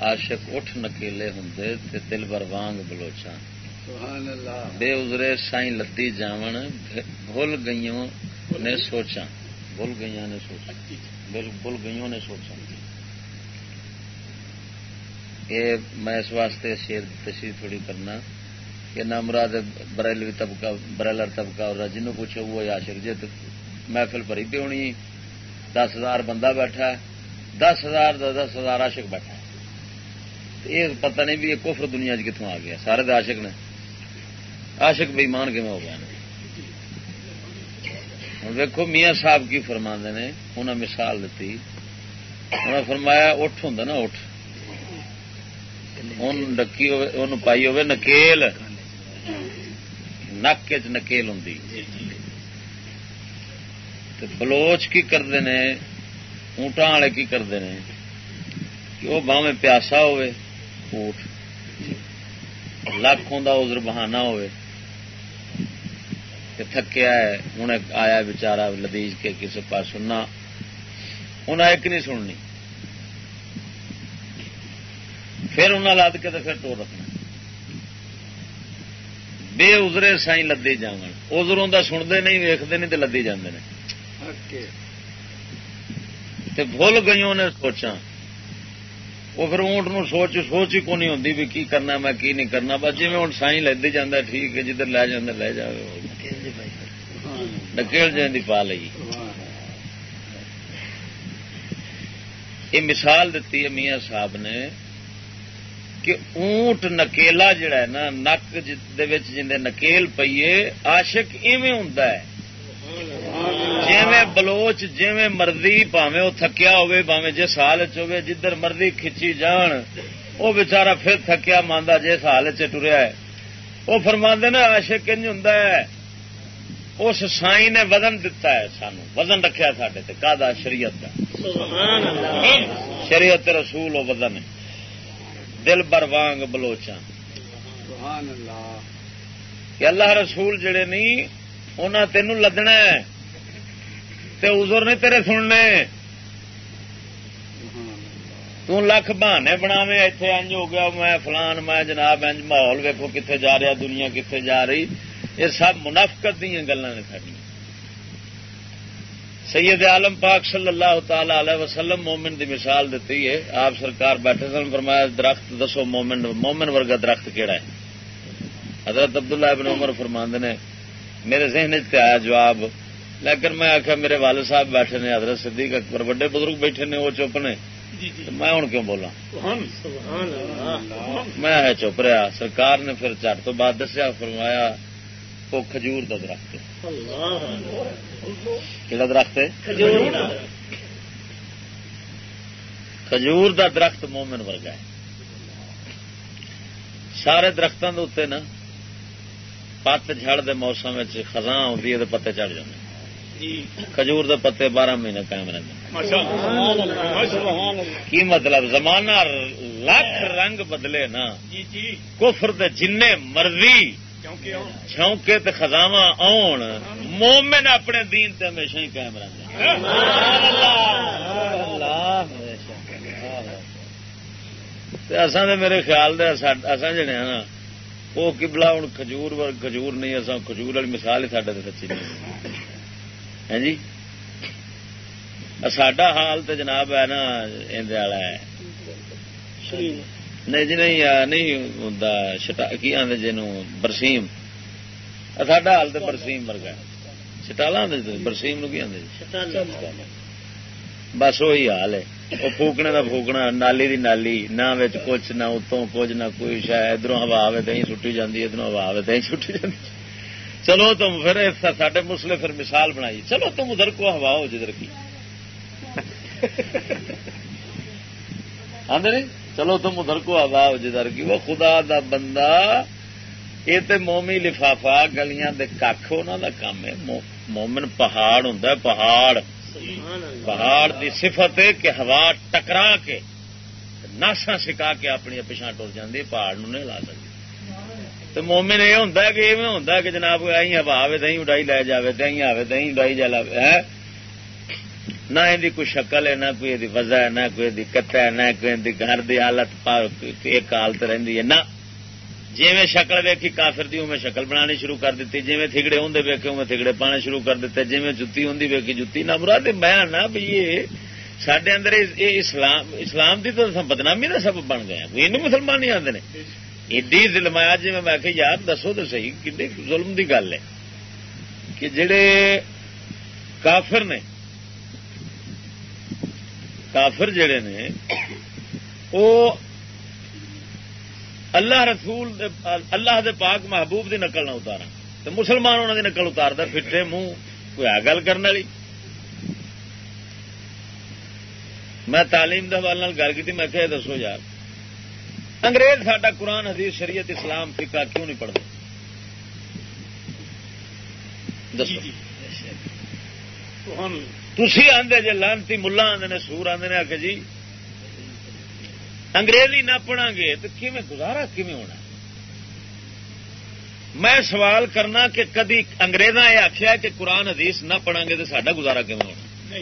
عاشق اٹھ نکیلے ہوں دل بر وانگ بلوچا بے ازرے سائیں لدی جاون بھول گئیوں نے سوچا بھول گئی نے سوچا بھول گئیوں نے سوچا یہ میں اس واسطے شیر تشریح تھوڑی کرنا کہ نہ مراد بریلوی طبقہ برائلر طبقہ اور جنوں پوچھو وہ عاشق جی محفل بھری پی ہونی۔ دس ہزار بندہ بیٹھا ہے۔ دس ہزار دس ہزار عاشق بیٹھا یہ پتہ نہیں بھی یہ کفر دنیا کتوں آ گیا؟ سارے عاشق نے۔ عاشق بےمان کیون ہو گیا ہوں دیکھو میاں صاحب کی فرما نے انہیں مثال دیتی انہیں فرمایا اٹھ ہوں نا، اٹھ۔ ڈکی پائی ہوے نکیل۔ نک چ نکیل ہوں بلوچ کی کرتے ہیں اونٹا والے کی کرتے ہیں کہ وہ باہیں پیاسا ہوئے اونٹ لکھ ہوں ازر بہانا ہوئے تھکیا ہے ہوں آیا بچارا لدیج کے کسی پاس سننا انہیں ایک نہیں سننی پھر انہیں لد کے تو پھر ٹور رکھنا بے ازرے سائی لدی جان ازروں کا سنتے نہیں ویکتے نہیں تو لدی جانے بھول گئی نے سوچا وہ پھر اونٹ نو سوچ سوچ ہی کو نہیں ہوتی بھی کی کرنا میں کی نہیں کرنا۔ بس جی ہوں سائی لدی جانا ٹھیک ہے، جدھر لے جانا لے جائے نکیل جائیں پا لی یہ مثال دیتی ہے میاں صاحب نے کہ اونٹ نکیلا جڑا ہے نا، نک جی نکیل پیے آشک ایویں ہوں جی بلوچ جی مرضی پاوے وہ تھکیا ہوے پاوے جس حال چ جدھر مرضی کھچی جان وہ بچارا پھر تھکیا ماندا جس حال چ ٹریا ہے۔ وہ فرما نا آشک انج ہوں اس سائی نے وزن دتا ہے سانو وزن رکھا سڈے کا شریعت کا شریعت رسول و وزن دل بر وانگ بلوچا کہ اللہ رسول جڑے نہیں انہیں تینوں لدنا ازر نہیں تیرے سننے۔ تک بہانے بناوے اتنے انج ہو گیا، میں فلان، میں جناب انج ماحول ویکو کتنے جا رہا، دنیا کتنے جا رہی۔ یہ سب منافقت دیا گلا نے ساری سید عالم پاک صلی اللہ تعالی علیہ وسلم مومن دی مثال دیتی ہے۔ آپ سرکار بیٹھے سن، فرمایا درخت دسو، مومن مومن ورگا درخت کیڑا ہے؟ حضرت عبداللہ ابن عمر فرماند نے، میرے ذہن آیا جواب لیکن میں آخیا میرے والد صاحب بیٹھے نے حضرت صدیق اکبر وڈے بزرگ بیٹھے نے وہ چپ نے۔ جی، جی۔ میں ہوں کیوں بولا میں چپ رہا سرکار نے پھر چٹ تو بعد دسیا فرمایا وہ کھجور کا درخت کہڑا درخت کھجور کا درخت۔ مومن ورگا ہے۔ سارے درختوں کے اتنے نا پت جھڑ دے موسم خزاں آتی ہے پتے چڑھ جاتے کھجور دے پتے بارہ مہینے قائم رہتے کی مطلب؟ زمانہ لکھ رنگ بدلے نا۔ کفر دے جن مرضی چھونکے تے خزاواں آن مومن اپنے دین تے ہمیشہ ہی قائم رہتے اصا میرے خیال دے اصا جڑے نا وہ کبلا ہوں کھجور کھجور نہیں اصا کھجور والی مثال ہی سڈے سچی نہیں۔ ہے جی؟ ساڈا حال تو جناب ہے نا اندر والا ہے۔ نہیں جی نہیں نہیں کی آدھے جن برسیم۔ ساڈا حال تو برسیم ورگا آدھے برسیم نو کی آدھے بس وہی حال ہے۔ وہ پھوکنے کا پھوکنا نالی دی نالی نہ کچھ نہ اتوں کچھ نہ کوئی شاید ادھر ہوا آئے دہی سٹی جاتی ادھر ہوا آئے دہی سٹی جاتی چلو تم پھر سڈے مسلے پھر مثال بنائی۔ چلو تم ادھر کو ہوا ہو جدھر کی۔ آدھے چلو تم ادھر کو ہوا ہو جدھر کی۔ وہ خدا دا بندہ، یہ تو مومی لفافا گلیاں دے کھ انہوں کا کام ہے۔ مومن پہاڑ ہوں پہاڑ۔ پہاڑ دی صفت ہے کہ ہوا ٹکرا کے ناسا سکا کے اپنی پچھا ٹر جاتی پہاڑ نہیں لا سکتی تو مومن یہ ہوں کہ یہ ہوں کہ جناب ہوا آئے دہی اڈائی لے جائے دہی آئے دہی اڈائی جائے نہ یہ کوئی شکل ہے نہ کوئی یہ وجہ ہے نہ کوئی کتا ہے نہ کوئی گھر کی حالت ایک حالت رہی ہے نہ جی میں شکل ویکھی کافر دی میں شکل بنانی شروع کر دیتی جی میں تھگڑے ہوں ویکے میں تھگڑے پانے شروع کر دیتے جی میں جتی ہوں ویکھی جتی نہ مراد میں نہ بھی یہ سڈے اندر اسلام اسلام کی تو بدنامی کا سب بن گیا یہ مسلمان ہی آتے ہیں ایڈی دلمایا جی میں کہ یار دسو تو صحیح کھے ظلم کی گل ہے کہ جڑے کافر نے، کافر جڑے نے وہ اللہ رسول دے، اللہ دے پاک محبوب دی نقل نہ اتارا تو مسلمان انہوں دی نقل اتارتا فٹے منہ، کوئی آ گل کرنے والی۔ میں تعلیم حوالے گل کی میں کہ دسو یار انگریز ساڈا قرآن حدیث شریعت اسلام فکا کیوں نہیں پڑھتے دسو۔ جی، جی۔ تھی آدھے جی لانتی ملا آدھے سور آدھے آ کے جی انگریزی نہ پڑھا گے تو کھے گزارا ہونا؟ میں سوال کرنا کہ کدی اگریزاں یہ آخیا کہ قرآن حدیث نہ پڑھا گے تو سڈا گزارا ہونا؟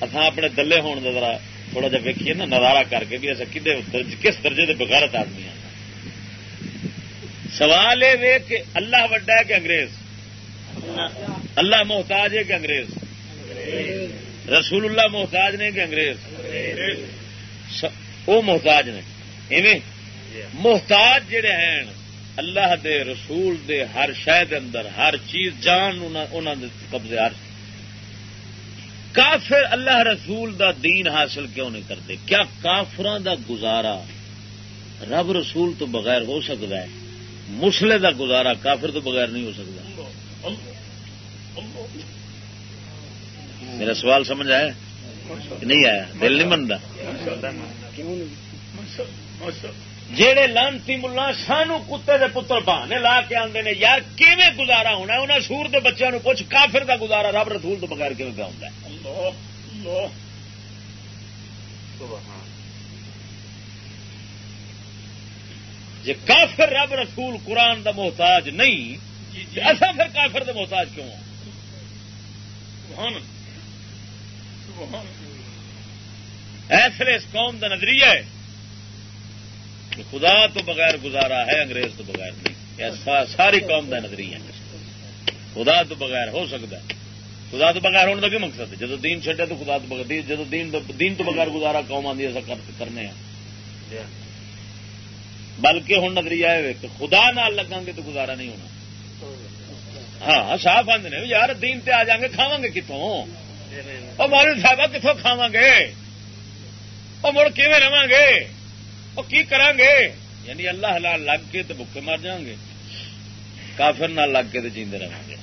اتنا اپنے دلے ہونے ذرا تھوڑا جا ویکھیے نا، نظارہ کر کے بھی ایسا کس درجے کے بغیرت آدمی ہیں؟ سوال یہ کہ اللہ وڈا ہے کہ انگریز؟ اللہ محتاج ہے کہ انگریز؟ رسول اللہ محتاج نے کہ انگریز؟ وہ محتاج نے ایویں محتاج جڑے ہیں، اللہ دے رسول دے ہر شہد اندر، ہر چیز جان قبضے ہر کافر اللہ رسول دا دین حاصل کیوں نہیں کرتے؟ کیا کافران دا گزارا رب رسول تو بغیر ہو سکتا ہے؟ مسلے دا گزارا کافر تو بغیر نہیں ہو سکتا۔ میرا سوال سمجھ آیا؟ نہیں آیا؟ دل نہیں منتا۔ جہے لانتی ملا سانو کتے دے پتر بہانے لا کے آدھے نے، یار کیویں گزارا ہونا انہیں سور کے بچوں پوچھ، کافر دا گزارا رب رسول تو بغیر کیوں پہ آتا جی کافر رب رسول قرآن دا محتاج نہیں جی، جی۔ اصا پھر کافر دا محتاج کیوں ایسے اس قوم کا نظریہ ہے کہ خدا تو بغیر گزارا ہے انگریز تو بغیر نہیں۔ ساری قوم کا نظریہ خدا تو بغیر ہو سکتا ہے۔ خدا تو بغیر ہونے کا بھی مقصد ہے۔ جب دین چڈے تو خدا تو بغیر جب دین تو بغیر گزارا قوم آدھی ایسا کرنے ہیں بلکہ ہوں نظریہ ہے کہ خدا نہ لگا گے تو گزارا نہیں ہونا۔ ہاں صاف آدھے یار دین تے آ جائیں گے کھاوا گے کتوں وہ مولوی صاحب کتوں کھاوا گے؟ وہ مڑ کی رہا گے؟ وہ کی کران گے؟ یعنی اللہ حلال لگ کے تو بکے مر جاؤں گے۔ کافر نہ لگ کے تو جیندے رہا گے۔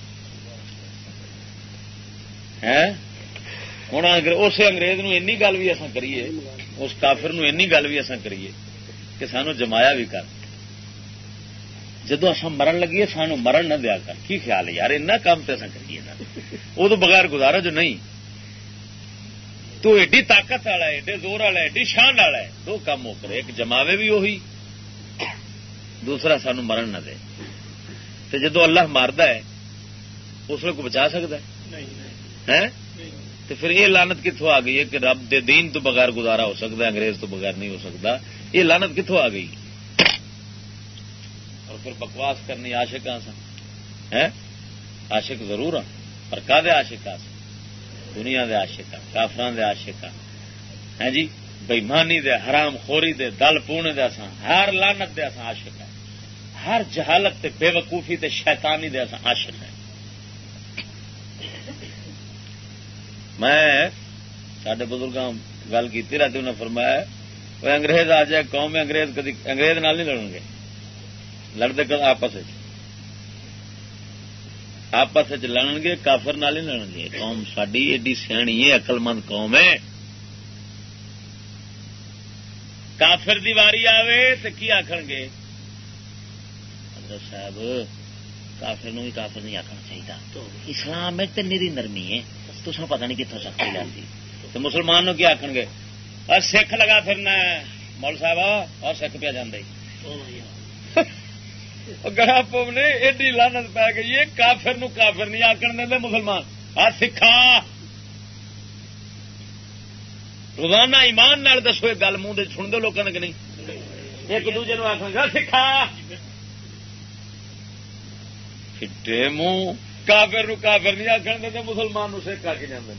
ہوں اس انگریز نو این گل بھی اصا کریے، اس کافر نو این گل بھی اصا کریے کہ سانو جمایا بھی کر۔ جدو اصا مرن لگیے، سانو مرن نہ دیا کر۔ کی خیال ہے یار؟ ایسا کام تو اصا کریے وہ تو بغیر گزارا جو نہیں۔ تو ایڈی طاقت والا ہے، ایڈے زور والا ہے، ایڈی شان والا ہے۔ دو کام ہو کرے، ایک جماوے بھی وہی، دوسرا سانو مرن نہ دے۔ تو جدو اللہ مارد ہے، اس کو بچا سکتا ہے؟ تو پھر یہ لانت کتوں آ گئی ہے کہ رب دے دین تو بغیر گزارا ہو سکتا ہے، انگریز تو بغیر نہیں ہو سکتا؟ یہ لانت کتوں آ گئی؟ اور پھر بکواس کرنی آشک سا آشک ضرور ہاں پر کا دے آشک آ دنیا دے آشکا ہاں، کافران دے آشکا ہے ہاں۔ جی؟ بےمانی دے، حرام خوری دے، دل پونے دے اساں، ہر لانت دے اساں عاشق ہے ہر جہالت تے بے وقوفی تے شیطانی دے اساں عاشق ہے میں سڈے بزرگاں گل کی رہتی انہیں فرمایا وہ انگریز آ جائے، قوم انگریز کدی انگریز نال نہیں لڑیں گے۔ لڑتے آپس آپس لڑن گے، کافر نال ہی لڑن گے۔ قوم ساری ایڈی سیانی ہے اقل مند قوم ہے۔ کافر دی واری آوے تو کی آخر گے؟ حضرت صاحب، کافر نو بھی کافر نہیں آخنا چاہیے اسلام میں میری نرمی ہے۔ تو سب پتا نہیں کتوں سختی لگتی تو مسلمان نو کی آخر گے اور سکھ لگا پھرنا مول صاحب اور سکھ پیا جانا گڑا پو نے، ایڈی لانت پی گئی ہے، کافر نو کافر نہیں آکن دے مسلمان۔ آ، سکھا۔ روزانہ ایمان نال دسو ایک گل منہ سن دو لوگوں نے کہ نہیں؟ ایک دوجے آخر سکھا۔ فٹے منہ کافر نو کافر نہیں آخر دے مسلمان نو سکھ آ کے جانے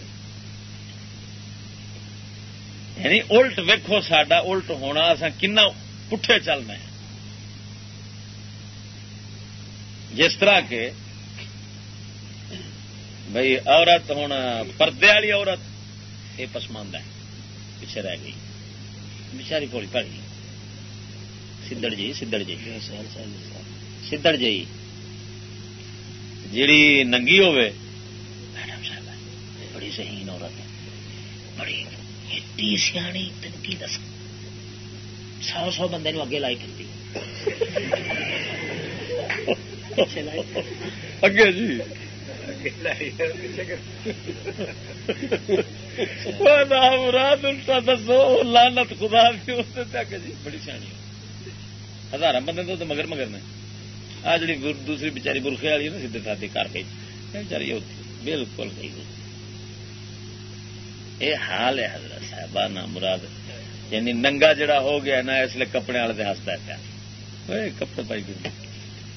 یعنی الٹ ویکو سڈا الٹ ہونا اصا کنا پٹھے چلنا ہے۔ جس طرح کے بھائی عورت ہوں پردے والی عورت یہ پسماندہ ہے پیچھے رہ گئی۔ بچاری پڑ گئی۔ سدڑ جی سدڑ جی سدڑ جی جیڑی ننگی میڈم صاحب بڑی ذہین عورت ہے۔ بڑی ایڈی سیانی تین کی دس سو سو بندے نو اگے لائی کرتی اگے جی۔ مراد الٹا دسو لانت خدا جی۔ بڑی سیانی۔ ہزار بندے تو مگر مگر نے۔ آ جڑی دوسری بچاری برخے والی نا سیدے ساتھی کر گئی بچاری بالکل یہ حال ہے حضرت صاحب نا مراد۔ یعنی ننگا جڑا ہو گیا نا، اس لیے کپڑے والے ہستا پیا کپڑے پائی گئے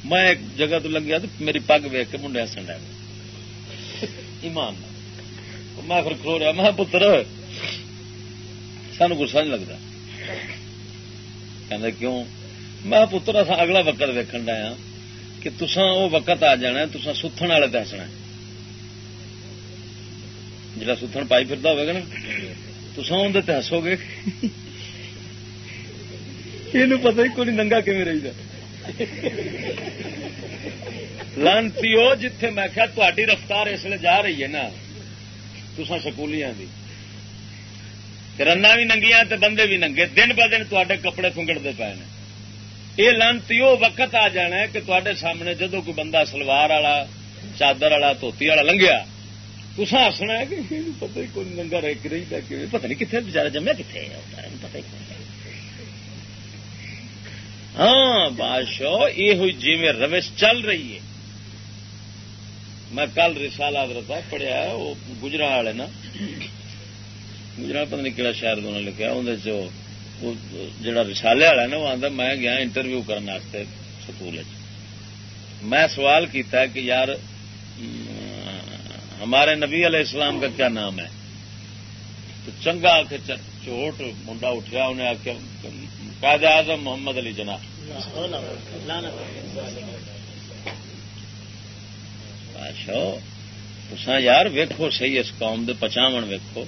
میں ایک جگہ تو لگیا تو میری پگ ویک کے منڈے ہسن ڈا ایمان میں پھر کھلو رہا، میں پتر، سانو گسا نہیں لگتا۔ کہ کیوں؟ میں پتر اگلا وقت ویکن ڈایا کہ تسا وہ وقت آ جانا تسا ستھن والے دسنا جا ستھن پائی پھرتا ہوگا نا تسا اندر ہسو گے۔ یہ پتا ہی کوئی ننگا کم رہی لانتی جتھے میں کیا تاری رفتار اس لیے جا رہی ہے نا تسا سکولیاں دی۔ رنا بھی ننگیاں تے بندے بھی ننگے دن ب دن تے کپڑے فنگڑتے پے نے۔ یہ لانتی، وہ وقت آ جانا ہے کہ تے سامنے جدو کوئی بندہ سلوار والا، چادر والا، دھوتی والا لنگیا کسا ہسنا ہے کہ پتہ ہی کوئی ننگا رہ رہی پتہ نہیں کتنے بچارا جمیا کتنے پتہ ہی ہاں بادشاہ، یہ ہوئی جی میں روش چل رہی ہے۔ میں کل رسالہ رتا پڑھیا وہ گجرا والے نا گجرا پتہ نہیں کہڑا شہر دونوں لکھا اندر چ جڑا رسالے والا نا وہ آتا میں گیا انٹرویو کرنے سکول میں سوال کیتا ہے کہ یار ہمارے نبی علیہ السلام کا کیا نام ہے تو چنگا آ کے چوٹ منڈا اٹھیا انہیں آ کے قائد اعظم محمد علی جناح تسا یار ویکو سی اس قوم دے پچاو ویکو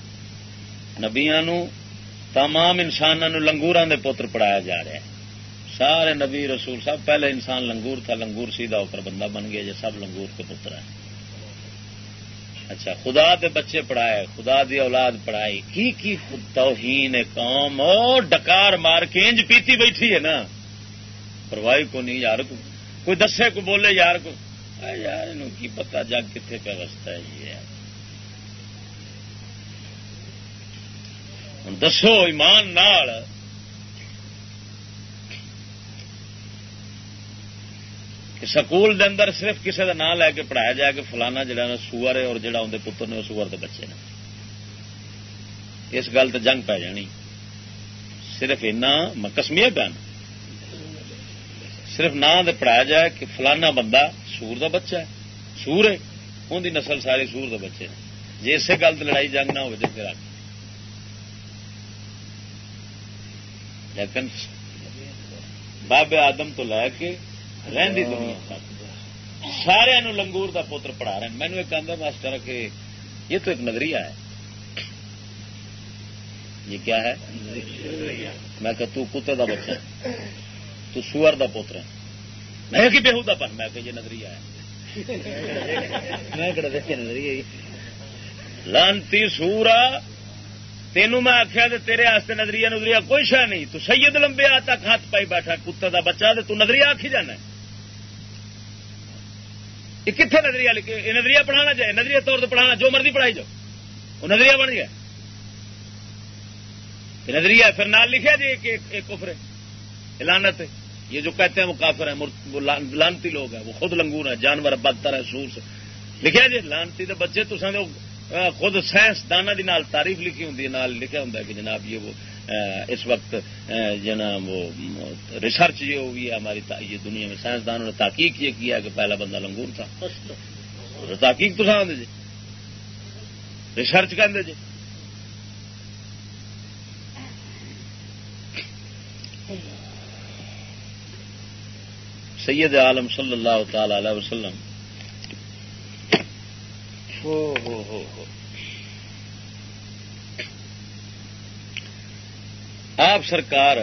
نبیا تمام انسانوں لنگور دے پتر پڑھایا جا رہا ہے۔ سارے نبی رسول صاحب پہلے انسان لنگور تھا، لنگور سیدھا ہو کر بندہ بن گیا یہ سب لنگور کے پتر ہیں۔ اچھا خدا دے بچے پڑھائے، خدا دی اولاد پڑھائی۔ کی کی توہین قوم، او ڈکار مار کے انج پیتی بیٹھی ہے نا۔ پرواہی کو نہیں، یار کو، کوئی دسے کو بولے یار کو۔ یار کی پتا جگ کتنے پہ وستا ہے یہ۔ دسو ایمان نال کہ سکول دے اندر صرف کسی کا نام لے کے پڑھایا جائے کہ فلانا جڑا نا سور ہے اور جڑا اندر پتر نے سور کے بچے نے اس گل تو جنگ پی جانی صرف کسمیا پہ صرف نام دے پڑھایا جائے کہ فلانا بندہ سور دا بچہ ہے سور ہے ان دی نسل ساری سور دے بچے جی اسی گل تو لڑائی جنگ نہ ہو جائے پھر لیکن بابے آدم تو لے کے رہی دنیا سارا لنگور دا پوتر پڑھا رہے ہیں۔ مینو ایک آدھا ماسٹر کہ یہ تو ایک نظریہ ہے۔ یہ کیا ہے؟ میں کہ تو کتے دا بچہ تو سور دا پوتر ہے۔ میں کہ بےحدہ پن میں کہ یہ نظریہ ہے۔ میں دیکھے نظریہ لانتی سورا تینوں میں آخیا تیرے آستے نظریہ نظریہ کوئی شہ نہیں، تو سید لمبے آ تک ہاتھ پائی بیٹھا، کتے دا بچہ تو نظریہ آخی جانا یہ کتنے نظریہ لکھے؟ یہ نظریہ پڑھانا چاہیے نظریہ طور پڑھانا، جو مرضی پڑھائی جاؤ۔ وہ نظریہ بن گیا۔ نظریہ پھر نال لکھا جی ایک کفر لانت ہے۔ یہ جو کہتے ہیں وہ کافر ہیں وہ لانتی لوگ ہیں، وہ خود لنگور ہیں، جانور، بدتر ہے سور سے لکھا جی لانتی دے بچے تو سمجھو خود سائنس دانا دی نال تعریف لکھی ہوں نال لکھا ہوں کہ جناب یہ وہ اس وقت جناب وہ ریسرچ یہ ہوگی ہے ہماری یہ دنیا میں سائنسدانوں نے تحقیق یہ کیا کہ پہلا بندہ لنگور تھا۔ تحقیق تو سامنے جی۔ ریسرچ کہ جی۔ سید عالم صلی اللہ تعالی علیہ وسلم ہو ہو ہو ہو۔ آپ سرکار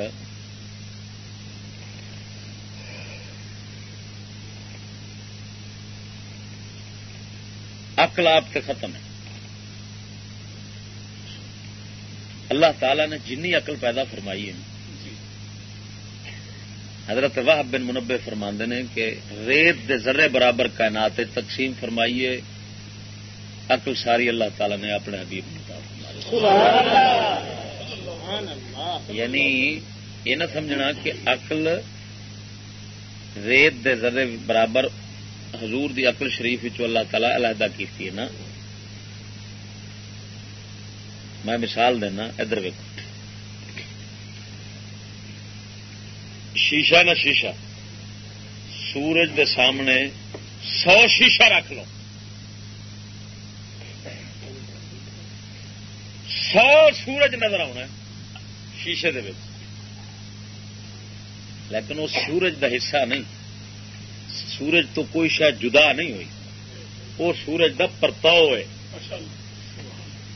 اقل آپ کے ختم ہے۔ اللہ تعالی نے جنی عقل پیدا فرمائی ہے۔ حضرت واہ بن منبے فرماندے نے کہ ریت دے ذرے برابر کائنات تقسیم فرمائیے۔ عقل ساری اللہ تعالی نے اپنے حبیب یعنی یہ نہ سمجھنا کہ عقل ریت دے ذرے برابر حضور دی عقل شریف اللہ تعالی علیحدہ کی نا۔ میں مثال دینا ادھر ویکو شیشہ نہ شیشہ سورج دے سامنے سو شیشہ رکھ لو۔ سو سورج نظر آنا شیشے دے لیکن وہ سورج دا حصہ نہیں۔ سورج تو کوئی شاید جدا نہیں ہوئی۔ وہ سورج دا پرتاؤ ہے۔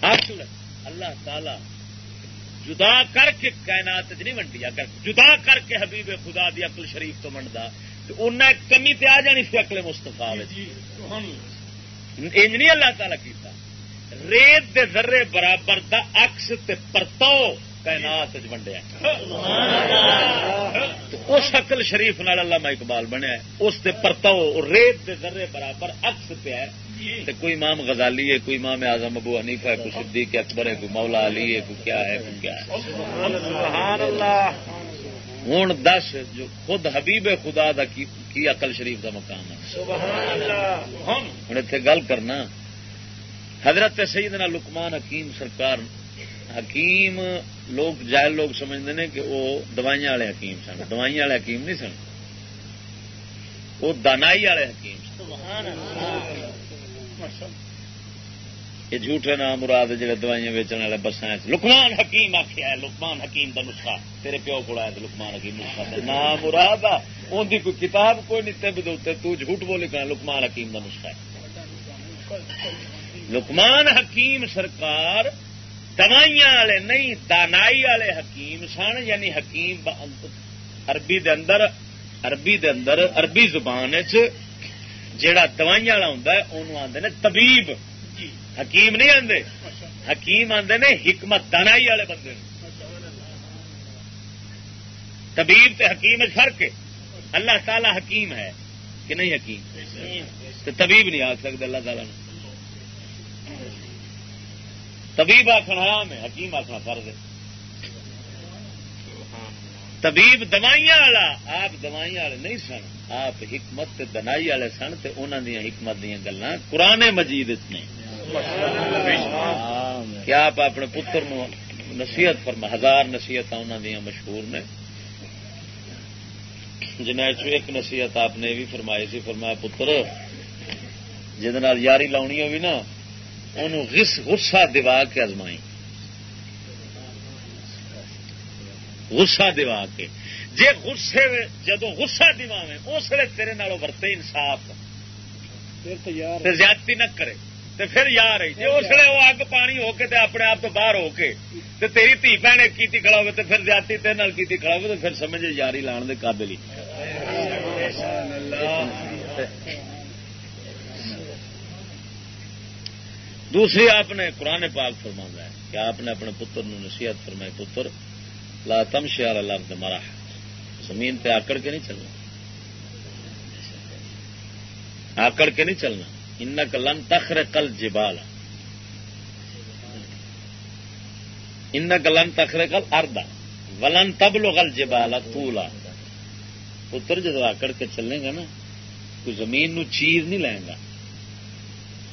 اصل اللہ تعالی جدا کر کے کائنات نہیں منڈی اگر جدا کر کے حبیب خدا دی عقل شریف تو منڈا تو انہیں کمی پہ آ جانی سی اقل مستفا انج نہیں اللہ تعالی کیتا۔ ریت دے ذرے برابر دا اکس تے پرتو کائنات ونڈیا اس اقل شریف نال اللہ اقبال بنیا اس دے پرتو ریت دے ذرے برابر اکس پہ کوئی امام غزالی ہے کوئی امام اعظم ابو حنیفہ ہے کوئی صدیق اکبر ہے کوئی مولا علی ہے کوئی کیا ہے کوئی کیا ہے۔ ہوں دس جو خود حبیب خدا دا کی عقل شریف دا مقام ہے۔ ہوں اتنے گل کرنا۔ حضرت سیدنا لکمان حکیم سرکار، حکیم لوگ جائل لوگ سمجھتے ہیں کہ وہ دوائیاں والے حکیم سن۔ دوائیاں والے حکیم نہیں سن۔ وہ دانائی والے حکیم سن۔ یہ جھوٹے نام مراد جڑے دوائیاں ویچنے والے بسان لکمان حکیم آخیا ہے لکمان حکیم کا نسخہ۔ تیرے پیو کو آیا لکمان حکیم نسخہ نام مراد ان کی کوئی کتاب کوئی نہیں تب تو جھوٹ بول لکھنا لکمان حکیم کا نسخہ ہے۔ لکمان حکیم سرکار دوائیاں والے نہیں دانائی والے حکیم سن یعنی حکیم عربی دے اندر عربی دے اندر عربی زبان جیڑا دوائیاں والا ہوں آدھے نے طبیب۔ حکیم نہیں آدھے حکیم آدھے نے حکمت دانائی والے بندے طبیب تے حکیم فرق اللہ تعالی حکیم ہے کہ نہیں حکیم؟ تو طبیب نہیں آ سکتے اللہ تعالی نے طبیب آخر حرام ہے، حکیم آخنا فرض ہے۔ طبیب دوائیاں والا، آپ دوائیاں والے نہیں سن۔ آپ حکمت دنائی والے سن تو انہوں دیا حکمت دیا گلا قرآن مجید نے کیا آپ اپنے پتر نو نصیحت فرما، ہزار نصیحت انہوں دیا مشہور نے۔ جنہیں ایک نصیحت آپ نے بھی فرمائی سی، فرمایا پتر جہد یاری لاؤنی ہوگی نا انہوں غصہ دوا کے ازمائی غصہ دوا کے۔ جی غصے جدو غصہ دوا اس ویل تیرے ورتے انصاف۔ زیادتی نہ کرے۔ تے پھر یار جی اس ویل وہ اگ پانی ہو کے تے اپنے آپ تو باہر ہو کے تے تیری دھی بہن کی کھڑا ہوگی تو پھر زیادتی تیرے نال کی کھڑا ہوگی تو پھر سمجھ یاری لان دے قابل ہی۔ دوسری آپ نے قرآن پاک فرما ہے کہ آپ نے اپنے پتر نصیحت فرمائی، پتر، لا تم شیار اللہ مرا زمین پہ آکڑ کے نہیں چلنا۔ آکڑ کے نہیں چلنا۔ ان لن تخر کل جبال ان لن تخر کل اردا ولن تبلو کل جبالا تولا پتر، جدو آکڑ کے چلے گا نا، کوئی زمین نو چیر نہیں لے گا۔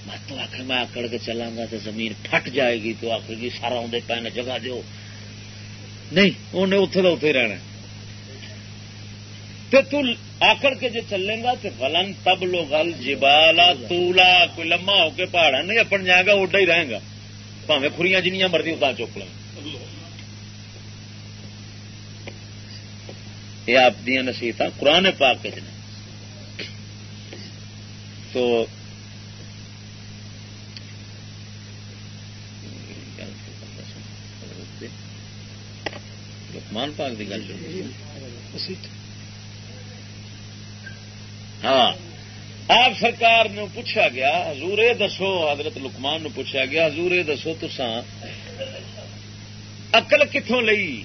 میں تو آخر میں آکڑ کے چلا گا تو زمین پھٹ جائے گی تو آخر گی جی سارا آدھے پہ جگہ دو نہیں انہیں اتے کا اتے رہنا۔ تو آکڑ کے جی چلے گا تو ولن تب لو گل جبالا تولا کوئی لما ہو کے پہاڑا نہیں اپن جائے گا اڈا ہی رہے گا۔ پاوے خریاں جنیاں مرضی اتنا چک لیں۔ یہ آپ دیا نصیحت قرآن پاک کے جن تو لکمان پاک کی گل ہاں آپ سرکار نے پوچھا گیا حضور یہ دسو حضرت لکمان نو پوچھا گیا حضور یہ دسو تسان اقل کتوں لئی؟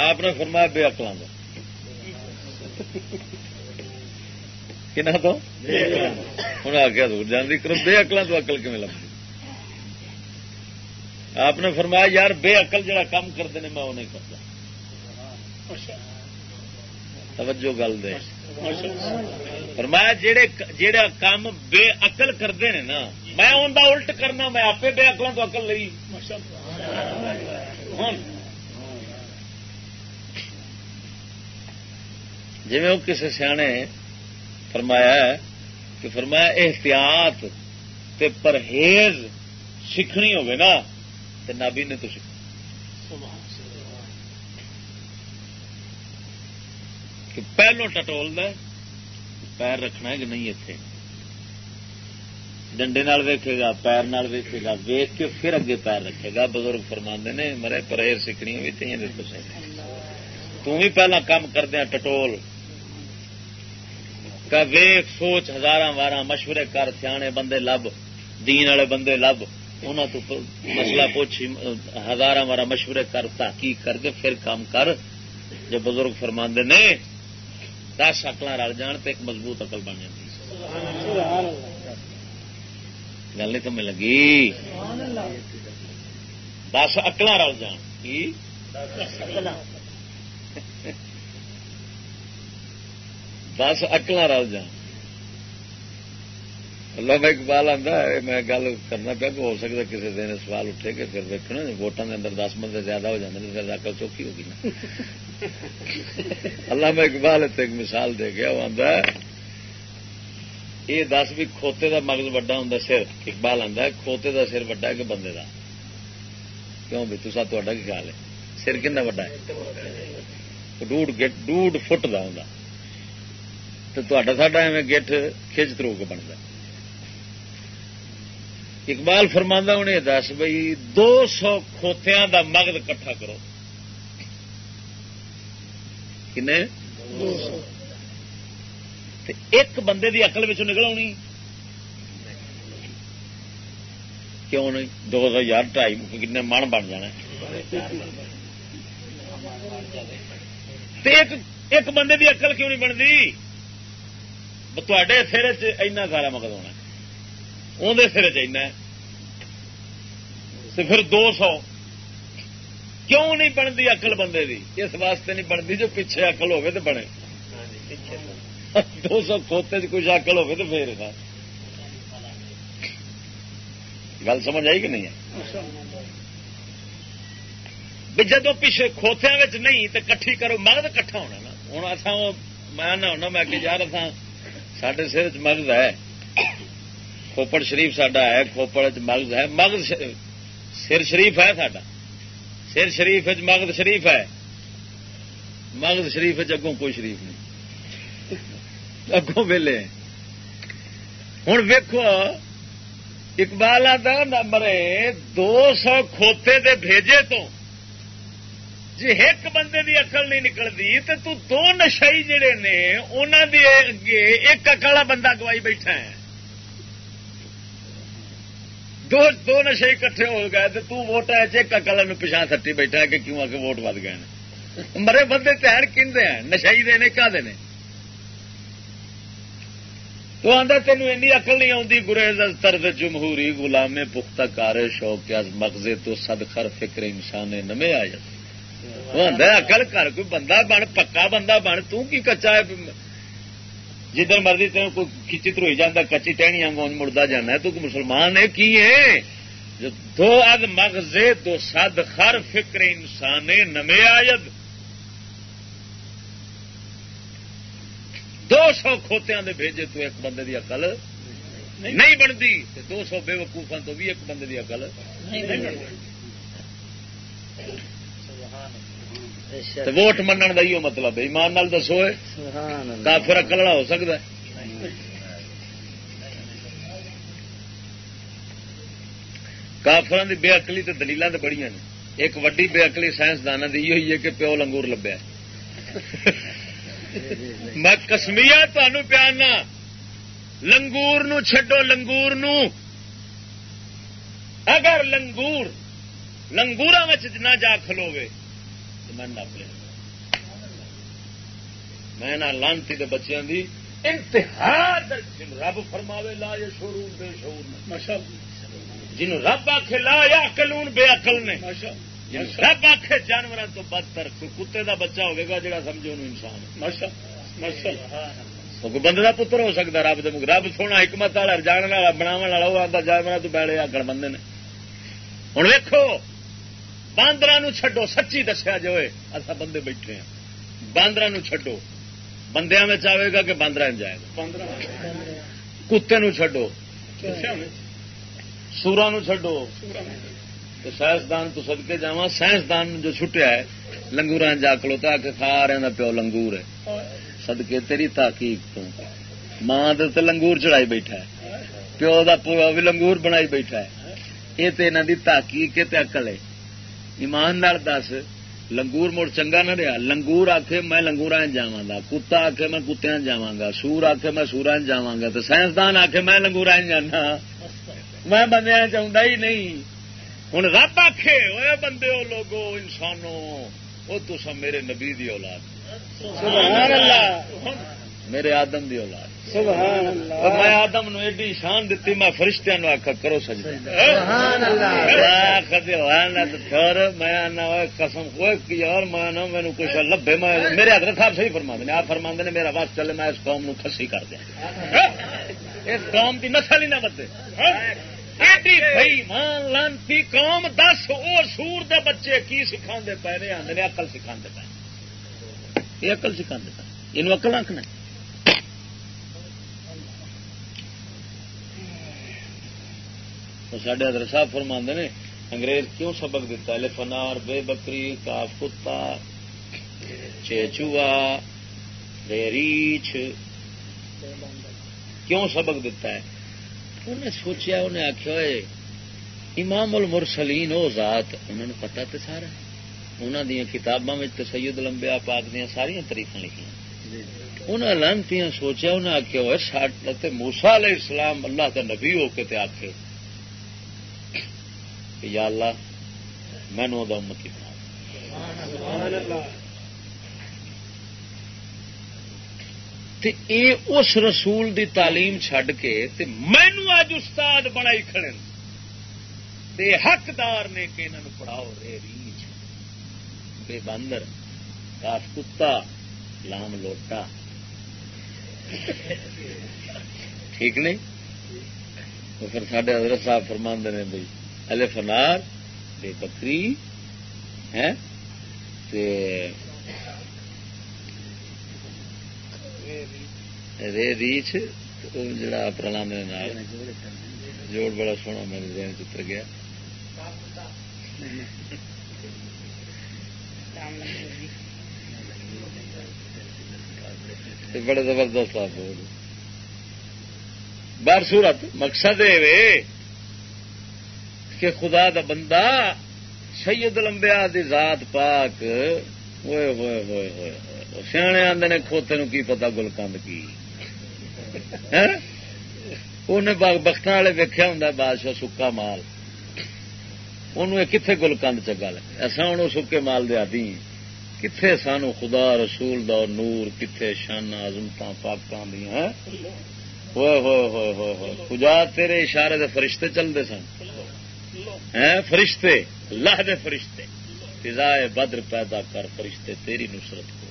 آپ نے فرمایا بے کا کہنا تو؟ ہوں آ گیا دور جان کرو بے اقلوں تو اقل کم لگتی آپ نے فرمایا، یار بے اقل جڑا کام کرتے ہیں، میں وہ نہیں کرتا۔ توجہ گل دے۔ فرمایا، جڑے جڑا کام بے اقل کرتے ہیں نا، میں ان الٹ کرنا، میں آپ بے اقلوں تو اقل لی ہاں۔ جی وہ کسی سیانے فرمایا ہے کہ فرمایا، احتیاط تے پرہیز سیکھنی ہوگی نا تو نبی نے تو کہ پہلو ٹٹول پیر رکھنا ہے کہ نہیں اتنے ڈنڈے ویکے گا، پیر نال ویکے گا ویک کے پھر اگے پیر رکھے گا۔ بزرگ فرما نے، مرے پرہیز سیکھنی ہوئی تھی بھی پہلا کام کردیا ٹٹول۔ ویخ سوچ ہزار بارہ مشورے کر، سیانے بندے لب، دین والے بندے لب۔ انہوں تو مسئلہ پوچھ ہزار بارہ مشورے کر، تحقیق کر کے پھر کام کر۔ جو بزرگ فرما نے دس اکل رل جان تو ایک مضبوط اقل بن جاتی گل نہیں سمجھ لگی؟ دس اکل رل جان۔ کی؟ دس اکل رل جان۔ اللہ میں اقبال آتا ہے میں گل کرنا پیا کہ ہو سکتا کسی دن سوال اٹھے کہ پھر ویکنا ووٹان کے اندر دس بندے زیادہ ہو جاتے ہیں پھر اکل چوکی ہوگی نا۔ میں اقبال ایک مثال دے گیا وہ آتا ہے۔ یہ دس بھی کھوتے دا مغز وڈا ہوں سر اقبال آتا ہے کھوتے دا سر وڈا ہے کہ بندے دا؟ کیوں بھی تو تا کی خیال ہے؟ سر کنا وڈا ہے؟ ڈوڈ فٹ دا ہوں تو ساڈا ایویں گیٹ کھچ ترو کے بنتا اقبال فرما انہیں دس بھائی دو سو کھوتیاں دا مغد کٹھا کرو۔ کن ایک بندے دی اقل نکل آنی۔ کیوں نہیں؟ دو سو یار ڈھائی کن من بن جانا۔ ایک بندے دی اقل کیوں نہیں بنتی؟ تے سر چنا سارا مقد ہونا۔ اندر سر چنا پھر دو سو۔ کیوں نہیں بنتی اقل بندے دی؟ اس واسطے نہیں بنتی جو پیچھے اقل ہوگی تو بنے۔ دو سو کھوتے کچھ اقل ہوگی تو پھر گل سمجھ آئی کہ نہیں ہے؟ جدو پیچھے کھوتیا نہیں تو کٹھی کرو مغد کٹھا ہونا نا؟ ہوں اصا میں ہونا میں کہ یار اتنا سڈے سر چ مغز ہے۔ کھوپڑ شریف سڈا ہے کھوپڑ مغز ہے۔ مغز سر شریف ہے سڈا سر شریف مغد شریف ہے۔ مغد شریف اگوں کوئی شریف نہیں۔ اگوں ویلے۔ ہوں ویکو اقبال آتا نمبر دو سو کھوتے دے بھیجے تو جی ایک بندے دی اقل نہیں نکلتی تو دو نشائی جڑے نے انہوں نے اگے ایک اکلا بندہ گوائی بیٹھا ہے۔ دو دو نشے کٹھے ہو گئے تو توٹ ہے چیک کلر پچھا سٹی بیٹھا کہ کیوں آ کے ووٹ ود گئے مرے بندے تین کھے ہیں، نشائی دے نے کا دے تو آدھا تین این اقل نہیں آتی گریز طرز جمہوری غلام پختہ کار شوق از مغزے تو سد فکر انسان نمے آ جاتے اکل کر، کوئی بندہ بن، پکا بندہ بن کی کچا ہے؟ جدھر مرضی تین کوئی کھچی تروئی جانا کچی ٹہنی آنگوں مڑتا جانا تو مسلمان ہے کی ہے؟ دو اد مغزے دو سد خر فکر انسان نمے آید۔ دو سو کھوتیاں دے بھیجے تو ایک بندے دی اقل نہیں بنتی دو سو بے وقوفا تو بھی ایک بندے دی اقل ووٹ من کا ہی مطلب ایمان نال دسو کافر اکلڑا ہو سکتا ہے۔ کافر بے اکلی تو دلیل بڑی نے۔ ایک وڈی بے سائنسدان کی ہوئی ہے کہ پیو لنگور لبیا میں کسمیا تمہوں پیانا لنگور نو چھڈو لنگور نو۔ اگر لنگور لنگورا نہ جا کھلوے تو میں نپ لیا میں نہ لانتی کے بچوں کی انتہا رب فرماوے لا یہ شور بے شور جن رب آخ لا یا کلون بے اقل نے رب آخ جانور تو بدتر کوئی کتے کا بچہ ہوگا جا سمجھو انسان بندے کا پتر ہو سکتا رب دے رب سونا حکمت والا جان والا بناو والا وہ آتا جانور تو بیڑے آگڑ بندے نے ہوں ویکو باندر چڈو سچی دسیا جو اصا بندے بیٹھے ہیں۔ باندر چڈو بندیا میں آئے گا کہ باندر جائے گا۔ کتے نو چڈو سورا نو چڈو سائنسدان تو سدکے جا سائنسدان جو چھٹیا ہے لنگور جا کلوتا کہ سارے کا پیو لنگور ہے۔ سدکے تیری تحقیق تو۔ ماں تو لنگور چڑھائی بیٹھا ہے۔ پیو کا پوا بھی لنگور بنائی بیٹھا ہے۔ یہ تو یہاں کی تحقیق اقل ہے۔ ایمان نال دس، لنگور مڑ چنگا نہ رہا۔ لنگور آخے میں لنگورا جا کتا آخے میں کتیا جا سور آخے میں سورا جا تو سائنسدان آخے میں لنگورا جانا۔ میں بندے چاہتا ہی نہیں۔ ہوں رب آخے وہ بندے ہو لوگو انسانوں وہ تو میرے نبی دی اولاد۔ سبحان اللہ۔ میرے آدم دی اولاد۔ میں آدم نو ایڈی شان دیتی میں فرشتیا نو آخا کرو سجدہ۔ میں قسم یار میں مینو کچھ لبے میرے حضرت صاحب صحیح فرما دے آپ فرما نے میرا وقت چلے میں اس قوم نو کسی کر دیا۔ اس قوم کی نسل ہی نہ بدے لانتی قوم دس وہ سور دے بچے کی سکھا پے آدھے اقل سکھا پے۔ یہ اقل سکھا پے۔ یہ اقل آخنا سڈے ادر صاحب فرما نے، انگریز کیوں سبق دتا؟ ہے فنار، بے بکری، کاف کتا چیچوا ریچ کیوں سبق دتا ہے؟ انہیں سوچیا، انہیں آخیا امام المرسلین وہ ذات، انہوں نے پتا تو سارا۔ انہوں دیا کتاباں سید لمبیا پاک دیا ساریا تاریخ لکھیاں۔ انہیں لانتی سوچا انہیں آخیا ہوئے موسا علیہ السلام اللہ کا نبی ہو کے آخے کہ یا اللہ، میں نو امتی بنا اے اس رسول دی تعلیم چھڈ کے مینو اج استاد بنائی کھڑے تے حقدار نے کہ انہوں پڑھاؤ، رے ریچ بے باندر کاف کتا، لام لوٹا۔ ٹھیک نہیں؟ تو پھر سڈے حضرت صاحب فرماند نے بھائی الفنار بے بکری ہے رے ریچ جڑا پرلام جوڑ بڑا سونا میرے ذہن چتر گیا۔ بڑے زبردست آپ بار سورت، مقصد ہے کہ خدا دا بندہ سید لمبیا دی ذات پاک ہوئے ہوئے ہوئے ہوئے سیانے آدھے نے کھوتے نو کی پتا گلکند کی؟ ہاں؟ بخت والے ویکیا ہوں بادشاہ سکا مال۔ ان کتنے گلکند چگا لگا ایسا ہوں سکے مال دیا دی کتنے سانو خدا، رسول دا نور کتنے شانا عزمت پاکوں دیا ہوئے ہاں؟ ہوئے ہوئے ہوئے خدا تیرے اشارے دے فرشتے چلتے سن۔ فرشتے اللہ دے فرشتے۔ فضائے بدر پیدا کر فرشتے تیری نصرت کو۔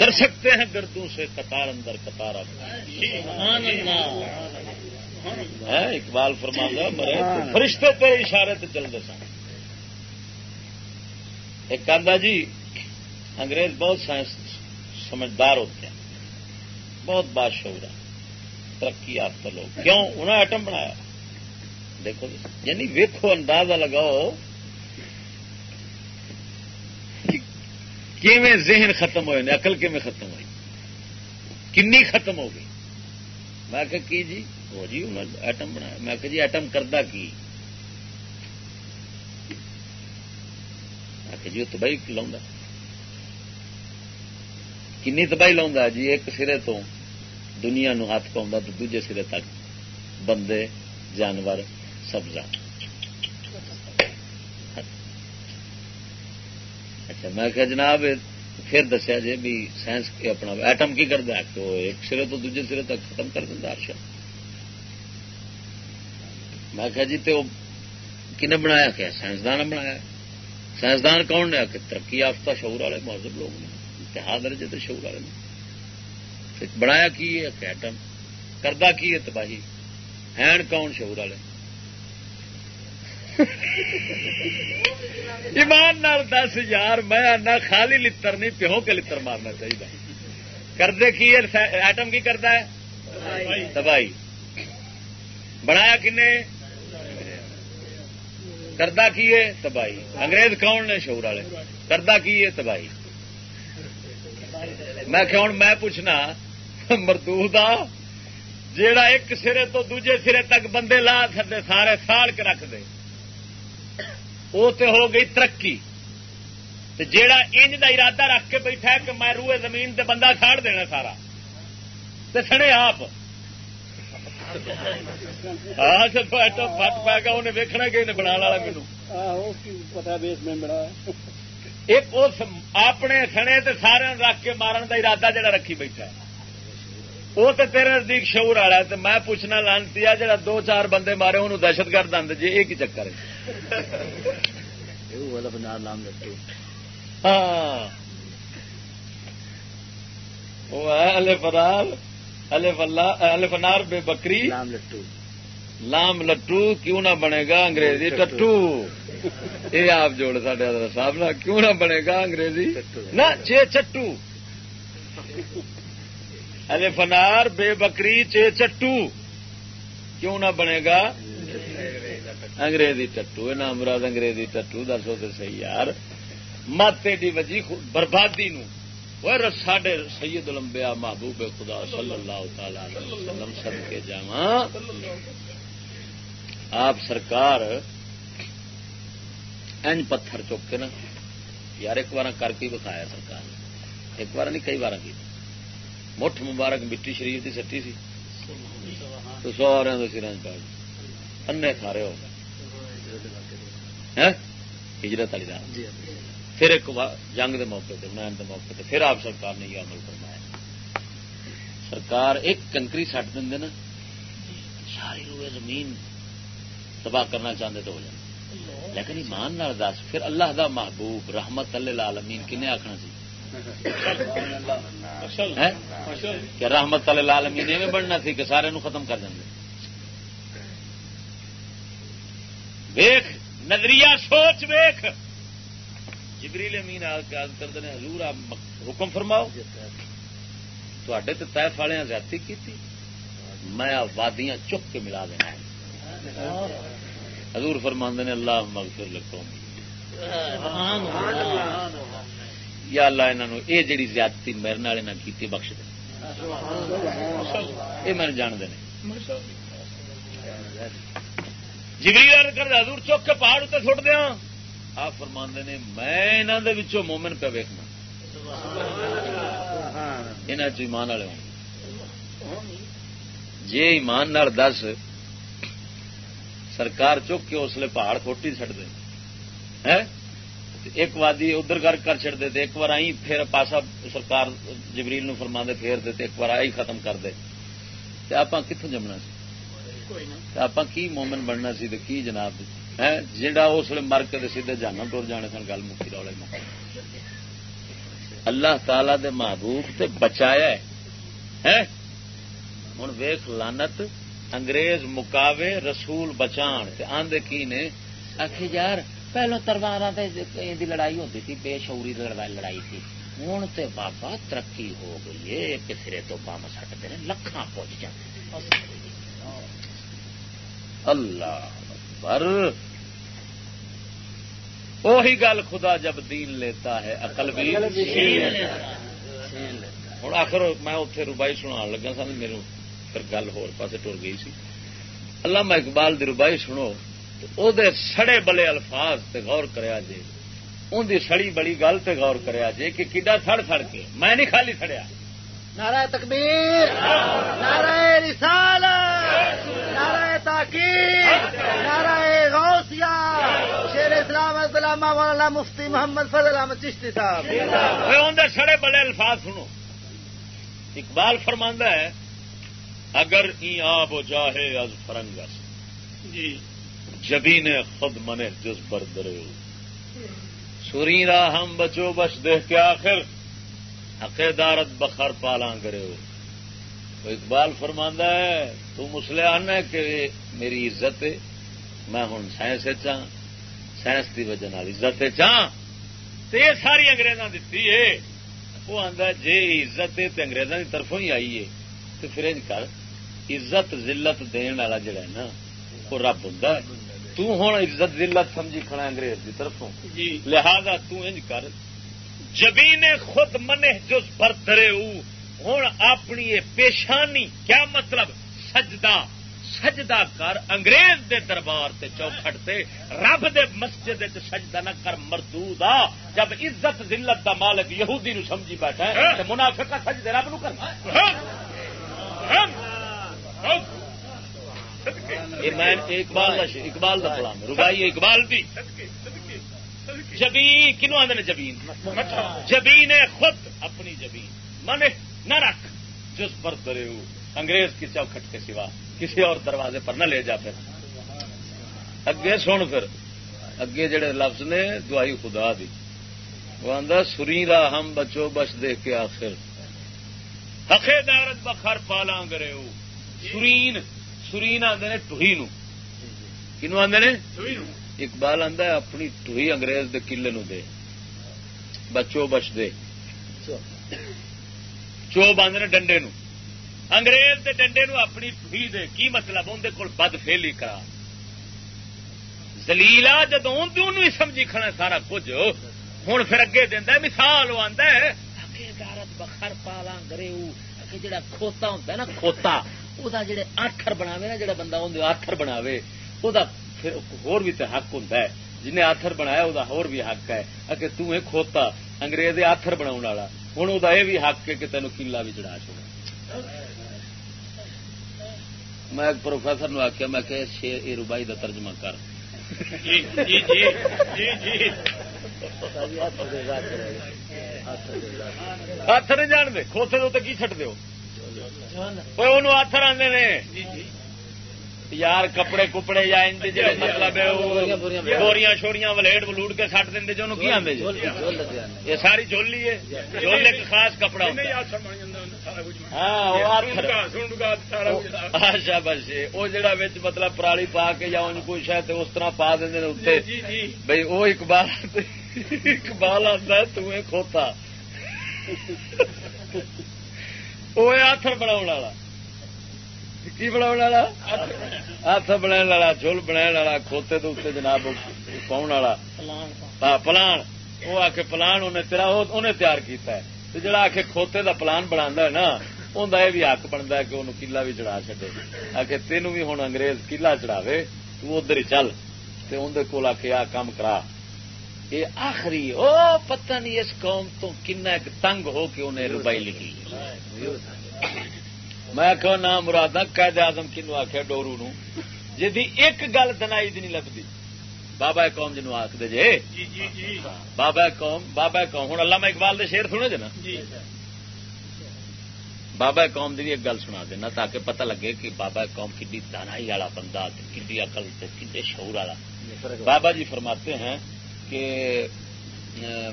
در سکتے ہیں گردوں سے، قطار اندر قطار اقبال فرما مرے فرشتے تیرے اشارے سے چلتے سن۔ ایک کہا جی انگریز بہت سائنس سمجھدار ہوتے ہیں۔ بہت بادشور ہے۔ ترقی یافتہ لوگ۔ کیوں؟ انہوں نے ایٹم بنایا۔ دیکھو جی۔ یعنی ویکو اندازہ لگاؤ کیویں ذہن ختم ہوئے اقل کیویں ختم ہوئی؟ کنی ختم ہو گئی؟ میں کہ کی جی؟ وہ جی ایٹم بنایا۔ میں کہ جی ایٹم کردہ کی؟ میں کہ جی تباہی لاؤں کنی تباہی لاؤں جی ایک سرے تو دنیا نو ہاتھ پاؤں تو دوجے سرے تک بندے، جانور سبزہ اچھا میں کہ جناب، پھر دسیا جی بھی سائنس اپنا ایٹم کی کرتا ہے کہ وہ ایک سرے تو دوجے سرے تک ختم کر دیا ارشا میں کہ جی تو کنے بنایا کیا؟ سائنسدان بنایا۔ سائنسدان کون نے؟ کہ ترقی یافتہ شعور والے مہذب لوگ نے انتہا درجے تو شعور والے نے۔ بنایا کی ہے؟ کہ ایٹم۔ کردہ کی ہے تباہی؟ ہیں کون شعور والے؟ ایمان نال دس یار میں آنا خالی لتر نہیں پیہوں کے لتر مارنا چاہیے کردے کی ایٹم کی کرتا ہے؟ تباہی بنایا کنے کردہ کی ہے؟ تباہی انگریز کون نے؟ شعور والے۔ کردہ کی ہے؟ تباہی میں کہ میں پوچھنا مردو جیڑا ایک سرے تو دوجے سرے تک بندے لا سکتے سارے ساڑ کے رکھ دے۔ وہ تو ہو گئی ترقی۔ جیڑا انج کا ارادہ رکھ کے بیٹھا ہے کہ میں روئے زمین تے بندہ ساڑ دینا سارا۔ تے سڑے آپ۔ فرق پی گا انہیں ویکنا کہ بنا لا میرے ایک اپنے سنے تے سارے رکھ کے مارن کا ارادہ جڑا رکھی بیٹھا وہ تو تیرے نزدیک شعور والا ہے میں پوچھنا لانتی جا دو چار بندے مارے انہوں دہشت گرد آدھے جی یہ چکر ہے؟ ہاں الفنار بے بکری لام لٹو لام لٹو کیوں نہ بنے گا انگریزی ٹٹو یہ آپ جوڑ سڈے صاحب نہ کیوں نہ بنے گا انگریزی نہ چھ چٹو الفنار بے بکری چھ چٹو کیوں نہ بنے گا انگریزی ٹٹو یہ نام مراد انگریزی ٹٹو، دسو تو صحیح یار۔ مت ایڈی وجی بربادی نو۔ ساڈے سید لمبیا محبوب خدا صلی اللہ تعالی وسلم سد کے جا آپ سرکار این پتھر چک کے نا، یار ایک بار کر کے بکھایا سرکار ایک بار نہیں، کئی بار کی مٹھ مبارک مٹی شریف کی سٹی سی۔ تو سارے سر پا انے کھارے ہو گئے۔ ہجرت والی دار پھر ایک جنگ دے موقع تے مین دے موقع تے پھر آپ سرکار نے یہ عمل فرمایا۔ سرکار ایک کنکری سٹ دیں نا ساری روئے زمین تباہ کرنا چاہتے تو ہو جائے لیکن ایمان نال دس پھر اللہ دا محبوب رحمت اللہ عالمین کنے آخنا سی؟ کہ رحمت اللہ عالمین ایویں بننا سی کہ سارے نو ختم کر دیں ویخ نظریہ سوچ ویخ جبریل امین آ کے کرتے ہیں حضور آپ حکم فرماؤ۔ تے تو طیف والے زیادتی کی میں وادیاں چک کے ملا دینا حضور فرماند نے، اللہ مغفر لکھو یا اللہ انہوں یہ جڑی زیادتی میرے والے نہ کی بخش دے۔ یہ میں جان دے جگری جبریل کر حضور چک کے پہاڑ اتنے سٹ دیا۔ آپ فرما نے، میں انہوں مومن پہ ویکنا یہاں ایمان والے جی ایمان نال دس، سرکار چک کے اسلے پہاڑ کھوٹی چڑ دے۔ ایک وادی ادھر کر کر چڑ دے ایک بار آئی پھر پاسا سرکار جبریل نو فرما دے پھیر دے ایک بار آئی ختم کر دے۔ آپ کتوں جمنا سی؟ آپ کی مومن بننا سی کی جناب جا اس مر کے سیدھے جانا ٹر جانے سن گل مکی رولے مک اللہ تعالی دے محبوب تے بچایا ہے ہوں ویخ لانت انگریز مکاوے رسول بچان آدھے کی نے آخ یار پہلو تلوار لڑائی ہوتی تھی بے شعوری لڑائی تھی ہوں تو بابا ترقی ہو گئی ہے ایک سرے تو بم سٹتے ہیں لکھان پہنچ جاتے اللہ پر وہی گل خدا جب دین لیتا ہے اقل بھی ہوں آخر میں اتنے روبائی سنا لگا سا میرے پھر گل ہو پاس ٹر گئی سی۔ میں اقبال دی روبائی سنو او دے سڑے بلے الفاظ تے غور کریا جے۔ ان دی سڑی بڑی گل تے غور کریا جے کہ کڈا تھڑ تھڑ کے؟ میں نہیں خالی تھڑیا۔ نعرہ تکبیر نعرہ رسالت نعرہ تاکید نعرہ غوثیہ شیر اسلام علامہ مولانا مفتی محمد فضل احمد چشتی صاحب۔ ان دے سڑے بڑے الفاظ سنو۔ اقبال فرماندہ ہے اگر ای آب و جاہے از فرنگس جی۔ جبی نے خود منے جس پر درے سوری را ہم بچو بچ دیکھ کے آخر۔ عقیدارت بخر پالا کرے ہو۔ تو اقبال فرماندہ ہے تو مسلے آنا کہ میری عزت ہے میں ہوں سائنس چاہ سائنس کی وجہ عزت چاہ تو یہ ساری اگریزاں دتی ہے۔ وہ آتا جی عزت ہے تو اگریزاں کی طرفوں ہی آئی ہے۔ تو پھر کر عزت ذلت دن والا جڑا ہے نا وہ رب ہوں توں عزت ذلت سمجھی کھڑا انگریز کی طرفوں۔ جی۔ لہذا تنج کر جبی خود منے جس پر درے ہوں اپنی پیشانی، کیا مطلب؟ سجدہ سجدہ کر انگریز دے دربار تے چوکھٹ تے، رب دے مسجد تے سجدہ نہ کر مردود آ جب عزت ذلت دا مالک یہودی نو سمجھی بیٹھا ہے تو منافقہ سجدے رب نو کرنا اقبال اقبال کا پلان روبائی اقبال بھی جبین، کنو آدھے جبین؟ جبین خود اپنی جبین۔ من نہ رکھ۔ جس پر درے ہو۔ انگریز کی چوکھٹ کے سوا کسی اور دروازے پر نہ لے جا پھر۔ اگے سن پھر۔ اگے جڑے لفظ نے، دعائی خدا دی۔ وہ آدھا سری را ہم بچو بچ دیکھ کے آخر۔ حقے دارت بخر پالا گرے ہو۔ سرین سرین آدھے ٹوہی نو۔ کنو آدھے اقبال آدھا اپنی ٹوہی انگریز دے کلے نو دے۔ بچو بچ دے۔ چو باندھ ڈنڈے نو۔ انگریز دے ڈنڈے نو اپنی ٹوہی دے۔ کی مطلب؟ اندر کول بد فیلی کرا زلیلا جدو ہی سمجھی کھڑا سارا کچھ۔ ہوں پھر اگے دینا مثال وہ آدھا دارت بخر پالا گرے جڑا کھوتا ہوتا نا، کھوتا وہ جڑے آخر بنا نا، جڑا بندہ آخر بنا وہ پھر ہور بھی تو حق ہوں جنہیں آتھر بنایا وہ ہور بھی حق ہے۔ اگر تیں کھوتا انگریز آتھر بنا ہوں وہ بھی حق ہے کہ تینوں کلا بھی چڑھا چڑا میں ایک پروفیسر نو آخیا میں کہ شیر یہ روبائی کا ترجمہ کر۔ ہاتھ نہیں جان دے کھوتے تو کی چٹ دو آتھر آدھے نے۔ یار کپڑے کپڑے یا مطلب بوریاں شوریاں ولیٹ ولوٹ کے سٹ دیں جو کی آدھے یہ ساری جولی ہے۔ جول ایک خاص کپڑا اچھا بس وہ جڑا مطلب پرالی پا کے یا ان کچھ ہے اس طرح پا دیں اتنے بھائی وہ اقبال اقبال آتا تمہیں کھوتا۔ وہ آتھر بنا والا۔ کی بنا والا؟ ہاتھ بنا والا جل بنا والا، کھوتے تو اتنے جناب پاؤن والا۔ پلان۔ وہ آ کے پلان تیرا انہیں تیار کیتا ہے۔ جڑا آ کے کھوتے دا پلان بنا ہے نا انہیں یہ بھی حق بنتا ہے کہ انہوں کلا بھی چڑھا چڈے آ کے تینوں بھی ہوں انگریز کلا چڑھاوے، تو ادھر ہی چل۔ تو اندر کول آ کے آ کام کرا۔ یہ آخری، او پتہ نہیں اس قوم تو کن تنگ ہو کے انہیں روبائی لکھی میں کہ نام مراد قید آدم کنو آخیا ڈورو نو۔ جی ایک گل دنائی دی نہیں لگتی بابا قوم جنو آخ دے جے۔ جی، جی، جی۔ بابا قوم بابا قوم۔ ہوں اللہ میں اقبال دے شیر سنے جے نا۔ بابا قوم کی ایک گل سنا دینا تاکہ پتہ لگے کہ بابا قوم کی دانائی والا بندہ کی اقل کھے شعور والا۔ بابا جی فرماتے ہیں کہ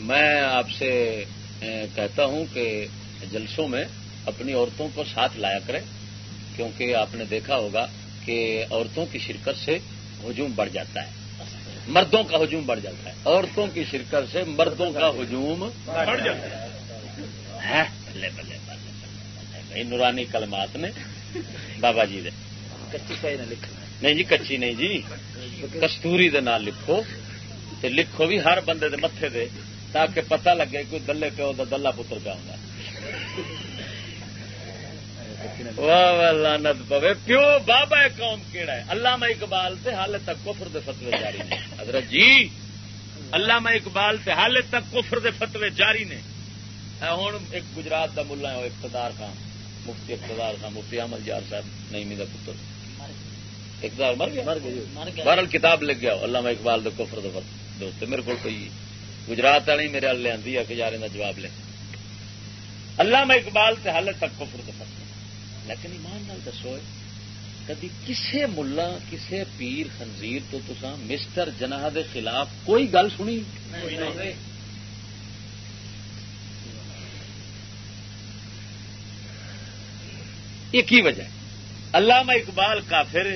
میں آپ سے کہتا ہوں کہ جلسوں میں اپنی عورتوں کو ساتھ لایا کریں کیونکہ آپ نے دیکھا ہوگا کہ عورتوں کی شرکت سے ہجوم بڑھ جاتا ہے۔ مردوں کا ہجوم بڑھ جاتا ہے۔ عورتوں کی شرکت سے مردوں کا ہجوم بڑھ جاتا ہے۔ بلے بلے بلے نورانی کلمات نے بابا جی کچی نہیں جی کچی نہیں جی۔ کستوری نال لکھو لکھو بھی ہر بندے دے متے دے تاکہ پتہ لگے کوئی دلے پیو دا دلہ پتر پہ ہوں واہ لانت پوے۔ پیو بابا قوم کیڑا ہے؟ علامہ اقبال سے حال تک کفر دے فتوے جاری نے۔ حضرت جی علامہ اقبال سے حال تک کفر دے فتوے جاری نے۔ ہوں ایک گجرات کا ملا ہے اقتدار خان، مفتی اقتدار خان، مفتی احمد یار صاحب نہیں میرا پتر۔ اقتدار مر گیا؟ بہرحال کتاب لکھ گیا، علامہ اقبال دے کفر دے فتوے۔ میرے کو کوئی گجرات والی میرے ہل لیا کہ یار جواب لے علامہ اقبال سے حال تک کفر دے فتوے۔ لیکن ایمان نال دسو کدی کسے ملا کسے پیر خنزیر تو تسا مسٹر جناح دے خلاف کوئی گل سنی؟ یہ کی وجہ علامہ اقبال کافر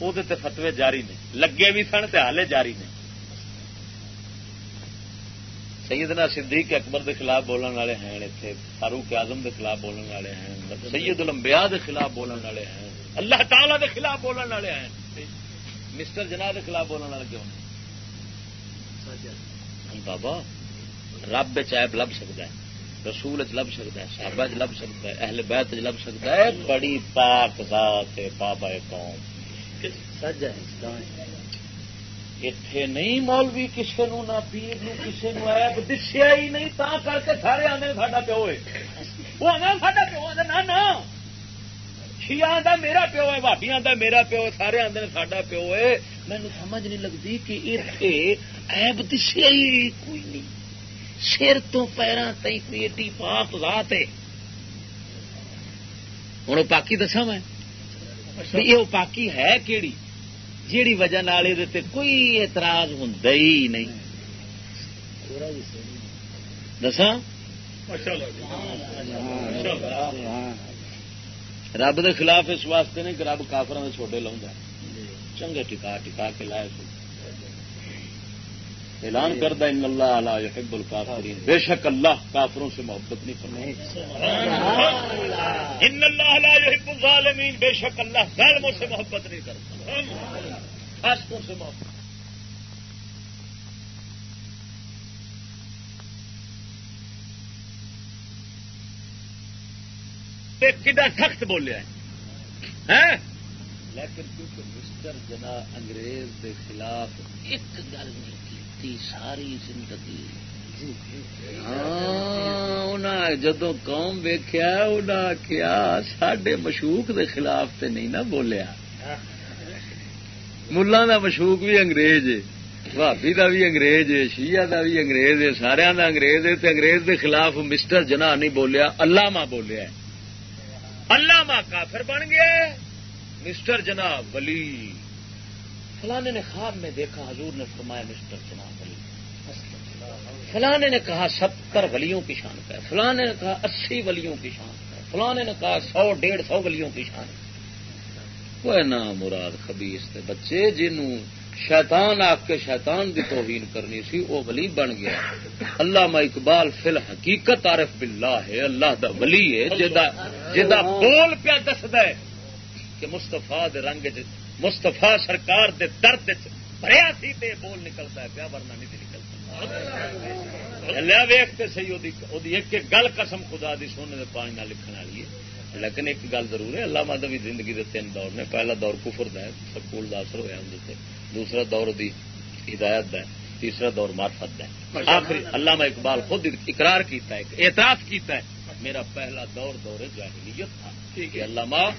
وہ فتوے جاری نے لگے بھی سن تے حالے جاری نے۔ سیدنا صدیق اکبر دے خلاف بولن والے ہیں اتنے فاروق اعظم دے خلاف بولن والے ہیں، سید الانبیاء دے خلاف بولن والے ہیں، اللہ تعالی دے خلاف بولن والے ہیں۔ مسٹر جناح دے خلاف بولن والے کیوں بابا، رب چیب لب سکتا ہے، رسول چ لب سکتا ہے، صحابہ چ لب سکتا ہے، اہل بیت چ لب سکتا ہے، بڑی پاک ذات بابا قوم۔ سج ہے۔ اتے نہیں مولوی کسی نو نہ پیر نو کسی نو ایب دسیا ہی نہیں تا کر کے سارے آدھے ساڈا پیو ہے وہ آنا ساڈا پیو آدھا نہ نہ شیا آدھا میرا پیو ہے بھابی آدھا میرا پیو ہے سارے آدھے ساڈا پیو ہے مینو سمجھ نہیں لگتی کہ اتنے ایب دسیا ہی کوئی نہیں سر تو پیروں تھی کوئی ایڈی پاک ذات ہے ہوں پاکی دسا میں یہ پاکی ہے کیڑی جیڑی وجہ کوئی اعتراض ہوں ہی نہیں۔ دسا رب دے خلاف اس واسطے نہیں کہ رب کافر چھوٹے لاؤں چنگے ٹکا ٹکا کے لائے اعلان کردہ ان اللہ علا يحب الکافرین۔ بے شک اللہ کافروں سے محبت نہیں کرنا ان اللہ علا يحب الظالمین۔ بے شک اللہ ظالموں سے محبت نہیں کرتا۔ سے کدا سخت بولیا ہے؟ لیکن کیونکہ مسٹر جنا انگریز کے خلاف ایک گل نہیں ساری زندگی۔ ہاں جدو قوم ویخیا انہیں آخیا سڈے مشوق دے خلاف تے نہیں نا بولیا۔ ملا مشوق بھی انگریز بھابی دا بھی انگریز ہے شیعہ دا بھی انگریز ہے سارا دا انگریز ہے تے انگریز دے خلاف مسٹر جنا نہیں بولیا اللہ ماں بولیا اللہ ماں کافر بن گیا مسٹر جنا ولی فلانے نے خواب میں دیکھا حضور نے فرمایا مسٹر جناب ولی فلانے نے کہا ستر ولیوں کی شان ہے فلانے نے کہا اسی ولیوں کی شان ہے فلانے نے کہا سو ڈیڑھ سو ولیوں کی شان ہے وہ نا مراد خبیس تھے بچے جنوں شیطان آ کے شیطان دی توہین کرنی سی، وہ ولی بن گیا۔ اللہ ما اقبال فی الحقیقت عارف باللہ ہے، اللہ دا ولی ہے جدا جدا بول پیا دسد کہ مستفا رنگ مستفا سرکار دے درد بھریا سی تے بول نکلتا ہے پیا، ورنہ نہیں نکلتا۔ لیا ویخ ویختے سی ایک ایک گل قسم خدا دی سونے دے پانی نہ لکھن والی ہے۔ لیکن ایک گل ضرور ہے اللہ مدوی زندگی دے تین دور نے۔ پہلا دور کفر دا ہے سکول دا اثر ہوا اندر دوسرا دور دی ہدایت دا ہے تیسرا دور مارفت دا ہے۔ آخری علامہ اقبال خود اقرار کیتا ہے احتیاط کیتا ہے میرا پہلا دور دور جاہلیت تھا کہ علامہ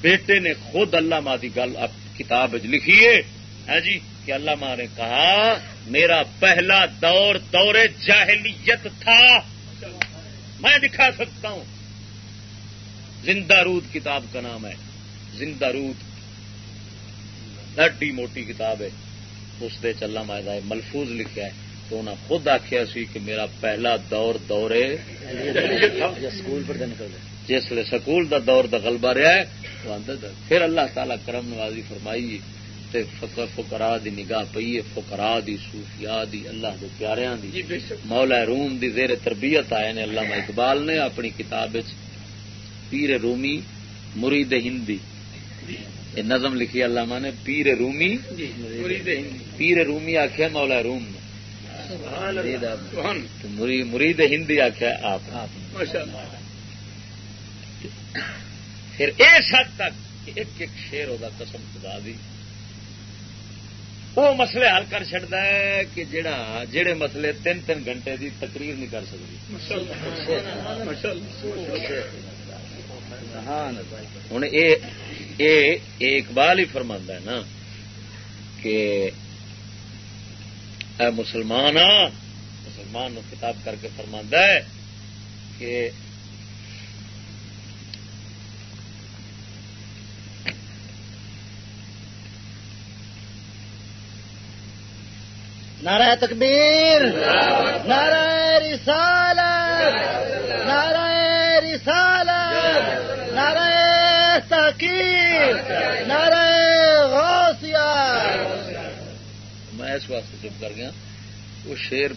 بیٹے نے خود اللہ ماں کی گل کتاب لکھیے ہے۔ جی کہ اللہ ماں نے کہا میرا پہلا دور دور جاہلیت تھا۔ میں دکھا سکتا ہوں۔ زندہ رود کتاب کا نام ہے۔ زندہ رود۔ لڈی موٹی کتاب ہے۔ اس دے چلا مائدہ ہے ملفوظ لکھا ہے تو انہیں خود آخیا سی کہ میرا پہلا دور دورے سکول پر جس لیے سکول دا دور دا غلبہ رہا ہے پھر اللہ تعالی کرم نوازی فرمائی تے فقرا دی نگاہ پئی ہے فقرا دی صوفیاء دی اللہ دے پیاریاں دی۔ جی، مولا روم دی زیر تربیت آئے نے علامہ اقبال نے اپنی کتاب پیر رومی مرید ہندی۔ یہ نظم لکھی علامہ نے پیر رومی جی، پیر رومی آخیا مولا روم۔ مرید ہندی آخیا آپ۔ پھر اس حد تک ایک ایک شیر ہوگا قسم خدا دی۔ وہ مسئلے حل کر چڑتا ہے کہ جڑا جڑے مسئلے تین تین گھنٹے دی تقریر نہیں کر سکتی ہوں یہ اقبال ہی فرما ہے نا کہ اے مسلمان مسلمان کتاب کر کے فرما ہے کہ نعرہ تکبیر، نعرہ رسالت نعرہ رسالت۔ نعرہ تحقیق نعرہ غوثیہ۔ میں اس واسطے چپ کر گیا۔ وہ شیر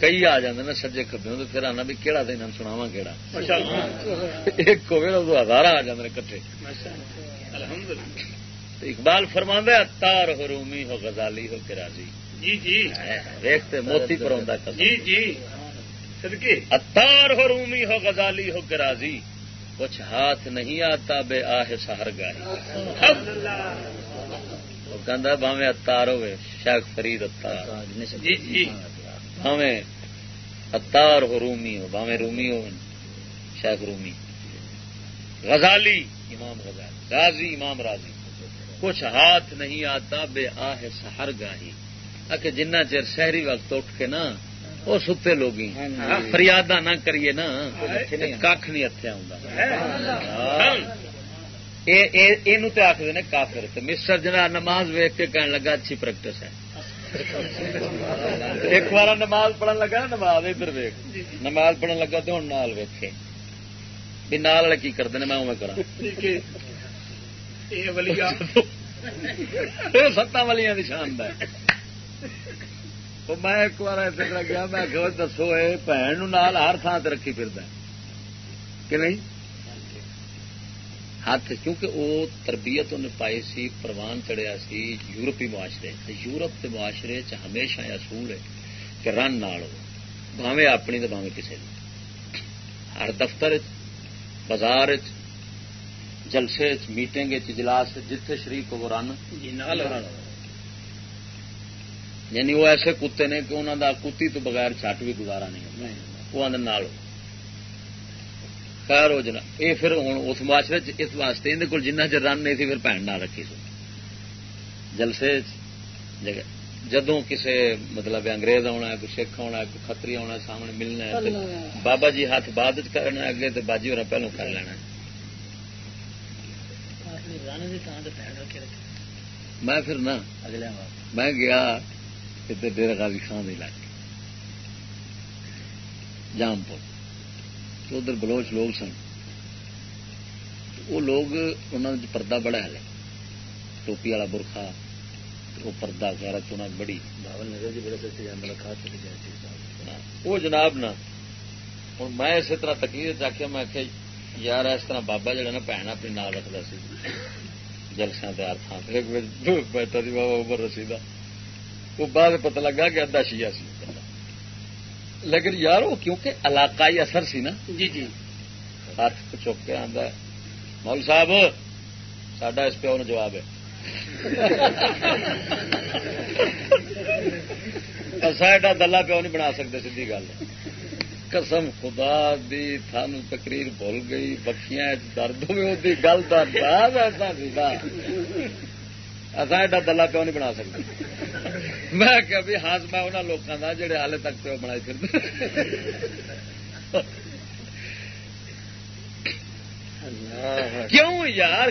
کئی آ جاتے نا سجے کبے تو پھر آنا بھی کہڑا دن سناوا کہڑا ایک ہوگا تو ہزار آ جاتے کٹھے۔ اقبال فرما تار ہو رومی ہو غزالی ہو کراجی جی جی۔ ویختے موتی پر جی جی۔ اتار ہو رومی ہو غزالی ہو گرازی کچھ ہاتھ نہیں آتا بے آہ سہر گاہی۔ کہ باوے اتار ہوئے، شیخ فرید اتار۔ جی جی باوے اتار ہو رومی ہو باوے رومی ہو، شیخ رومی۔ غزالی امام غزالی راضی امام راضی۔ کچھ ہاتھ نہیں آتا بے آہ سہر گاہی۔ کہ جنہ چر شہری وقت اٹھ کے نا وہ ستے لوگ فریادہ نہ کریے نا کھ نہیں اتیا یہ آخر نے کافر مسٹر جنا نماز ویک کے کہنے لگا اچھی پریکٹس ہے۔ ایک بار نماز پڑھن لگا نا نماز ادھر ویک نماز پڑھن لگا تو ہوں نال ویکے بھی نال والے کی کرتے میں اوے کرا ستاں والیاں ہے۔ میں ایک بار ایسے کر گیا میں کہ دسو یہ بھن نال ہر تھان سے رکھی پھر کہ نہیں؟ ہاتھ کیونکہ وہ تربیت انہیں پائی سی پروان چڑھیا سی یورپی معاشرے یورپ کے معاشرے چ ہمیشہ اصول ہے کہ رن نال ہو باوے اپنی تو باوے کسی ہر دفتر بازار جلسے میٹنگ اجلاس جتھے شریف وہ رن۔ جی، یعنی وہ ایسے کتے نے کہ انہوں دا کتی تو بغیر چھٹ بھی گزارا نہیں وہ آدھے خیر ہو جنا۔ یہ پھر ہوں اس معاشرے اس واسطے اندر کول جنہ چر رن نہیں تھی پھر بھن نہ رکھی سو جلسے جدو کسی مطلب انگریز آنا کوئی سکھ آنا کوئی کتری آنا سامنے ملنا ہے بابا جی ہاتھ بعد کرنا اگلے تو باجی اور پہلو کر لینا میں پھر نا میں گیا ادھر ڈیرا غازی خان علاقے۔ جام پور۔ تو ادھر بلوچ لوگ سن۔ وہ لوگ انہوں نے پردہ بڑا ہے۔ ٹوپی والا برخا وہ پردہ غیرت انہوں بڑی۔ جی بڑے وہ جناب نا ہوں میں اسی طرح تقریر چاہیے میں آخیا یار اس طرح بابا جہا نا بھن اپنی نام رکھتا سی۔ جلسہ تیار تھان بابا ابر رسیدہ۔ وہ بعد پتہ لگا کہ ادا شیعہ سی۔ لیکن یار وہ کیونکہ علاقائی اثر سی نا۔ جی جی۔ ہاتھ چک کے آدھا مول صاحب سڈا اس پیو جواب ہے۔ ایڈا دلہا پیو نہیں بنا سکتے سی گل قسم خدا دی تھان تقریر بھول گئی بکیاں درد ہوئی گل کا انداز ایسا اصا ایڈا دلہا پیو نہیں بنا سکتے میں کہ بھی ہاسما انہوں لوگوں کا جڑے ہال تک پیو بنا پھر کیوں یار؟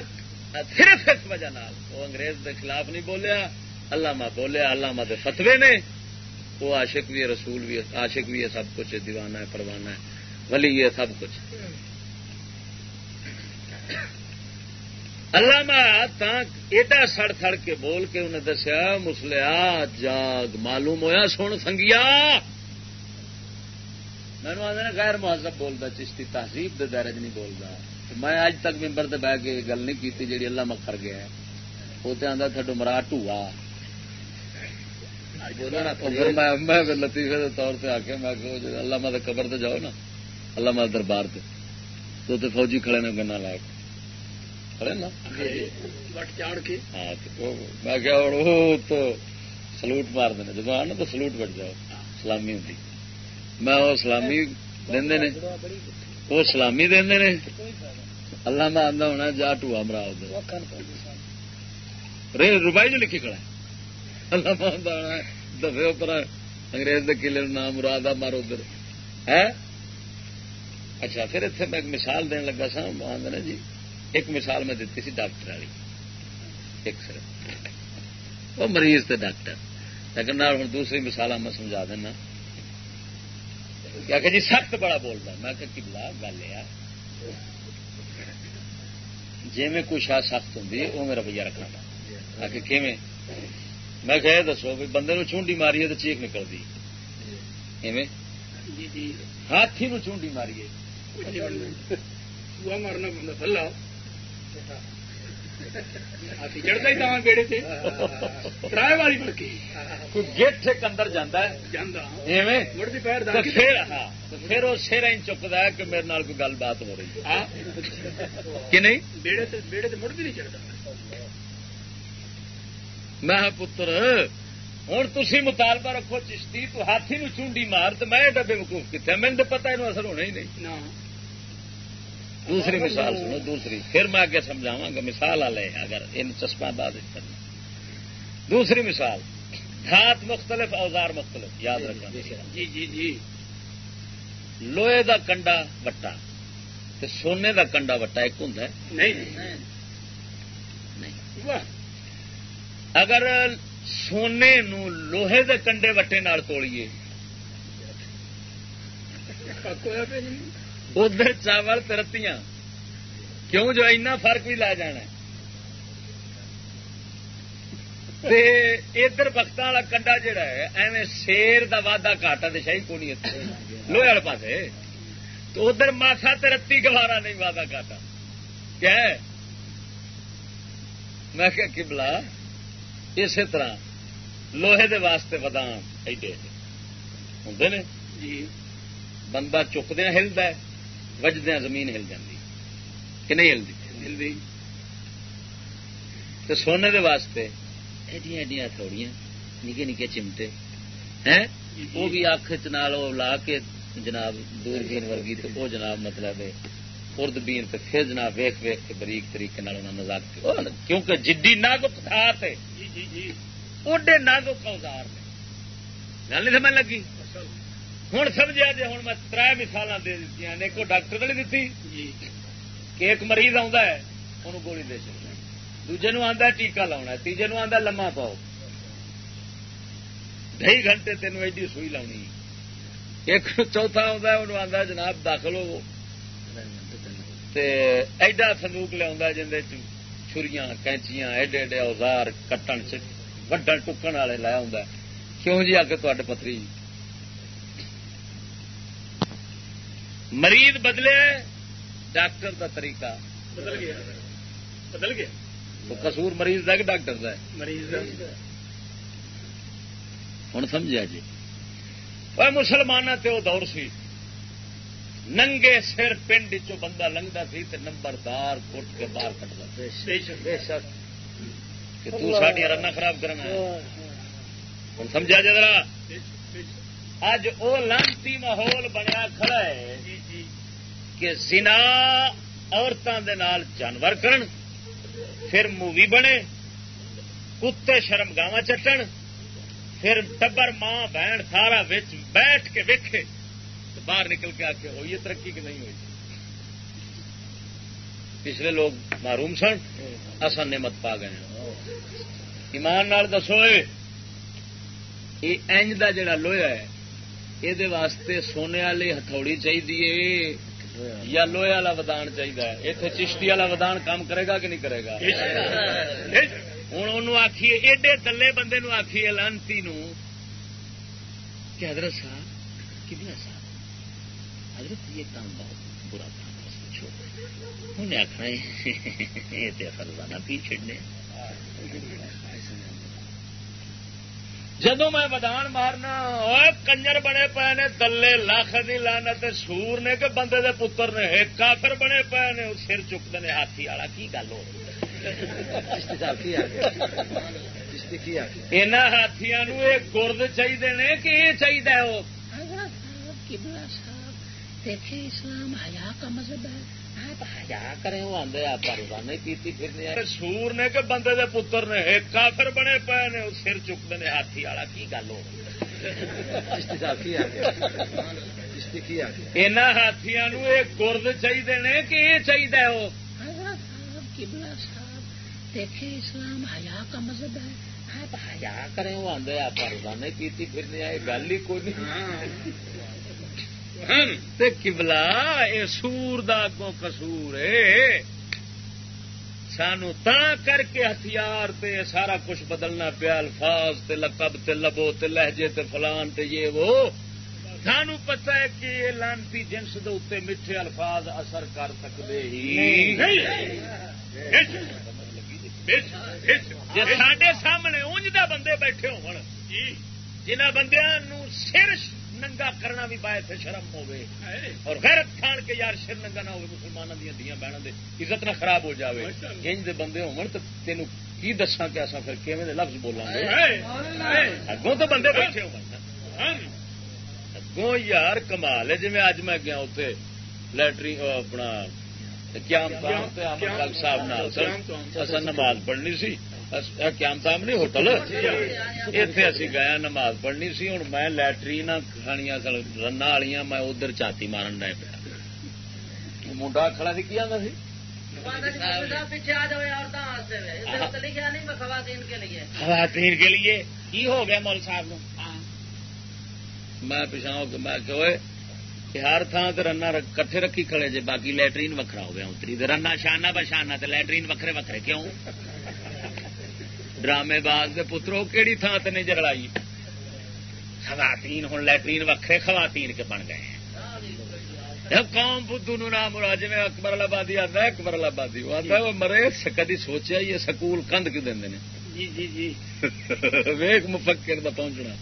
صرف اس وجہ وہ انگریز کے خلاف نہیں بولیا علامہ بولیا علامہ دے فتوے نے۔ وہ عاشق بھی ہے رسول بھی ہے عاشق بھی ہے سب کچھ دیوانہ ہے پروانہ ہے ولی ہے سب کچھ۔ علامہ ایڈا سڑ سڑ کے بول کے انہیں دسیا مسلیا جاگ معلوم ہویا سن سنگیا۔ مینو آدھے غیر مہذب بولتا چشتی تہذیب دائرے چ نہیں بولتا میں اج تک ممبر سے بہ کے گل نہیں کی جی اللہ مکھر گیا وہ تو آتا تھڈو مرا ٹوا میں لطیفے کے طور سے آ کے میں اللہ مد قبر جاؤ نا اللہ مد دربار سے تو فوجی کھڑے نے گنا لا کے کھڑے نا ہاں میں کیا تو سلوٹ مار دینا جب آنا تو سلوٹ بٹ جاؤ سلامی ہوتی۔ میں وہ سلامی دے وہ سلامی دے اللہ میں آدھا ہونا جا ٹوا مرا روبائی جو لکھی کھڑا اللہ میں آدھا ہونا دفے اوپر انگریز کے کلے نام مراد آ مارو ادھر۔ ہے؟ اچھا پھر اتنے میں مثال دین لگا سا آدھے جی ایک مثال میں دیتی سی ڈاکٹر والی ایک صرف وہ مریض تے ڈاکٹر۔ لیکن ہوں دوسری مثال میں سمجھا دینا۔ کیا کہ جی سخت بڑا بولتا میں کہ کبلا گل یہ جی میں کوئی شاید سخت ہوں وہ میرا رویہ رکھنا پا کہ میں کہ دسو بھی بندے نو چونڈی ماری تو چیخ نکلتی ہاتھی نو چونڈی ماری مرنا بندہ چڑھتا ہی بیڑے سے کرایہ والی بڑکی گیٹ اندر جانا پھر وہ سر چکتا ہے کہ میرے نال کوئی گل بات ہو رہی ہے کہ نہیں بیڑے بیڑے مڑ بھی نہیں چڑھتا میں پتر ہوں تھی مطالبہ رکھو چشتی تو ہاتھی نو چونڈی مار تو میں ڈبے مکوف کتنے مجھے پتا یہ اثر ہونا ہی نہیں دوسری مثال سنو دوسری۔ پھر میں آگے سمجھاوا گا مثال والے اگر ان چشمہ باد کرنا دوسری مثال دھات مختلف اوزار مختلف یاد رکھنا۔ جی جی جی لوہے دا کنڈا وٹا سونے دا کنڈا وٹا ایک ہوں نہیں اگر سونے نو لوہے دے کنڈے وٹے نال توڑیے ادھر چاول ترتیاں۔ کیوں جو اینا فرق بھی لا جانا ادھر بخت والا کنڈا جہا ہے ایویں شیر کا واڈا کاٹا تو شاہی کونی لوہے والے پاس تو ادھر ماسا ترتی گوارا نہیں واڈا کاٹا۔ کیا میں کیا کبلا اسی طرح لوہے دے واسطے بدام ایڈے ہوں جی۔ بندہ چکدیا ہلدا ہے۔ وجدیا زمین ہل جاتی کہ نہیں ہلدی؟ ہلدی۔ تو سونے دے واسطے ایڈیاں ایڈیاں تھوڑیاں نکے نکے چمٹے ہیں؟ وہ بھی اکھ چال لا کے جناب دور بین ورگی تو وہ جناب مطلب خرد بین تو پھر جناب ویخ ویخ کے بریک طریقے نظر کیونکہ جڈی ناگک تھا اوڈے ناگک اوزار نے گل نہیں سمجھ لگی؟ ہوں سمجھا جی ہوں میں تر مثال دے دیتی ایک ڈاکٹر نے دیتی کہ ایک مریض انہوں گولی دے چکنا دوجے نو آتا ٹیکا لاؤنا تیجے نو لما پاؤ ڈھائی گھنٹے تینوں ایڈی سوئی لاؤنی ایک چوتھا آتا آتا جناب داخل ہو ایڈا سندوک لیا جن چھری کینچیاں ایڈے ایڈے اوزار کٹن وڈن ٹکن والے لایا ہوں کیوں جی آ کے تے پتری مریض بدلے ڈاکٹر دا طریقہ۔ بدل گیا بدل گیا۔ تو قصور مریض کا کہ ڈاکٹر کا مریض ہوں سمجھا جی۔ وہ مسلمان تے وہ دور سی۔ ننگے سر پنڈ چ بندہ لنگتا سی تے نمبردار کٹ کے باہر کٹتا بے شک کہ تو ساری رنا خراب کرنا ہوں سمجھا جی ذرا؟ اج وہ لانتی ماحول بنیا کھڑا ہے۔ کہ زنا عورتوں دے نال جانور کرن، پھر مووی بنے، کتے شرم گاوا چٹن، پھر ٹبر ماں، بہن سارا بیٹھ کے ویکھے باہر نکل کے آ کے ہوئی ترقی کہ نہیں ہوئی؟ پچھلے لوگ معروم سن اصا نعمت پا گئے ایمان نال دسو انج کا جڑا لوہا ہے یہ واسطے سونے والی ہتھوڑی چاہیے یا لوہے والا ودان چاہیے اتنے چشتی والا ودان کام کرے گا کہ نہیں کرے گا؟ ہوں ان آخیے ایڈے دلے بندے نو آخیے لانتی کہ حضرت صاحب کتنا صاحب؟ حضرت یہ کام بہت برا کام انہیں آخنا یہ فرزانہ پی چڑنے جدو میں ودان مارنا کنجر بنے پے نے دلے لاکھ دی لانا سور نے کہ بندے دے پتر نے کافر بنے پے نے سر چکتے ہیں ہاتھی والا کی گل ہو ہاتھیاں گرد چاہیے کہ یہ چاہیے وہ؟ دیکھے اسلام حیا کا مذہب ہے۔ کرے وہ آدھے آپ روزانہ پیتی پھرنے سور نے کہ بندے دے پتر نے کافر بنے پے نے سر چکتے ہیں ہاتھی والا کی گل ہو؟ ہاتھیاں گرد چاہیے کہ یہ چاہیے وہ اسلام حیا کا مذہب ہے۔ آپ حیا کریں وہ آدھے آپ روزانہ پیتی پھرنے گل ہی کوئی نہیں۔ کبلا یہ سور دگوں کسور سانو تا کر کے ہتھیار تے سارا کچھ بدلنا پیا الفاظ تے لقب تے لبو تے لہجے تے فلان تے یہ وہ۔ سانو پتا ہے کہ یہ لانتی جنس دے اتنے میٹھے الفاظ اثر کر سکتے ہی۔ سڈے سامنے اونجدہ بندے بیٹھے ہو جنہ بندیا سر ننگا کرنا بھی پائے تھے شرم ہوے اور غیرت کھان کے یار سر ننگا نہ ہوئے مسلمانوں دیا دیا بہنوں دے عزت نہ خراب ہو جاوے۔ انج دے بندے ہون تو تینوں کی دساں کہ اصا پھر کیویں دے لفظ بولاں گے اگوں تو بندے بیٹھے ہو اگوں یار کمال ہے جی اج میں گیا اتنے لٹرین اپنا قیام صاحب نماز پڑھنی سی۔ قیام صاحب نہیں ہوٹل؟ اتے اسی گیا نماز پڑھنی سی ہوں میں لٹرین کھانی رن والی میں ادھر چاتی مارن ڈے پیا۔ منڈا کھڑا سی کی آتا سی؟ خواتین کے لیے۔ کی ہو گیا مول صاحب میں پچھا ہو کے میں کہ ہر تھان سے رنا کٹھے رکھی کھڑے جی باقی لٹرین وکرا ہو گیا اتری رنا شانہ بشانہ لٹرین وکھرے وکھرے کیوں؟ ڈرامے باز کے پترو کہڑی تھان سے نہیں جڑائی خواتین ہوں لٹرین وکھرے خواتین کے بن گئے ہیں۔ قوم بدھو نو نام مرا جی اکبر آبادی آتا ہے اکبر آبادی وہ آتا ہے وہ مرے کدی سوچا یہ سکول کند کیوں دیں جی جی جی۔ ویک مفکر پہنچنا۔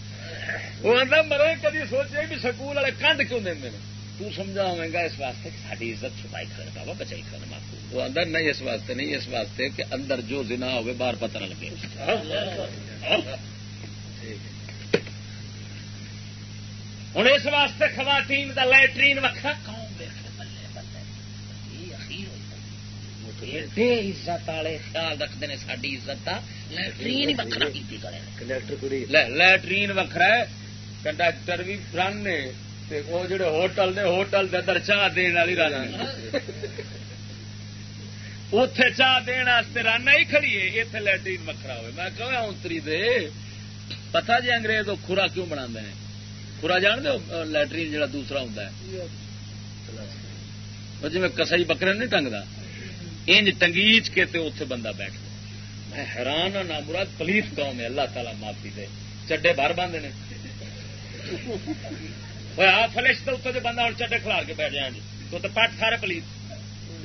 وہ آتا مرے کدی سوچا بھی سکول والے کند کیوں دیں تو سمجھا ہوئے گا اس واسطے کہ ساری عزت چھپائی کھڑے بابا بچائی کھڑے معقول وہ اندر نہیں اس واسطے نہیں اس واسطے کہ اندر جو زنا ہوگی باہر پتہ نہ لگے۔ ہوں اس واسطے خواتین کا لٹرین وکرا قوم عزت والے خیال رکھتے ہیں ساری عزت کا لٹرین لٹرین وکرا کنڈکٹر بھی رن وہ جڑے ہوٹل نے ہوٹل کے اندر چاہ دن والی رن اتے چاہ دن رانا ہی کھڑی ہے اتنے لٹرین وکرا ہوئے میں کہ اتری دے پتا جی انگریز خورا کیوں بنا خورا جان دو لٹرین جڑا دوسرا ہوں جی میں کسائی بکرے نہیں ٹنگتا انج ٹنگیچ کے تے اتے بندہ بیٹھ میں حیران ہوں نہ مراد پلیس گاؤں میں اللہ تعالی معافی دے چڈے باہر باندھے نے فلش تو اتنے بندہ ہوں چڈے کھلار کے بیٹھ جائیں جی تو پٹ سارے پلیس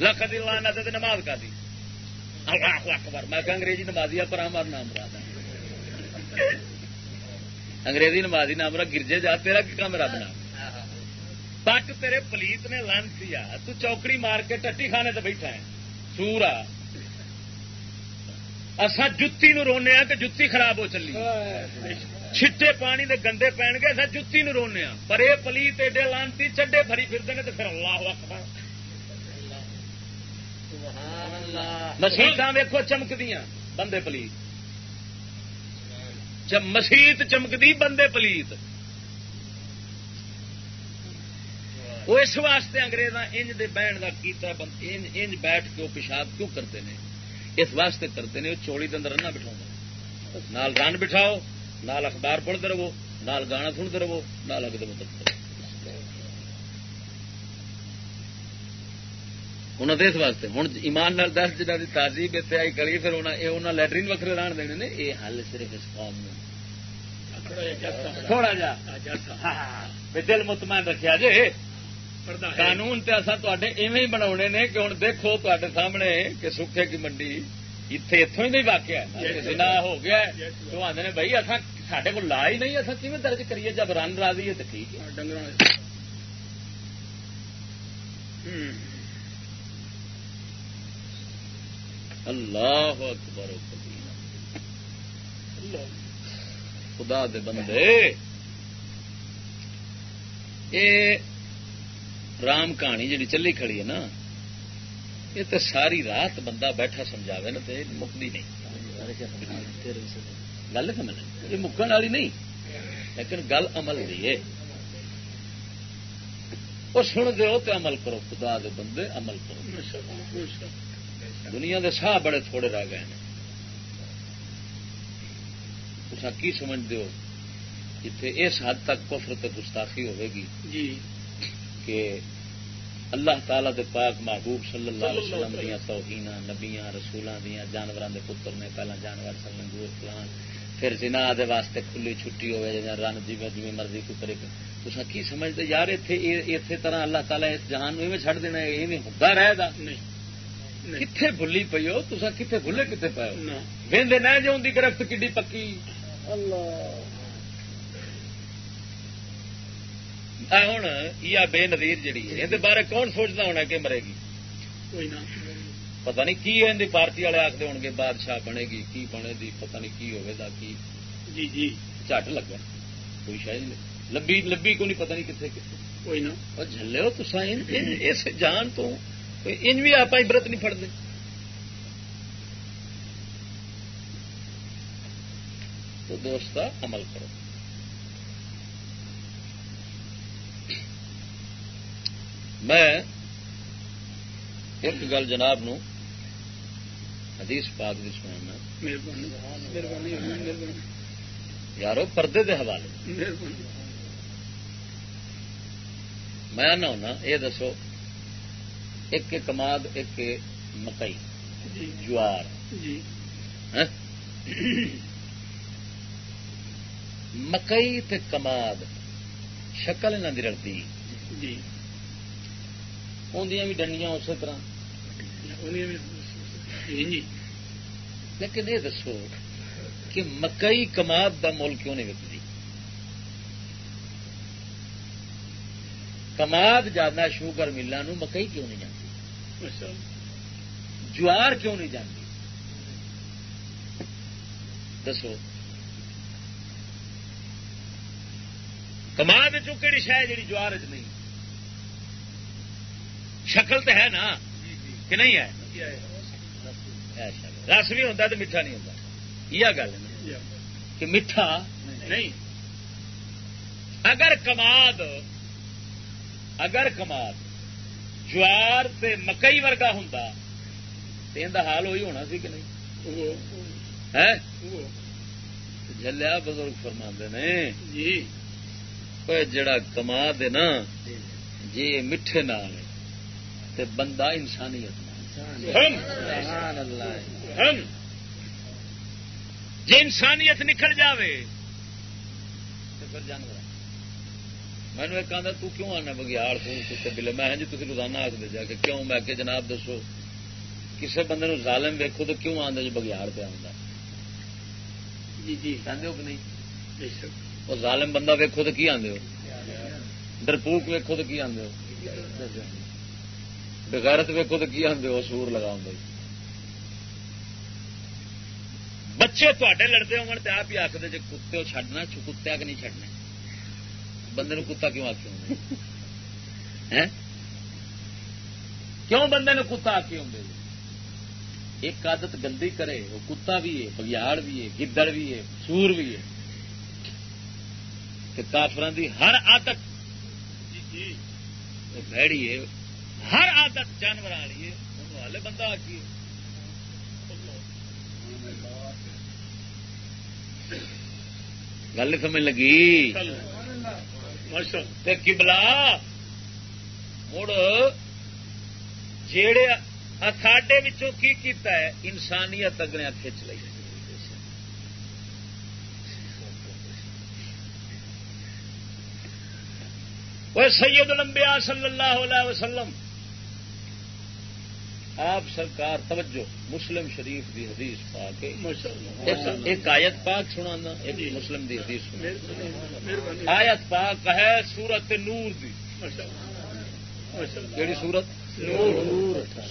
لکھ دی لانا تے نماز کا دی اللہ اکبر میں کہ انگریزی نمازی پر ہمار نام مراد انگریزی نمازی نام مراد گرجے جا تیرا کی کام رب نام پٹ تیرے پلیت نے لان دیا تو چوکڑی مار کے ٹٹی کھانے تے بیٹھا ہے سورا اصا جتی نو رونے کہ جتی خراب ہو چلی چھٹے پانی دے گندے پہن گے اصا جتی نو رونے پر یہ پلیت ایڈے لانتی چڈے فری پھرتے ہیں تو پھر اللہ اکبر ویکو چمکدیا بندے پلیت مسیت چمکتی بندے پلیت وہ اس واسطے انگریزاں انج دے بہن کا کیتا انج انج بیٹھ کے وہ پیشاب کیوں کرتے ہیں اس واسطے کرتے ہیں چوڑی کے اندر رنا بٹھاؤ نال رن بٹھاؤ نال اخبار پڑھتے رہو، نال گانا سنتے رہو، نال اگتے مطلب انہوں نے اس واسطے ہوں ایمان نال دس جنہ کی تازیب اتنے آئی کری، پھر انہیں لٹرین وکرے ران دینے نے یہ حل صرف اس قوم میں تھوڑا جا۔ دل مطمئن رکھا جی قانون تے اصا تے ایویں بنا نے کہ ہوں دیکھو تے سامنے کہ سکھے کی منڈی۔ اتنے اتوں ہی واقع نہ ہو گیا تو آدھے نے بھائی اصا سڈے کو لا ہی نہیں اصا کیون درج کریے جب رن راضی ہے تو ٹھیک ہے اللہ اکبر خدا دے بندے یہ رام کہانی جی چلی کھڑی ہے نا یہ تو ساری رات بندہ بیٹھا سمجھاوے نا تو مکتی نہیں۔ گل سمجھ یہ مکن والی نہیں۔ لیکن گل عمل دی ہے۔ وہ سن دو تو عمل کرو خدا دے بندے عمل کرو۔ دنیا دے ساہ بڑے تھوڑے رہ گئے ہیں۔ کی سمجھ دو جتھے اس حد تک کفر تے گستاخی ہوے گی جی۔ کہ اللہ تعالی دے پاک محبوب صلی اللہ علیہ وسلم دیا توہین نبیاں رسولوں دیا جانوروں دے پتر نے پہلا جانور سلنگور فلان۔ پھر جنا دے واسطے کھلی چھٹی ہوئے جی رن جی جی مرضی کو کرے۔ تو کی سمجھتے یار اتنے طرح اللہ تعالیٰ اس جہان میں چڑ دینا یہ ہوتا رہے گا کتنے بھلی پی ہو؟ تو کتنے بھولے کتنے پے ہو؟ وہدے نہ جو ان کی گرفت کی پکی۔ ہوں یا بے نظیر جڑی ہے۔ یہ بارے کون سوچتا ہونا کہ مرے گی؟ پتا نہیں کی ہے پارٹی والے آخر ہو گے بادشاہ بنے گی کی بنے گی پتا نہیں کی ہوگا کی جی جی۔ جٹ لگا۔ کوئی شاید نہیں۔ لبی لبی کو نہیں پتا نہیں کتنے کتنے کوئی نہ جلے ہو تو اس جان تو۔ ان بھی آپ عبرت نہیں پڑتے تو دوست عمل کرو۔ میں ایک گل جناب نو حدیث پاک بھی سنانا یارو پردے دے حوالے۔ میں نہ ہونا یہ دسو ایک کماد ایک مکئی جی۔ جوار۔ جی۔ ہاں؟ مکئی تے کماد شکل انہوں کی رلتی۔ جی۔ اندیاں بھی ڈنڈیاں اسی طرح۔ لیکن یہ دسو کہ مکئی کماد دا مول کیوں نہیں وکتی؟ کماد جانا شوگر ملان مکئی کیوں نہیں جاتی اچھا۔ جوار کیوں نہیں جاتی دسو۔ کمال کہڑی شہ جی جوار چ نہیں؟ شکل تو ہے نا؟ کہ نہیں ہے؟ رس بھی ہوتا تو میٹھا نہیں ہوتا یہ گل کہ میٹھا نہیں۔ اگر کماد اگر کماد جوار تے مکئی ورگا ہوں تو ان حال وہی ہونا سی کہ نہیں؟ جلیا بزرگ فرما نے۔ جی۔ جڑا کما دے نا جی۔ میٹھے نال تے بندہ انسانیت جی انسانیت نکل جاوے تو پھر جانور مینو ایک آدھا تو کیوں آنا بگیاڑ کتے بلے؟ میں جی تھی روزانہ آخ دے جا کہ کیوں؟ میں کہ جناب دسو کسے بندے نو ظالم ویکو تو کیوں آدھے جی بگیاڑ پہ آتا جی جی ہو کہ نہیں؟ وہ ظالم بندہ ویکو تو کی آدھے ڈرپوک ویکو تو کی آدھے بغیرت ویکو تو کی آدھے سور لگا بچے تے لڑتے ہو آپ ہی آخر جی کتے چڈنا کتیا کہ نہیں چڈنا بندے نو کتا کیوں آخ کیوں بندے نے کتا آخی ہوں؟ ایک عادت گندی کرے وہ کتا بھی ہے بگیاڑ بھی ہے گدڑ بھی ہے سور بھی ہے۔ کہ کافران دی ہر آدت جی، جی۔ وہ بھڑی ہے۔ ہر عادت جانور والی ہے والے بندہ آ کی گل سمجھ لگی؟ کبلا مڑ جڑے ساڈے کی کیتا ہے انسانیت اگنے کھچ لی وہ سید الانبیاء صلی اللہ علیہ وسلم آپ سرکار توجہ مسلم شریف دی حدیث پا کے ایک آیت پاک سنا ایک۔ مسلم دی حدیث سنا آیت پاک ہے سورت نور دی۔ کہڑی سورت؟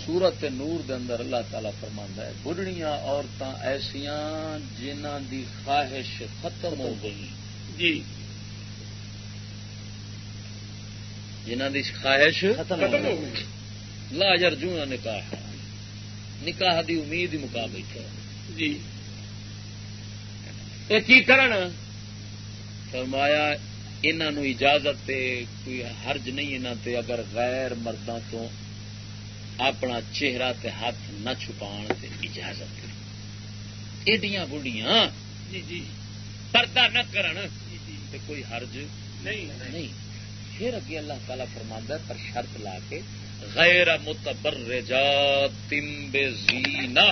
سورت نور دے اندر اللہ تعالی فرما ہے بڑھڑیاں عورتیں ایسا جنہ دی خواہش ختم ہو گئی۔ جی۔ جنہ دی خواہش ختم ہو گئی۔ لا جرجو نکاح. نکاح دی امید ہی مکا بیٹھے جی. یہ کی کرن؟ فرمایا انہوں اجازت تے کوئی حرج نہیں انہوں تے اگر غیر مردوں تو اپنا چہرہ تے ہاتھ نہ چھپان تے اجازت ایڈیاں بڑھیاں جی جی. پردہ نہ کرن۔ تے کوئی حرج نہیں پھر اگے اللہ تعالی فرما پر شرط لا کے غیر متبرجات بزینہ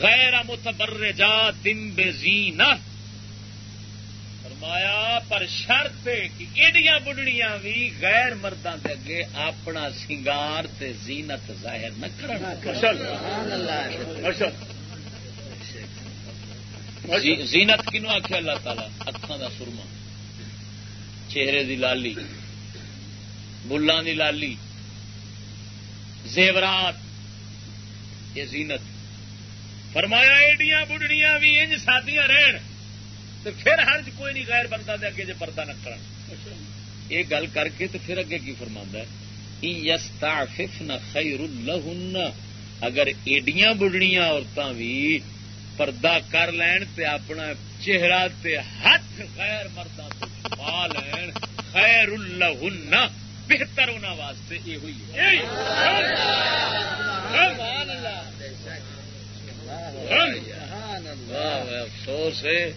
غیر متبرجات بزینہ فرمایا پر شرط کہ ایڈیاں بڑھڑیاں بھی غیر مردوں کے اگے اپنا سنگار تے زینت ظاہر نہ کرنا زینت کنو آخیا اللہ تعالی؟ اکھان کا سرما۔ چہرے دی لالی بلان دی لالی، زیورات، یہ زینت۔ فرمایا، ایڈیاں بڑھڑیاں بھی انج سادیاں رہن تو پھر ہر کوئی نہیں غیر بندہ دے اگے جے پردہ نہ کرن۔ یہ گل کر کے تو پھر اگے کی فرما ہے؟ یستعففن خیر لہن اگر ایڈیاں بڑھڑیاں عورتاں بھی پردہ کر لین تے اپنا چہرہ تے ہاتھ غیر مردہ لین خیر اللہ بہتر انہوں واسطے یہ ہوئی افسوس ہے۔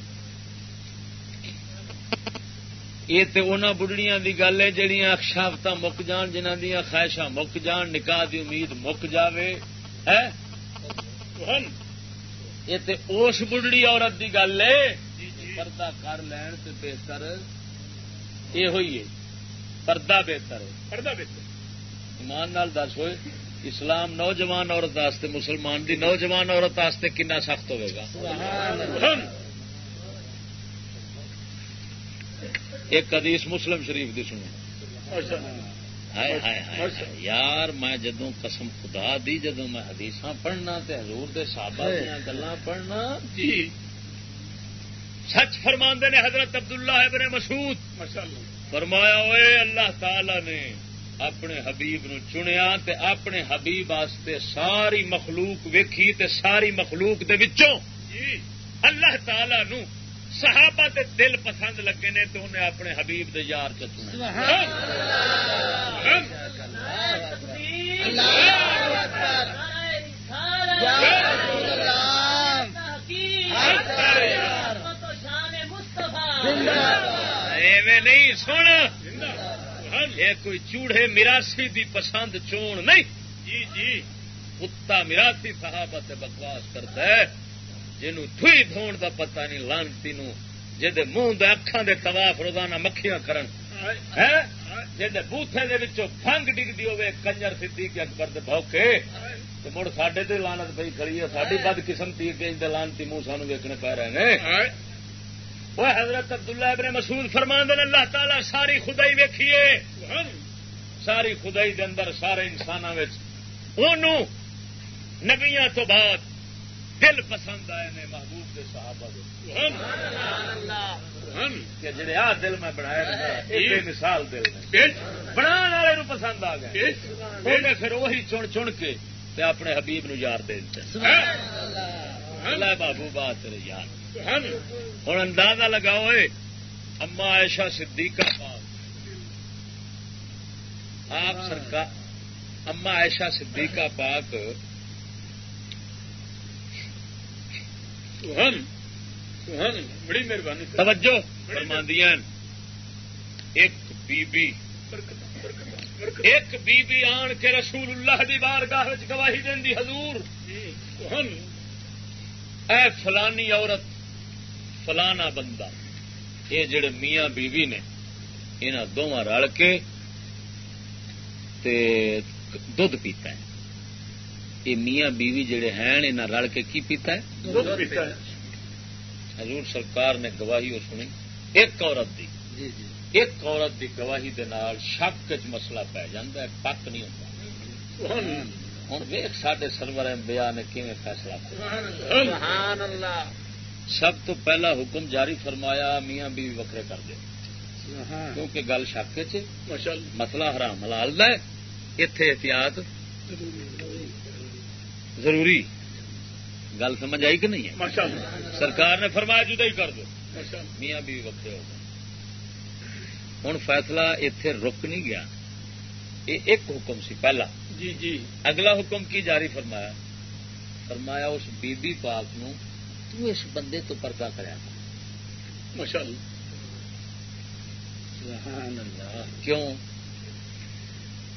یہ تو ان بڑھڑیاں دی گل ہے جہیا شافت مک جان جنہ دیا خواہشاں مک جان نکاح دی امید مک جاوے ہے یہ تو اس بڑھڑی عورت دی گل ہے۔ پردہ کر لین تے بہتر یہ ہوئی ہے۔ پردہ بہتر ہے۔ پردہ بہتر۔ ایمان نال دس ہوئے اسلام نوجوان عورت واسطے مسلمان دی نوجوان عورت واسطے کنا سخت ہوئے گا۔ ایک حدیث مسلم شریف دی سنو۔ یار میں جدو قسم خدا دی جدو میں حدیث پڑھنا تے حضور دے صحابہ گلا پڑھنا جی۔ سچ فرما نے حضرت عبداللہ ابن مسعود۔ فرمایا ہوئے اللہ تعالی نے اپنے حبیب نو چنیا تے اپنے حبیب واسطے ساری مخلوق ویکھی تے ساری مخلوق دے وچوں۔ جی۔ اللہ تعالی نو صحابہ تے دل پسند لگے نے تو انہیں اپنے حبیب دے یار چنا نہیں سن۔ یہ کوئی چوڑے میراسی دی پسند چون نہیں۔ جی جی۔ کتا میراسی صحابت بکواس کرتا ہے جنوں تھی دھون دا پتہ نہیں لانتی نو جے منہ اکھان دے طواف روزانہ مکھیاں کرن۔ جی بوتھے دے وچوں فنگ ڈگتی ہوے کنجر کے اکبر دے بھوکے تو مڑ ساڈے تے لانت پئی کھڑی ہے ساڈی بد قسمتی کہ لانتی منہ سانو ویکھنے پی رہے ہیں وہ حضرت عبداللہ ابن مسعود فرمان دن اللہ تعالی ساری خدائی ویکھیے۔ ساری خدائی دے اندر سارے انسانوں نبیاں تو بعد دل پسند آئے نے محبوب کے صحابہ جڑے آ دل میں بنایا مثال دل بنا والے پسند آ گئے۔ پھر وہی چن چن کے اپنے حبیب نو یار دے بابو بات یار۔ ہوں اندازہ لگاؤ اما عائشہ صدیقہ پاک۔ آپ سرکار اما عائشہ صدیقہ پاک بڑی مہربانی توجہ۔ فرماندیاں ایک بی بی ایک بی بی آن کے رسول اللہ دی بارگاہ گواہی دین حضور۔ اے فلانی عورت۔ فلانا بندہ یہ جڑے میاں بیوی نے انہوں دونوں رل کے دھد پیتا ہے۔ یہ میاں بیوی جڑے ہیں انہیں رل کے کی پیتا ہے؟ حضور سرکار نے گواہی وہ سنی ایک عورت دی۔ جی، جی۔ ایک عورت دی گواہی دے نال شک چ مسئلہ پی جا پک نہیں ہوتا ہوں ویخ سڈے سرور بیا نے کیون فیصلہ سب تو پہلا حکم جاری فرمایا میاں بیوی وکرے کر دے۔ کیونکہ گل شک چ مسئلہ حرام حلال ہے۔ اتے احتیاط۔ ضروری۔ گل سمجھ آئی کہ نہیں ہے؟ سرکار نے فرمایا جدا ہی کر دو۔ میاں بھی وکرے ہو گئے۔ ہوں فیصلہ اتے رک نہیں گیا۔ یہ ایک حکم سی پہلا۔ جی جی۔ اگلا حکم کی جاری فرمایا؟ فرمایا اس بی بی پاک نو تو اس بندے تو پردہ کریا کیوں؟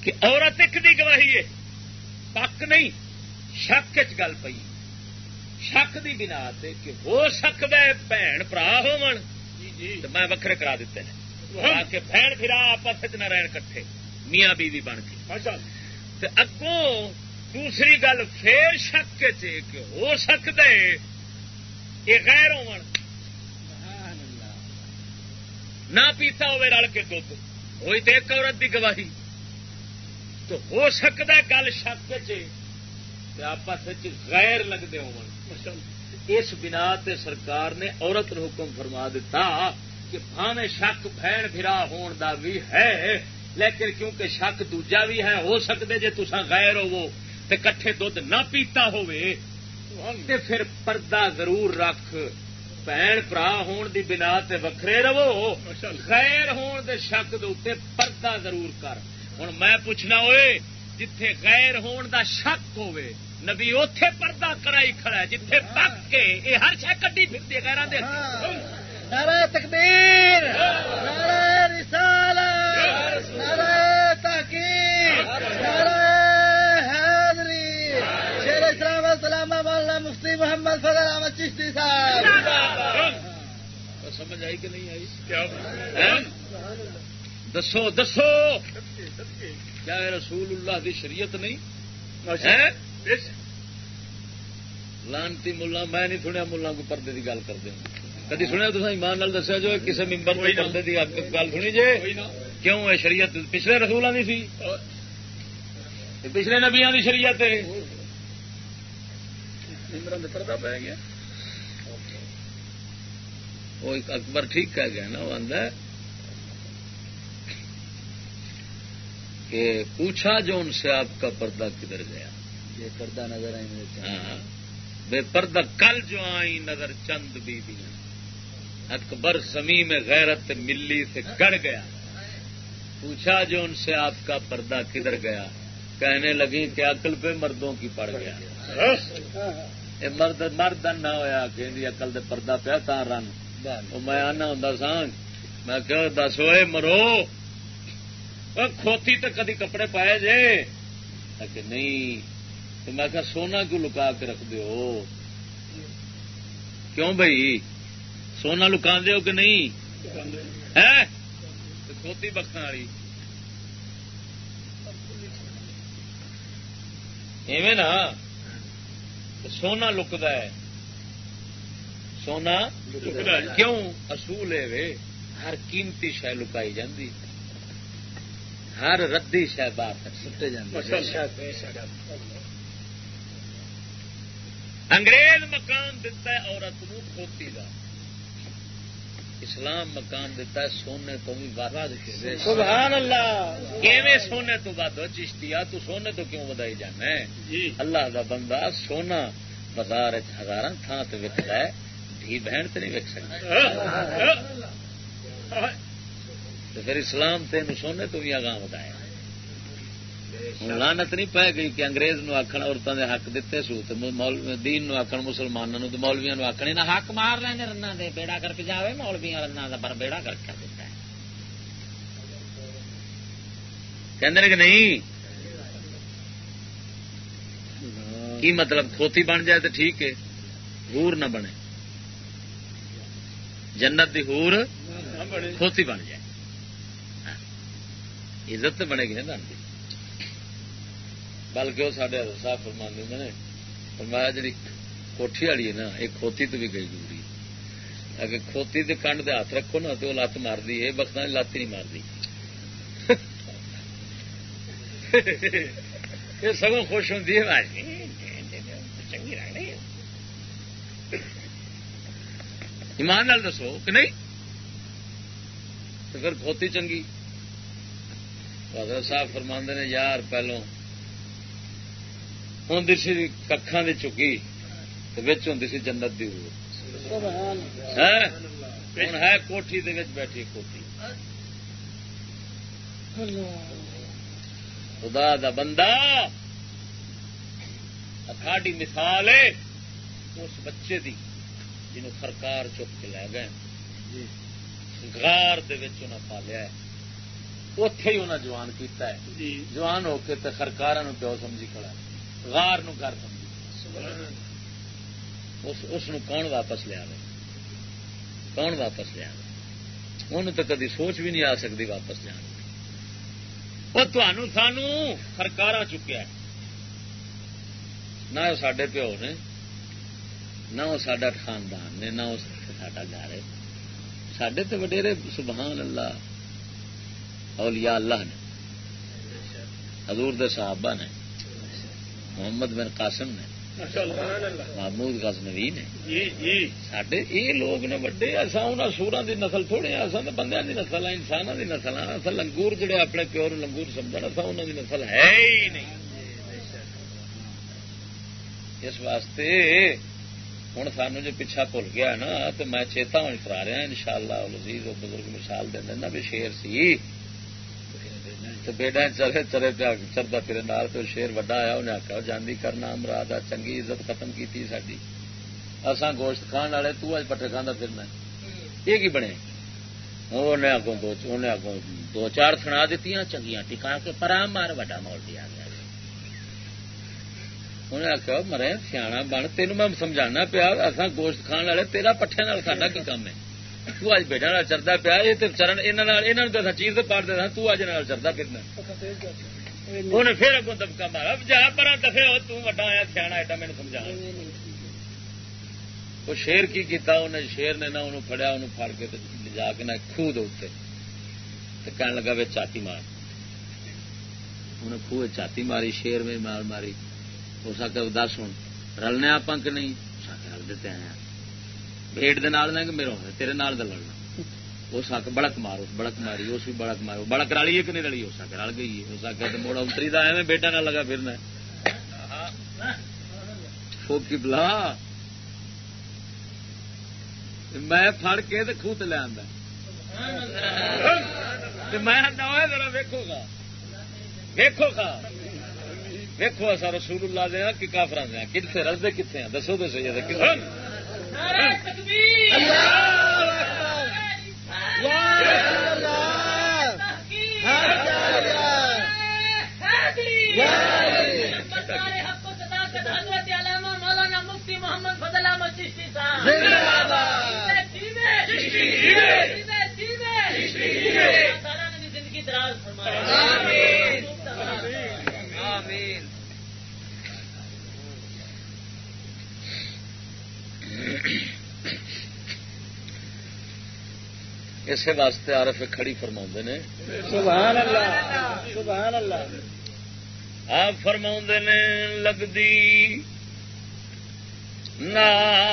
کہ عورت ایک دی گواہی ہے۔ پک نہیں شک چ گل پی شک دی بنا تے کہ ہو سکتا ہے بھن برا ہو میں وکھرے کرا دیتے ہیں۔ کہ بہن پھرا آپس نہ رہن کٹھے میاں بیوی بن کے۔ اگوں دوسری گل پھر شک چ کہ ہو سکتا ہے۔ یہ غیر ہو نہ پیتا ہوئے رل کے دھد ہوئی تو ایک عورت دی گواہی۔ تو ہو سکتا ہے گل شک آپس غیر لگتے ہو اس بنا تے سرکار نے عورت نو حکم فرما دیتا کہ بھاوے شک بہن پھرا ہون دا بھی ہے، لیکن کیونکہ شک دوجا بھی ہے، ہو سکتے جی تسا غیر ہو کٹھے دھد نہ پیتا ہوئے تے پھر پردہ ضرور رکھ۔ بہن برا ہون دی بنا تے وکھرے رہو۔ غیر ہون دے شک دے پردہ ضرور کر۔ ہوں میں پوچھنا ہوئے جتھے غیر ہون دا شک ہوئے نبی اوے پردہ کرائی کھڑا ہے جتھے پک کے یہ ہر شہ کٹی پھرتی غیر دے نعرہ تکبیر۔ نعرہ کہ نہیں آئی؟ کیا؟ دسو دسو! کیا رسول اللہ دی شریعت نہیں؟ لانتی ملا میں نہیں سنیا ملا کو پردے کی گل کرتے کدی سنیا تو ایمان نال دسیا جو کسی ممبر پردے کی گل سنی جی کیوں ہے شریعت پچھلے رسولوں کی سی؟ پچھلے نبیا کی شریعت پردہ پی گیا۔ وہ اکبر ٹھیک کہہ گیا نا وہ آدھا کہ پوچھا جو ان سے آپ کا پردہ کدھر گیا؟ یہ پردہ نظر آئی ہاں بے پردہ کل جو آئی نظر چند بی بی اکبر زمین میں غیرت ملی سے گڑ گیا۔ پوچھا جو ان سے آپ کا پردہ کدھر گیا؟ کہنے لگی کہ عقل پہ مردوں کی پڑ گیا۔ مرد مرد نہ ہوا کہ اقل دے پردہ پیا تا رن۔ میں آنا ہوں سانگ میں کہ دس ہوئے مرو کھوتی تو کدی کپڑے پائے جے کہ نہیں تو میں کہ سونا کیوں لکا کے رکھ دو کیوں بھائی سونا لکا دو کہ نہیں کھوتی بخت والی ایویں نا سونا لکد ہے سونا کیوں؟ اصول ہے ہر قیمتی شہ لکائی جاتی ہر ردی شہ سٹے انگریز مکان دتا ہے عورت نو کھوتی کا اسلام مکان دتا ہے سونے تو بھی سبحان اللہ کیویں سونے تو ود چشتی آ تو سونے تو کیوں ودائی جانا ہے؟ جی۔ اللہ دا بندہ سونا بازار ہزار تھان سے وکد ہے۔ دھی بہن تو نہیں وک سکتا تو پھر اسلام تین سونے تو بھی آگاہ بتایا لانت نہیں پی گئی کہ انگریز نو آخر عورتوں کے حق دیتے سو تو دین نو آخر مسلمانوں تو مولویا نو آخر نہ حق مار ہیں رنا دے بیڑا کر کے جائے مولویا رنا کا پر بیڑا کر کے دیتا ہے۔ کہ نہیں؟ کی مطلب کھوتی بن جائے تو ٹھیک ہے ہور نہ بنے۔ جنت دی ہور کھوتی بن جائے۔ ہاں۔ عزت تو بنے گی نا بلکہ وہ سارے صاحب فرما دے نے، فرمایا جی کوٹھی والی ہے نا یہ کھوتی تو بھی گئی ضروری اگر کھوتی کے کنڈ دے ہاتھ رکھو نا، تو وہ لت مارتی ہے، بخت لت ہی نہیں مارتی یہ سگوں خوش ہوں چنگی رہی ایمان نال دسو کہ نہیں؟ تو پھر کھوتی چنگی۔ حضرت صاحب فرما نے یار پہلو ہوں سی ککھان کی چکی تو ہوں سی جنت کی ہوں ہے کوٹھی دے بیٹھی کوٹھی۔ خدا دا بندہ۔ ساڈی مثال ہے اس بچے دی۔ جنہوں سرکار چپ کے لے گئے گار پالیا اتے ہی انہیں جوان کیتا ہے۔ جی۔ جوان ہو کے تو سرکار پیو سمجھی کھڑا غار نو گھر سمجھی۔ اس کون واپس لیا کون واپس لیا ان تو کدی سوچ بھی نہیں آ سکتی واپس لیا وہ سانو سرکار چکیا نہ سڈے پیو نے نہ وہ سڈا خاندان نے نہ سڈا گھر ہے۔ سڈے تو وڈیرے سبحان اللہ اولیاء اللہ نے حضور دے صحابہ نے محمد بن قاسم نے محمود غزنوی نے۔ سڈے یہ لوگ نے وڈے اصا ان سورا دی نسل تھوڑے اصا تو بندے دی نسل ہے انسانوں دی نسل ہاں اصل لنگور جڑے اپنے پیور لنگور سمجھ اصا انہوں دی نسل ہے ہی نہیں۔ اس واسطے ہوں سانو جو پیچھا بھول گیا نا تو میں چیتا ہوں کرا رہا ان شاء اللہ لذیذ بزرگ مثال دے دینا بھی شیر سی بیٹا چلے چلے پیا چرتا پھر نال تو شیر وڈا آیا انہیں آخیا جاندی کرنا مراد چنگی عزت ختم کی ساری اسان گوشت کھان والے تو اج پٹے کھانا پھرنا یہ کی بنے انہیں اگوں دو چار سنا دیتی چنگیاں ٹکا کے پرام مار وڈا مول بھی آ گیا انہیں آخیا مرے سیاح بن تین میں سمجھانا پیا اصا گوشت کھان والے تیرا پٹھے ساڈا کی کام ہے تو اج بیٹا چرتا پیا یہ چرن یہاں چیز پاٹ دے تو اج چرتا پھرنا انہیں پھر اگوں دبکا مارا جا پر دفے تا آیا سیاح ایڈا میرے سمجھا وہ شیر کی کیتا انہیں شیر نے نہ انہوں فڑیا انہوں فڑ کے جا کے نہ خوہ دے کہنے لگا وے چاتی مار انہیں خوہ چاتی ماری شیر میں مار ماری ہو سکتا دس ہوں۔ رلنے آپ کہ نہیں؟ رل دیتے ہیں۔ بھیٹ دے نال کہ میرے تیرے نال لڑنا۔ ہو سک بڑک مارو، بڑک ماری، اس بھی بڑک مارو۔ بڑک رلی ہے کہ نہیں رلی؟ ہو سکے رل گئی ہو سکتا تو موڑا اتری دا ہے بیٹا نہ لگا پھرنا فوکی بلا میں فڑ کے خوت لے آدھا میں ویکو گا۔ ویکو گا۔ دیکھو اصا رسول اللہ دیا کہ کافر دیا کتنے رستے کتنے ہیں دسو تو مفتی محمد فضل احمد چشتی صاحب زندگی دراز فرمایا اسی واسطے آرف کھڑی فرما نے۔ سبحان اللہ سبحان اللہ آپ فرما نے لگتی نالوں۔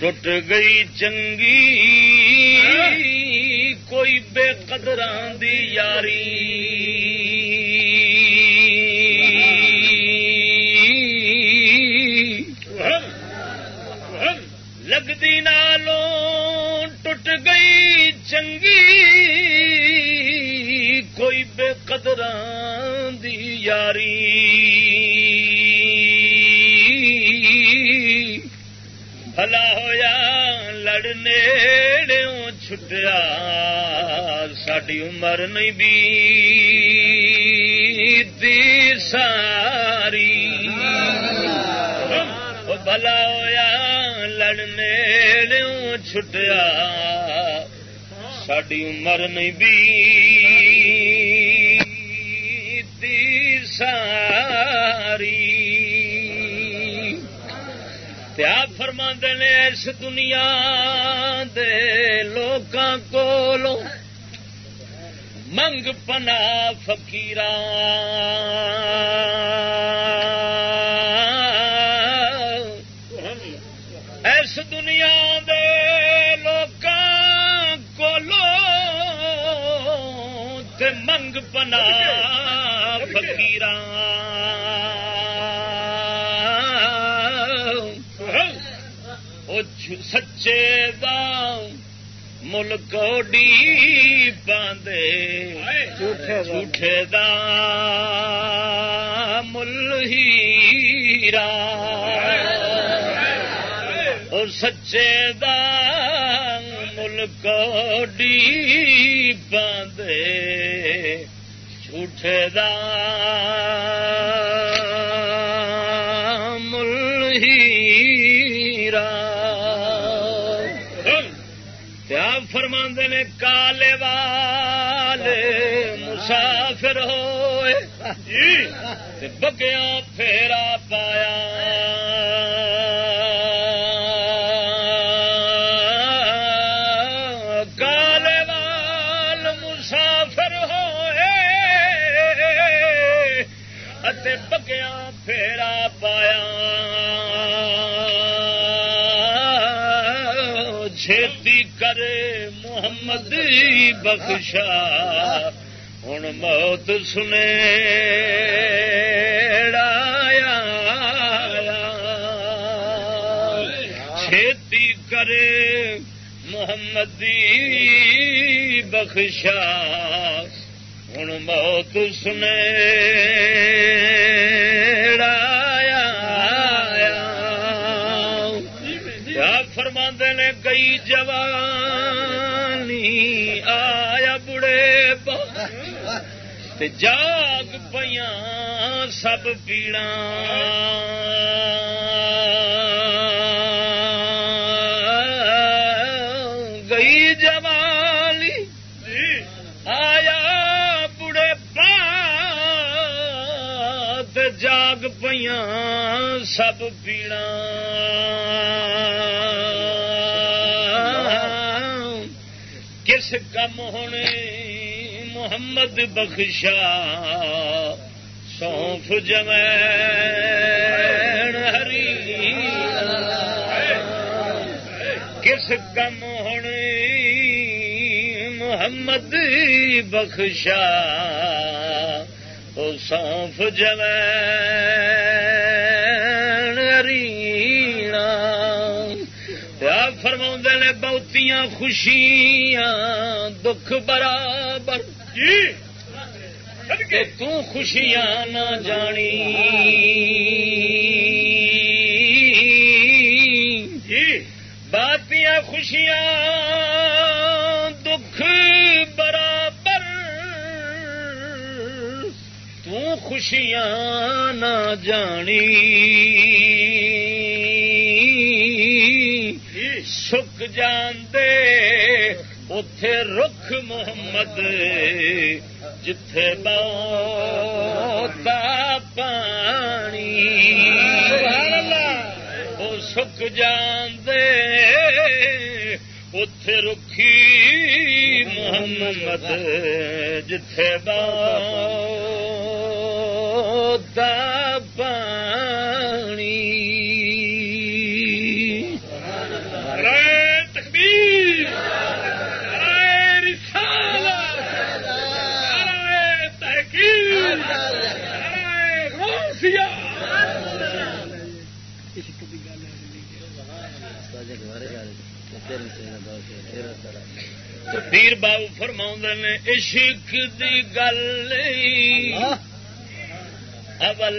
ٹوٹ گئی چنگی کوئی بے قدران دی یاری۔ لگتی نالوں ٹوٹ گئی چنگی کوئی بے قدران دی یاری۔ بھلا ہویا لڑنے چھٹیا ساری عمر نہیں بھی ساری۔ بھلا ہویا لڑ لڑنے چھٹیا ساری عمر نہیں بھی دی ساری تیا فرما نے اس دنیا دے لوکاں کولوں منگ پنا فکیر تے منگ پنا فکیر سچے دا ملک ڈی پاندے جھوٹے دا مل ہیرا اور سچے دا ملک ڈی پاندے جھوٹے دا مل ہیرا کیا نے کالے والے مسافر ہوئے بگیا پھیرا پایا محمد بخشا۔ ہوں موت سنے چھتی کرے محمد بخشا۔ ہوں موت سنے فرما نے کئی جوانی تے جاگ پیاں سب پیڑاں۔ محمد بخشا، سونف جمین ہری۔ کس کم ہونے محمد بخشا وہ سونف جمین ہرینا فرما نے، بہتیاں خوشیاں، دکھ برابر کہ تو خوشیاں نہ جانی۔ باتیاں خوشیاں دکھ برابر۔ تو خوشیاں نہ جانی۔ سک جاندے دے جتھے بہتا پانی۔ وہ سک جاندے اتے رکھی محمد۔ نے عشق دی گل اول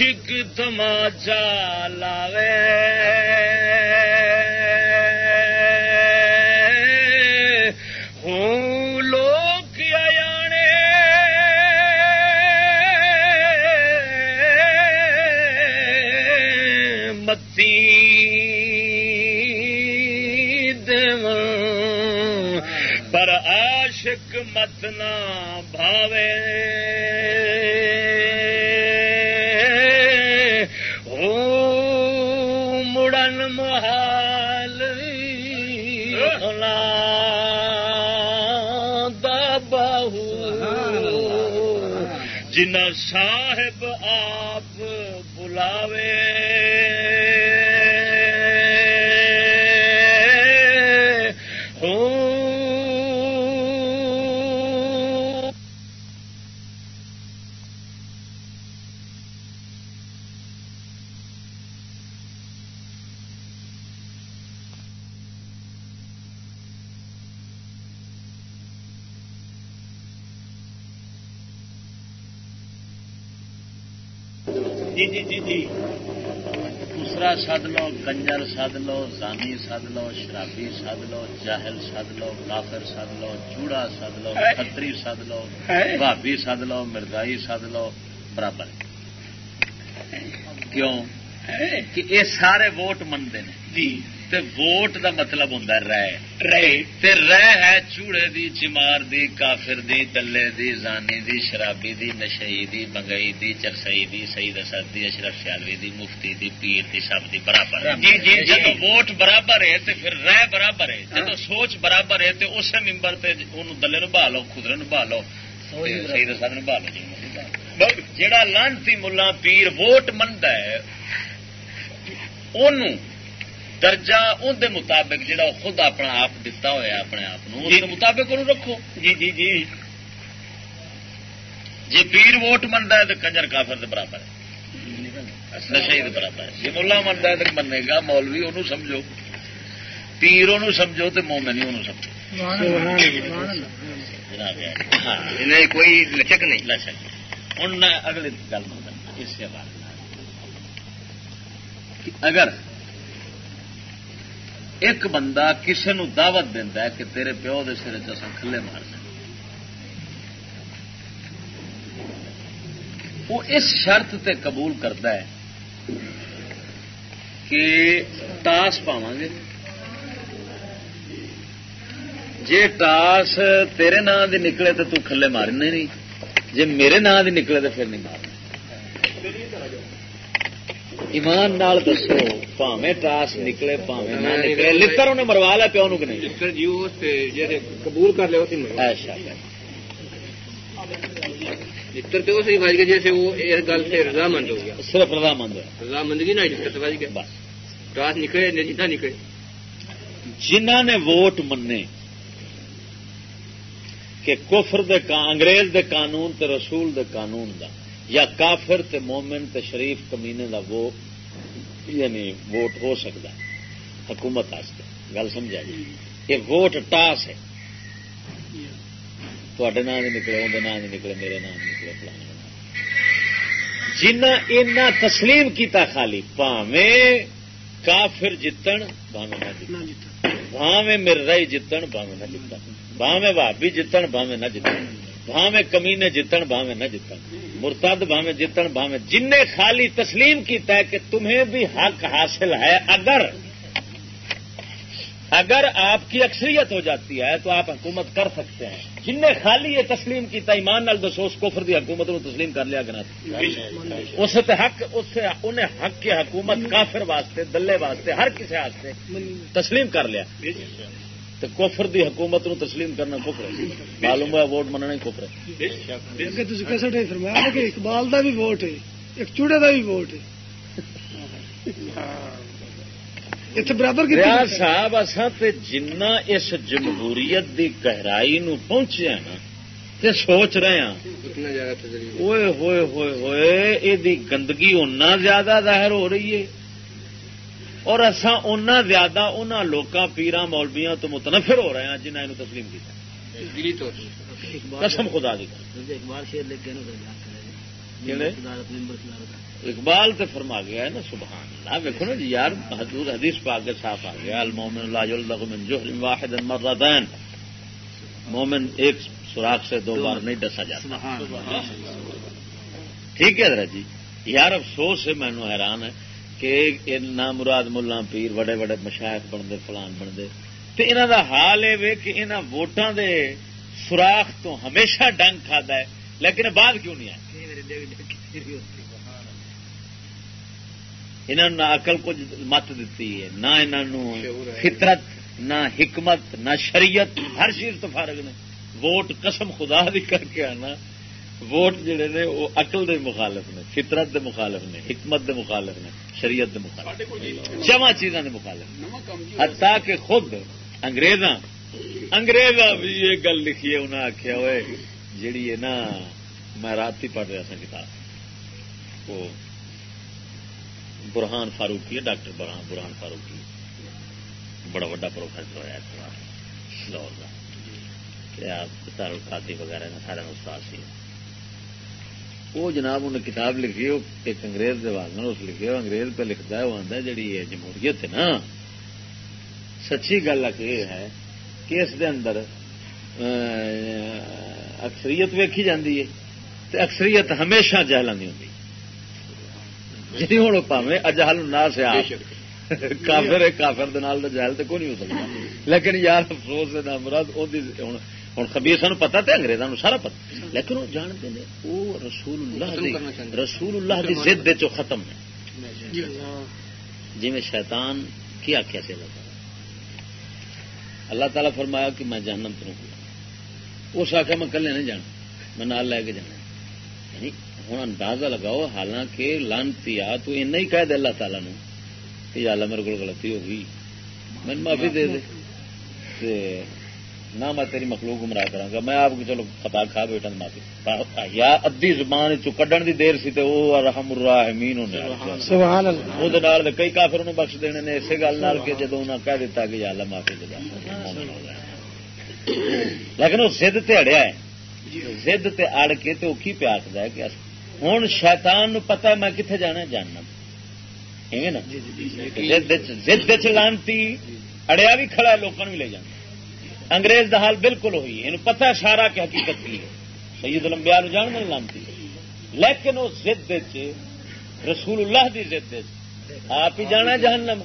جدو تماچا لاوے۔ ہوں لوگ آنے متی پر عاشق مت نہ بھاوے۔ زانی سد لو شرابی سد لو جاہل سد لو کافر سد لو چوڑا سد لو کتری سد لو بھابی سد لو مرزائی سد لو برابر۔ کیوں؟ کہ یہ سارے ووٹ منگتے ہیں جی۔ تے ووٹ دا مطلب ہوں رائے۔ رہے تے رہ ہے چوڑے دی چمار دی کافر دی دلے دی زانی دی شرابی دی نشئی دی بنگئی دی چرسئی دی سعید اسد دی اشرف سیالوی دی مفتی دی پیر دی سب دی برابر جی، جی، جی۔ ووٹ برابر ہے تے پھر رہ برابر ہے۔ جب سوچ برابر ہے تے اسے ممبر تے انہوں دلے نو بہالو خدرے نو بہالو سعید اسد نو بہالو جی جڑا لانتی ملا پیر ووٹ منگتا ہے انہوں درجہ ان دے مطابق جڑا خود اپنا آپ دتا ہوا اپنے آپ نو، اس دے مطابق انہوں رکھو۔ جی جی جی۔ جی پیر ووٹ منتا ہے تو کنجر کافر دے برابر ہے۔ نشے دے برابر ہے۔ جی ملا منتا ہے تو منے گا مولوی انہوں سمجھو۔ پیر انہوں سمجھو تو مومن انہوں سمجھو۔ ہاں نہیں کوئی لچک نہیں۔ لچک ہوں میں اگلی گل اس بارے کہ اگر ایک بندہ کسی نو دعوت دینا ہے کہ تیرے پیو دے سر چ کھلے مارنا وہ اس شرط تے قبول کرتا ہے کہ ٹاس پاو گے جے ٹاس تیرے نام دی نکلے تو تو کھلے مارنے نہیں، جے میرے نام دی نکلے تو پھر نہیں مارنا۔ ایمان نال دسو پاویں ٹاس نکلے پاویں نہ نکلے۔ لکر انہیں مروا لیا پیو نو کہ نہیں۔ جی قبول کر لے اسی میں ایسا لکھر تو اسی بج گئے جیسے وہ اس گل سے رضامند ہو گیا۔ صرف رضامند رضامندگی نہ لکھر تو بج گئے بس۔ ٹاس نکلے نکلے۔ جنہ نے ووٹ منے کہ کفر دے انگریز دے قانون تے رسول دے قانون دا۔ یا کافر تے مومن تے شریف کمینے دا وہ یعنی ووٹ ہو سکتا ہے حکومت گل سمجھا جی؟ یہ ووٹ ٹاس ہے۔ تے نام نہیں نکلے اندر نام نہیں نکلے میرے نام نکلے فلانے جنہ اینا تسلیم کیتا خالی پاویں کافر جتن پاویں نہ جتن۔ بھاویں رہی جتن بھاویں نہ جتن۔ بھاویں بھابی جتن بھاویں نہ جتن۔ بھاویں کمینے جتن، بھاویں نہ جتن۔ مرتد بھاویں جتن، بھاویں جن نے خالی تسلیم کیتا ہے کہ تمہیں بھی حق حاصل ہے، اگر اگر آپ کی اکثریت ہو جاتی ہے تو آپ حکومت کر سکتے ہیں۔ جن نے خالی یہ تسلیم کیتا ایمان نال دسو، اس کفر دی حکومت نو تسلیم کر لیا گنا۔ اس حق، اس انہیں حق کی حکومت کافر واسطے، دلے واسطے، ہر کسی واسطے تسلیم کر لیا۔ تو کفر دی حکومت نو تسلیم کرنا کفر ہے۔ معلوم ہے ووٹ مننا ہی کفر ہے۔ فرمایا کہ اقبال دا بھی ووٹ ہے ایک چوڑے دا بھی ووٹ ہے۔ اتنے برابر ریاض صاحب اصا تے جنہ اس جمہوریت دی گہرائی نو پہنچے نا تے سوچ رہے ہیں ہوئے ہوئے ہوئے ہوئے یہ دی گندگی اُنہ زیادہ ظاہر ہو رہی ہے۔ اور اصا اُنہ زیادہ انہوں لوکاں پیران مولبیاں تو متنفر ہو رہے ہیں جنہیں انہوں تسلیم کیا قسم خدا دی۔ اقبال تے فرما گیا ہے نا سبحان اللہ ویکو نا جی یار حضور حدیث پا کے صاف آ گیا۔ المومن لا یلدغ من جوہر واحد مرتين مومن ایک سوراخ سے دو بار نہیں ڈسا جاتا۔ ٹھیک ہے ذرا جی یار افسوس ہے مینو حیران ہے۔ کہ نہ مراد ملا پیر بڑے بڑے مشائق بنتے فلان بنتے۔ تو انہوں دا حال یہ کہ انہوں ووٹاں دے سوراخ تو ہمیشہ ڈنگ کھدا ہے لیکن بعد کیوں نہیں آیا؟ انہوں نے اقل کچھ مت دیتی ہے نہ انہوں فطرت نہ حکمت نہ شریعت ہر چیز تو فارغ نے۔ ووٹ قسم خدا دی کر کے آنا۔ ووٹ جڑے نے، وہ اقل دے مخالف نے، فطرت دے مخالف نے، حکمت دے مخالف نے، شریعت دے مخالف جمع چیزاں دے مخالف حتیٰ کہ خود انگریزاں انگریزاں بھی یہ گل لکھی ہے انہیں آخیا ہوئے، جیڑی ہے نا، میں رات ہی پڑھ رہا تھا کتاب۔ وہ برہان فاروقی ہے، ڈاکٹر برہان برہان فاروقی۔ بڑا وا پروفیسر ہوا لاہور کا دارالقاتی وغیرہ سارے استاد سی وہ جناب انہیں کتاب لکھی وہ ایک انگریز دیوال اس لکھے وہ انگریز پہ لکھتا ہے وہ آتا جی یہ جمہوریت ہے نا۔ سچی گل یہ ہے کہ اس دے اندر اکثریت ویکھی جاتی ہے تو اکثریت ہمیشہ کی ہوتی جی ہوں پاوے اجہل نہ سیا کافر کافر دال جہل تو کوئی نہیں ہو سکتا۔ لیکن یار افسوس نہ مراد ہوں۔ خبیر سان پتا تو انگریزوں سارا پتا لیکن وہ جانتے ہیں وہ رسول اللہ رسول اللہ کی ضد چ ختم ہے۔ جی میں شیطان کی آخیا سے اللہ اللہ تعالیٰ فرمایا کہ میں جہنم تروں اس آخر میں کلے نہیں جانا میں نال لے کے جانا۔ یعنی ہوں اندازہ لگاؤ حالانکہ لانتی آ تو ہی کہہ دے اللہ تعالیٰ نو کہ اللہ میرے کو غلطی ہو گئی۔ میں معافی دے دے۔ نہ میں تیری مخلوق گمراہ کرا گا میں آپ کو چلو خطا کھا بیٹا معافی۔ یا ادی زبان چڈن دی دیر سی وہ رحم الراحمین وہ کئی کافر انہوں بخش دینے نے اسی گل کہ جدو انہیں کہہ دیتا کہ یا اللہ معافی دے لیکن وہ سدھ تے اڑیا ہے۔ زد تے اڑ کے تو کی پیا آخر ہے کہ ہوں شیطان نو پتا میں کتنے جانا جاننا۔ نا؟ زد لانتی اڑیا بھی کھڑا لوگوں بھی لے جانا۔ انگریز دا حال بالکل ہوئی یہ پتا سارا کہ حقیقت کی ہے۔ سید لمبیا جان میں لانتی۔ لیکن وہ زد رسول اللہ دی زد آپ ہی جانا جہنم۔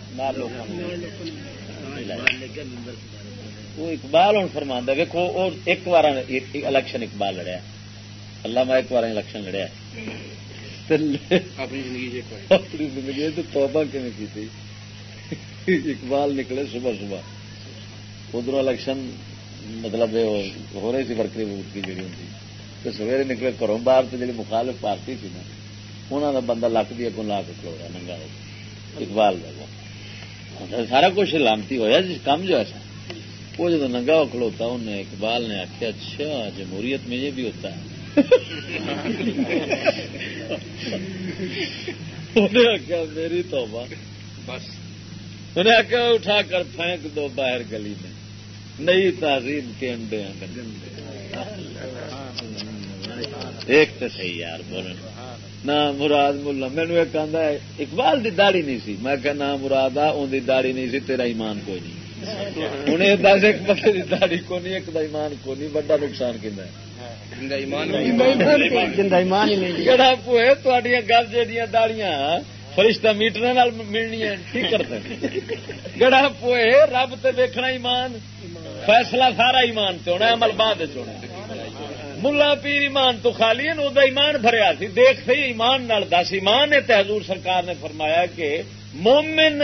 وہ اقبال ہوں فرما دیکھو ایک بار الیکشن اقبال لڑیا۔ اللہ میں ایک بار الیکشن لڑیا۔ اپنی زندگی توبہ کی اقبال نکلے صبح صبح۔ ادھر الیکشن مطلب ہو رہی تھی ورکری ووٹ کی جڑی ہوں تو سویرے نکلے گھروں باہر تو جی مخالف پارٹی تھی نا انہوں کا بندہ لک بھی اگوں لا کے کھلو رہا ننگا اقبال کا سارا کچھ لامتی ہوا جس کام جو ایسا وہ جب ننگا کھلوتا انہیں اقبال نے آخیا اچھا جمہوریت میں یہ بھی ہوتا ہے۔ انہیں آخیا میری تو بس۔ انہیں آخیا اٹھا کر پھینک دو باہر گلی میں۔ نئی تہذیب کے انڈے ایک تو صحیح یار بولنے نہ مراد ملا۔ مینو ایک آدھا اقبال دی داڑی نہیں سی۔ میں کہ نہ مراد آ ان دی داڑی نہیں سی تیرا ایمان کوئی نہیں۔ ہوں یہ دس ایک بندے کی داڑی کو نہیں ایک دا ایمان کو نہیں بڑا نقصان کھا جڑا پوئے تھوڑی گل جہیا داڑیاں فرشتہ میٹر نال ملنی ٹھیک کرتے گڑا پوئے رب تے دیکھنا ایمان فیصلہ سارا ایمان سے ہونا عمل بعد ہونا ملا پیر ایمان تو خالی ہے ایمان بھریا سی۔ دیکھ سی ایمان نال دس۔ ایمان ہے حضور سرکار نے فرمایا کہ مومن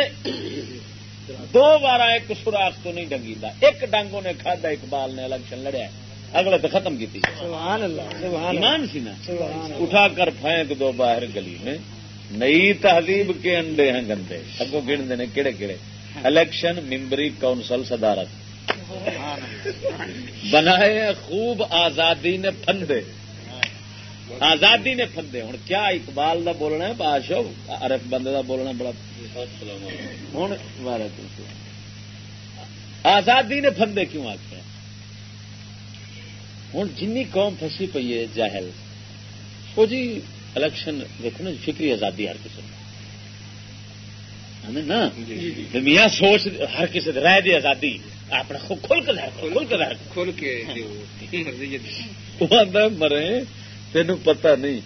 دو بار ایک سوراخ تو نہیں ڈنگی ایک ڈنگ نے کھدا اقبال نے الیکشن لڑیا۔ اگلے تو ختم کی ایمان سی نا؟ اٹھا کر پھینک دو باہر گلی میں۔ نئی تہذیب کے انڈے ہیں گندے اگو گن دے کہڑے کہڑے الیکشن ممبری کونسل صدارت۔ بنائے خوب آزادی نے پندے آزادی نے پندے ہوں کیا اقبال دا بولنا ہے؟ بادشاہ ارف بندے دا بولنا بڑا۔ ہوں آزادی نے پندے کیوں آخیا ہوں جن قوم پسی پی ہے جاہل۔ وہ جی الیکشن دیکھو نا فکری آزادی ہر کسی نا جی، جی۔ میاں سوچ ہر کسی رائے دی آزادی۔ اپنا کھل کے کھل کے کھل کے مرے تین پتا نہیں۔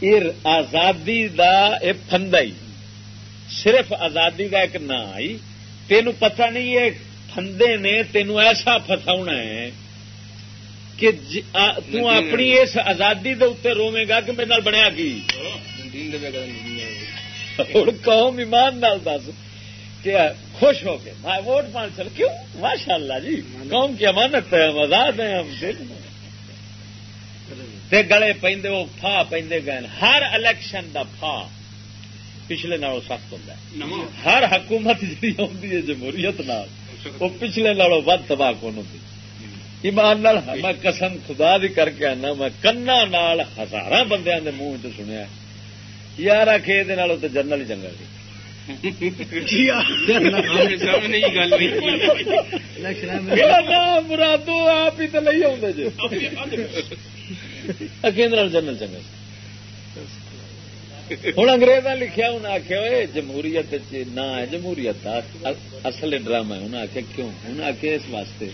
یہ آزادی دا یہ فندا صرف آزادی کا ایک نام آئی تین پتا نہیں یہ فندے نے تینوں ایسا فساؤنا ہے کہ اپنی اس آزادی دے اتنے روے گا کہ میرے بنیا کی؟ قوم ایمان نال دس کہ خوش ہو کے۔ ووٹ پان چل کیوں؟ ماشاء اللہ جی۔ قوم کی امانت ہے، ہم آزاد ہیں، ہم تے گلے پہ وہ فا پہ گئے۔ ہر الیکشن دا فا پچھلے نالوں سخت ہوتا ہر حکومت جی آتی ہے، جمہوریت نال، وہ پچھلے نالوں ود تباہ کون ہوتی ایمان نال ہاں، میں قسم خدا دی کر کے آنا، میں کنا نال ہزار بندیاں دے منہ چ سنیا یار آ کے تو جنرل ہی چنگا سی مرادو، آپ ہی تو نہیں آدھے جی۔ جنرل چنگا ہوں انگریز لکھا انہیں آخیا جمہوریت نہ ہے، جمہوریت اصل ڈرامہ ہے۔ انہیں آخیا کیوں؟ انہیں آخیا اس واسطے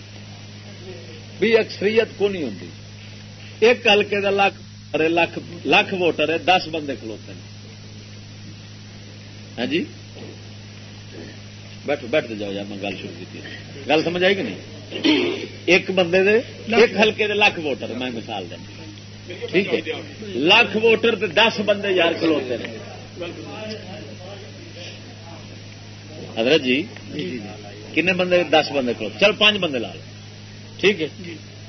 بھی اکثریت کو نہیں ہوں ایک ہلکے کا لکھ لکھ لکھ ووٹر ہے، دس بندے کھلوتے ہیں۔ ہاں جی؟ بیٹھو بیٹھتے جاؤ یار میں گل شروع کی گل سمجھ آئی کہ نہیں؟ ایک بندے دے ایک ہلکے دے لاکھ ووٹر میں مثال دینا ٹھیک ہے؟ لاکھ ووٹر تے دس بندے یار کھلوتے ہیں۔ حضرت جی کنے بندے دس بندے کھلو چل پانچ بندے لا لو۔ ٹھیک ہے؟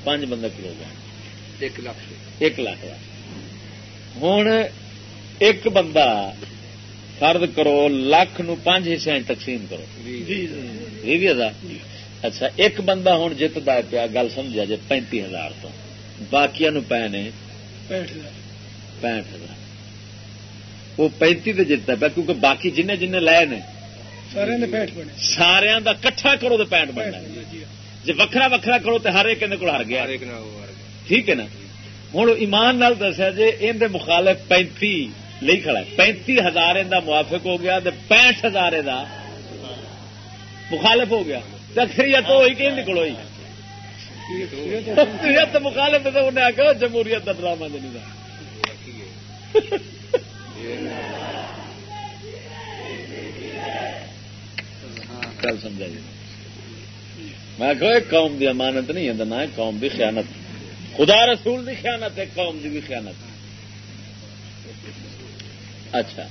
پانچ بندے کھلو گئے ایک لاکھ۔ ایک لاکھ۔ ہوں ایک بندہ فرد کرو لاکھ نو پانچ حصے تقسیم کرو۔ جی، جی، جی۔ بھی ہزار اچھا ایک بندہ ہوں جتتا پیا گل سمجھا جی پینتی ہزار تو۔ باقی پے نے پینٹ ہزار۔ وہ پینتی تو جتتا پیا کیونکہ باقی جن جن لے نے۔ سارا کا کٹھا کرو تو پینٹ بننا جی۔ وکھرا وکھرا کرو تو ہر ایک کو ہر گیا۔ ٹھیک ہے نا؟ ہوں ایمان نال دسیا جی اندر مخالف پینتی لئی کھڑا ہے۔ پینتی ہزار موافق ہو گیا پینٹ ہزار مخالف ہو گیا۔ اکثریت ہوئی کہ نکلو اکثریت مخالف تو انہیں آخر جمہوریت کا ڈرامہ دینی کا گل سمجھائی جی۔ میں کہ قوم دی امانت نہیں ہے نہ قوم دی خیانت۔ خدا رسول دی خیانت ہے، قوم دی بھی خیانت۔ اچھا۔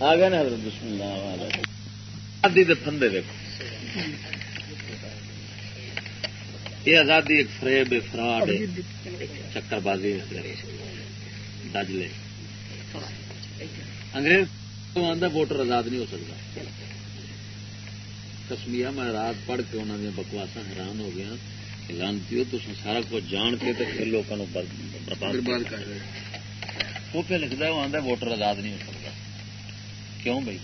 آ گئے نا حضرت، بسم اللہ آزادی کے فندے دیکھو۔ یہ آزادی ایک فریب فراڈ چکر بازی دج لے انگریز تو آدھا ووٹر آزاد نہیں ہو سکتا۔ کسمیا میں رات پڑھ کے انہوں نے بکواسا حیران ہو گیا لانتی ہو، تو سارا کچھ جان کے پھر لوگوں برباد کر رہے وہ پہ لکھتا ہے، وہ آتا ووٹر آزاد نہیں ہو سکتا۔ کیوں بھائی؟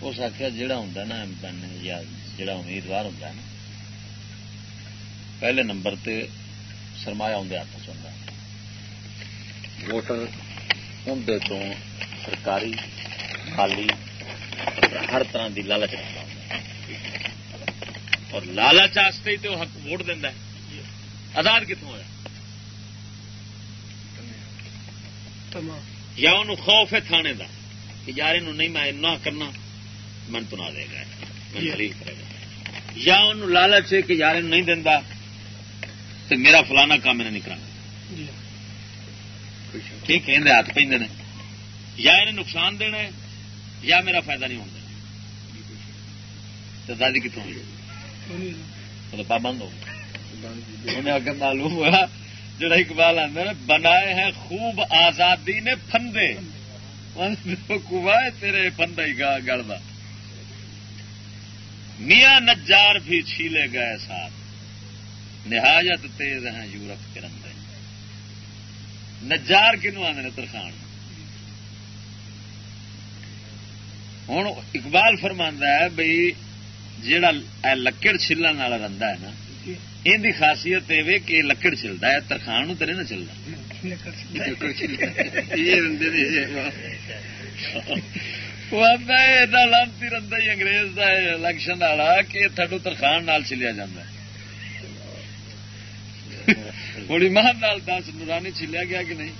اس آخیا جہا ہوں نا یا جڑا امیدوار ہوں نا، پہلے نمبر تے سرمایہ اندر ہاتھ چاہتا ووٹر اندر تو سرکاری، خالی، ہر طرح کی لالچ رکھتا ہوں اور لالچ واسطے ہی تو حق ووٹ دینا آزاد کتوں ہوا تمام یا انہوں خوف ہے تھانے دا کہ یار یہ نہیں میں نہ کرنا من تو نہ دے گا من جی۔ خرید کرے گا۔ یا انہوں لالچ ہے کہ یار یہ نہیں دینا تو میرا فلانا کام انہیں نہیں کرانا۔ جی ٹھیک ہے اندر ہاتھ پہ نے۔ یا انہیں نقصان دینا ہے یا میرا فائدہ نہیں ہونا۔ تو دادی کتوں ہوئی؟ پابند ہو انہیں اگر معلوم ہوا جڑا اقبال آدھا نا بنائے ہیں خوب آزادی نے پھندے۔ کوا تیرے پھندا ہی گڑدا میاں نجار بھی چھیلے گئے ساتھ۔ نہایت تیز ہیں یورپ کے رندے نجار کنو آدھے ترخان؟ ہوں اقبال فرماندہ ہے بھائی جیڑا اے لکڑ چلن والا رندا ہے نا ان کی خاصیت یہ کہ لکڑ چلتا ہے ترخان تو نہیں نہ چلتا ایڈا لانتی رندا ہی انگریز کا الیکشن والا کہ تھڈو ترخان نال چلیا ہے ہوں ایمان نال دس نورانی چلیا گیا کہ نہیں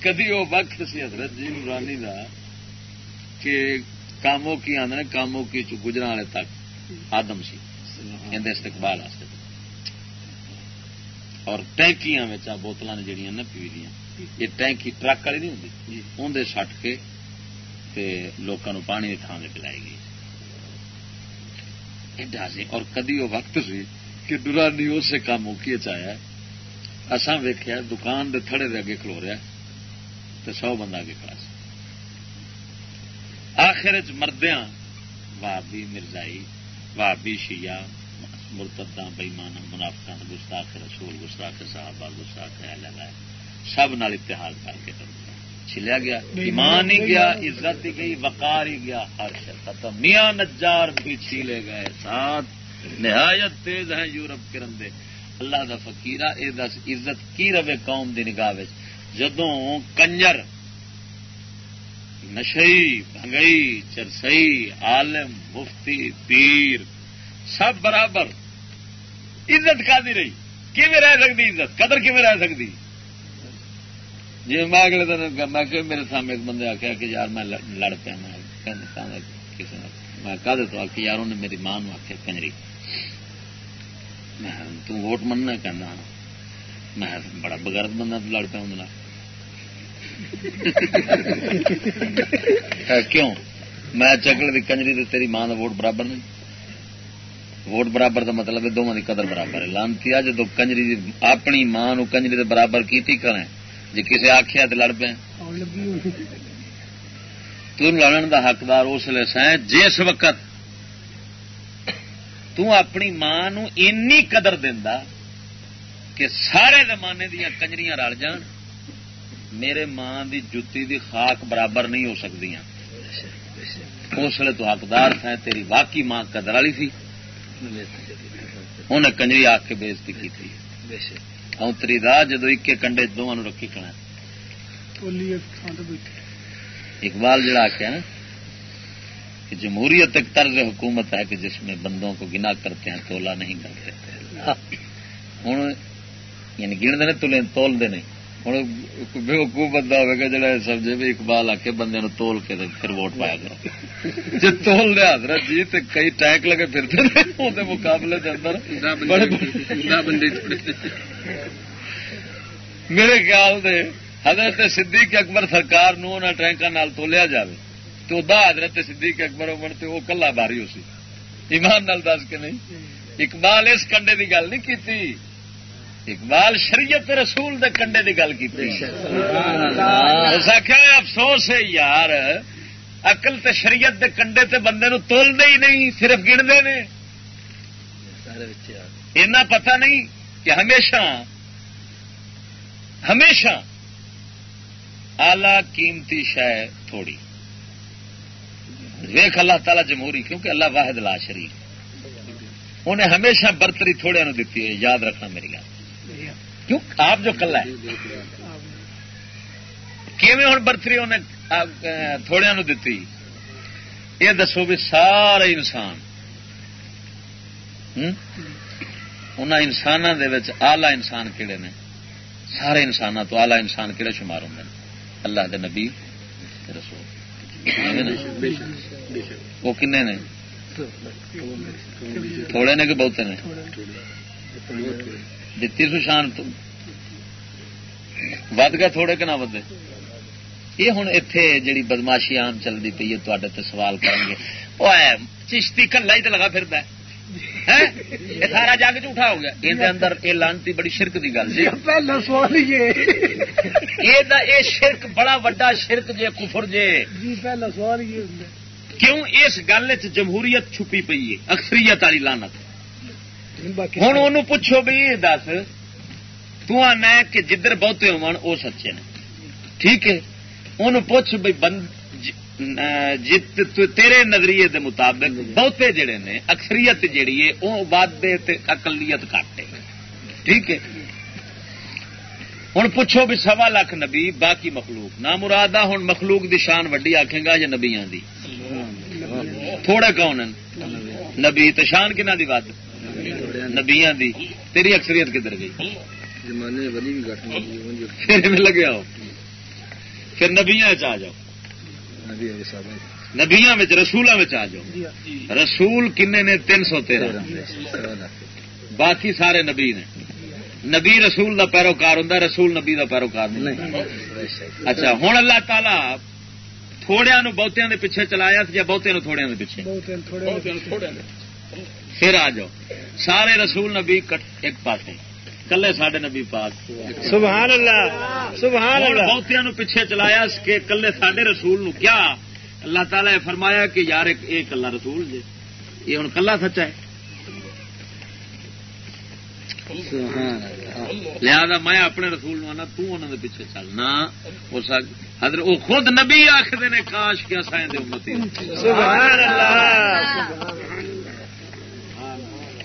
کدی وہ وقت سی حضرت جی نورانی دا کہ کاموں کی آدھے کاموں کی گجرا والے تک آدم سی استقبال واسطے اور ٹینکیاں بوتل نے جہاں نا پی دیا یہ ٹینکی ٹرک والی نہیں ہوتی اندر سٹ کے تے نو پانی کی تھان سے پلائی گئی۔ ایڈا سی اور کدی وہ وقت سی کہ ڈرانی اسے کام موقع چیا اساں ویخیا دکان دے تھڑے دے اگے کھلو رہا تو سو بندہ اگے کھڑا سی۔ آخر چ مردیاں وابی مرزائی وابی شیعہ مرتدہ بےمان منافقہ گستاخ رسول گستاخ صحابہ گستاخ ہے سب نال اتحاد کر کے چلیا گیا ایمان ہی گیا عزت ہی گئی وقار ہی گیا ہر شر ختم۔ میاں نجار بھی چھیلے گئے ساتھ۔ نہایت تیز ہیں یورپ کے رندے۔ اللہ دا فقیرہ اے دس عزت کی روے قوم دی نگاہ جدوں کنجر نشئی بھنگئی چرسئی عالم مفتی پیر سب برابر۔ عزت کا دی رہی۔ کیون رہ سکتی عزت؟ قدر کیون رہ سکتی؟ جی میں اگلے دن میں کہ میرے سامنے ایک بندے آخیا کہ یار، میں لڑ پیا، میں کسی میں کہہ تو آ یار انہیں میری ماں آخیا کنجری۔ میں ووٹ مننا کہنا میں بڑا بغیرت بندہ لڑ پیا اندر کیوں؟ میں چکل کی کنجری تو تیری ماں کا ووٹ برابر نہیں۔ ووٹ برابر کا مطلب ہے دونوں کی قدر برابر ہے۔ لانتی جدو کنجری اپنی ماں نو کنجری دے برابر کی کریں جی کسی آخیا تو لڑ پیا تم لڑن کا حقدار اس لیے سائیں، جس وقت اپنی ماں نو اینی قدر دینا کہ سارے زمانے دیا کنجریاں رل جان، میرے ماں دی جتی دی خاک برابر نہیں ہو سکتی اس لیے تو حقدار تھا تیری واقعی ماں قدر والی تھی۔ انہیں کنجری آ کے بےزتی کی اونتری دا جدو ایک کنڈے دونوں رکھی کھڑا اقبال جڑا آخیا نا کہ جمہوریت ایک طرز حکومت ہے کہ جس میں بندوں کو گنا کرتے ہیں تولا نہیں کرتے۔ ہوں یعنی گنتے تلے تولتے نہیں ہوں حکومت بندہ ہوگا جا سمجھے بھی اقبال آ کے بندے تول کے پھر ووٹ پایا کرو جی تول لیا حضرت جی تو کئی ٹینک لگے پھرتے مقابلے کے اندر میرے خیال سے حضرت صدیق اکبر سرکار نو ٹینکا تولیا جائے تو دا حضرت صدیق اکبر امن تو وہ کلا باری ہو سی ایمان نال دس کے نہیں اقبال اس کنڈے کی گل نہیں کی اقبال شریعت رسول دے کنڈے کی گل کی افسوس ہے یار اقل تے شریعت دے کنڈے تے بندے نو تولتے ہی نہیں صرف گنتے نے۔ اینا پتہ نہیں کہ ہمیشہ ہمیشہ آلہ قیمتی شہ تھوڑی۔ ویخ اللہ تعالی جمہوری کیونکہ اللہ واحد لا شریف انہیں ہمیشہ برتری تھوڑے نو دیتی ہے یاد رکھنا میری گل۔ کیوں؟ آپ جو کلا ہے کیون ہوں برتری انہیں تھوڑے نو دیتی یہ دسو بھی سارے انسان ان انسان آلہ انسان کہڑے نے؟ سارے انسانوں تو آلہ انسان کہڑے شمار ہوں اللہ دے نبی رسول۔ وہ کن نے؟ تھوڑے نے کہ بہتے نے؟ دتی سو شان ود گئے تھوڑے کہ نہ ودے یہ ہوں اتے جی بدماشی آم چلتی پی ہے تے سوال کریں گے وہ چشتی کلا ہی تو لگا پھر سارا جگ جھوٹا ہو گیا یہ اندر یہ لانتی بڑی شرک کی گل جی پہلا سوال یہ شرک بڑا وا شرک جے کفر جے پہلا سوال کیوں اس گل چ جمہوریت چھپی پی ہے اکثریت والی لانت ہوں ان پوچھو بھائی دس۔ تنا کہ جدھر بہتے ہو سچے نے۔ ٹھیک ہے؟ ان پوچھ بھائی بند تیرے نظریے دے مطابق بہتے جڑے نے اکثریت جیڑی ہے وہ وادے اقلیت کٹ ہے۔ ٹھیک ہے؟ ہوں پوچھو بھی سوا لاکھ نبی باقی مخلوق۔ نہ مراد ہوں مخلوق دی شان وڈی آخے گا یا نبیا دی؟ تھوڑے کون نبی تو شان کنہ دی ود نبیا دی. تیری اکثریت کدھر گئی؟ پھر لگیا ہو پھر نبیا آ جاؤ. نبیا رسولوں آ جاؤ. رسول کن نے تین سو تیرہ۔ باقی سارے نبی نے. نبی رسول دا پیروکار ہوں رسول نبی دا پیروکار نہیں اچھا ہوں اللہ تعالی تھوڑیا نو بہتیا کے پیچھے چلایا یا بہتے تھوڑیا کے پیچھے۔ پھر آ جاؤ۔ سارے رسول نبی ایک پاس کلے سڈے نبی پاک سبحان اللہ سبحان اللہ۔ بہتیا نو پیچھے چلایا کہ کلے سڈے رسول نو۔ کیا؟ اللہ تعالی فرمایا کہ یار یہ کلا رسول جی یہ ہوں کلا سچا ہے۔ لہذا میں اپنے رسول آنا تنا پیچھے چلنا۔ حضرت وہ خود نبی آخر نے کاش کیا سائیں امتی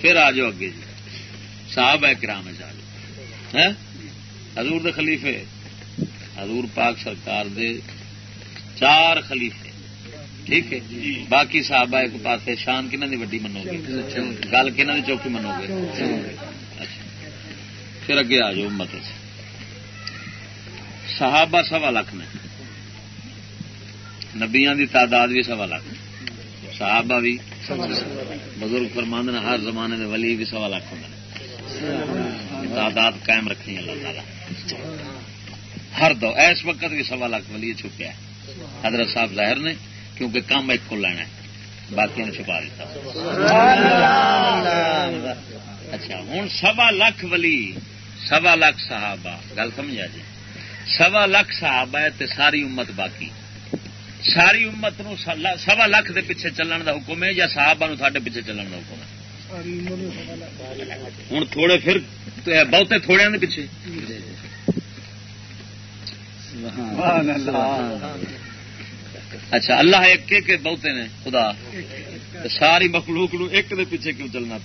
پھر آ جاؤ اگے جی۔ صاحب ہے کرام ہے حضور دے خلیفے۔ حضور پاک سرکار دے چار خلیفے۔ ٹھیک ہے؟ باقی صاحب ایک پاس شان کنہ دی وڈی منو گے۔ گل کنہ دی چوکی منو گے۔ اچھا۔ پھر اگے آ جاؤ مت صحابہ سوا لاکھ نے۔ نبیا دی تعداد بھی سوا لاکھ۔ صحابہ بھی بزرگ فرماند نے ہر زمانے دے ولی بھی سوا لاکھ ہوں تعداد قائم رکھنی اللہ تعالی۔ ہر دو اس وقت بھی سوا لاکھ ولی چھپیا ہے۔ حضرت صاحب ظاہر نے، کیونکہ کام ایک کو لینا ہے۔ باقی نے چھپا دیتا۔ اچھا ہوں سوا لاکھ ولی، سوا لاکھ صحابہ۔ گل سمجھا جی؟ سوا لاکھ صحابہ ہے تے ساری امت باقی۔ ساری امت نو سوا لاکھ دے پیچھے چلن دا حکم ہے یا صحابہ نو تھے پیچھے چلن دا حکم ہے؟ ہوں تھوڑے پھر بہتے تھوڑے پیچھے۔ اچھا اللہ ایک کے بہتے نے؟ خدا۔ ساری مخلوق نو ایک دے پیچھے کیوں چلنا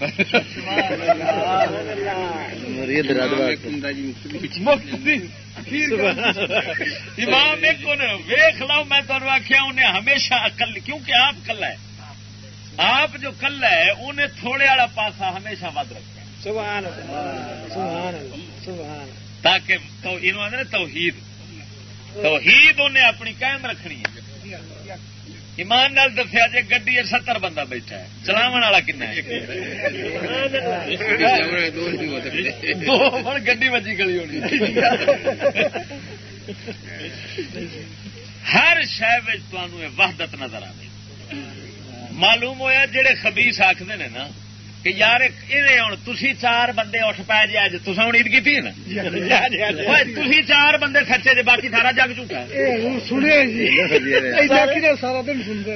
امام ایک ویخ لاؤ میں تمہیں آخیا انہیں ہمیشہ اکل کیونکہ آپ کلا ہے آپ جو کل ہے انہیں تھوڑے والا پاسا ہمیشہ ود رکھا سبحان سبحان سبحان تاکہ توحید توحید انہیں اپنی قائم رکھنی ہے ایمان نال دسیا جی گی ستر بندہ بیٹھا ہے۔ چلاو والا کن گی بجی گلی ہونی۔ ہر شہر وحدت نظر آئے معلوم ہوا جہے خبیس آخر نے نا کہ یار ہوں تھی چار بندے اٹھ پائے جی اج تصا ہوں عید کی نا؟ تھی چار بندے سچے جی باقی سارا جگ چکا سارا دن سنتے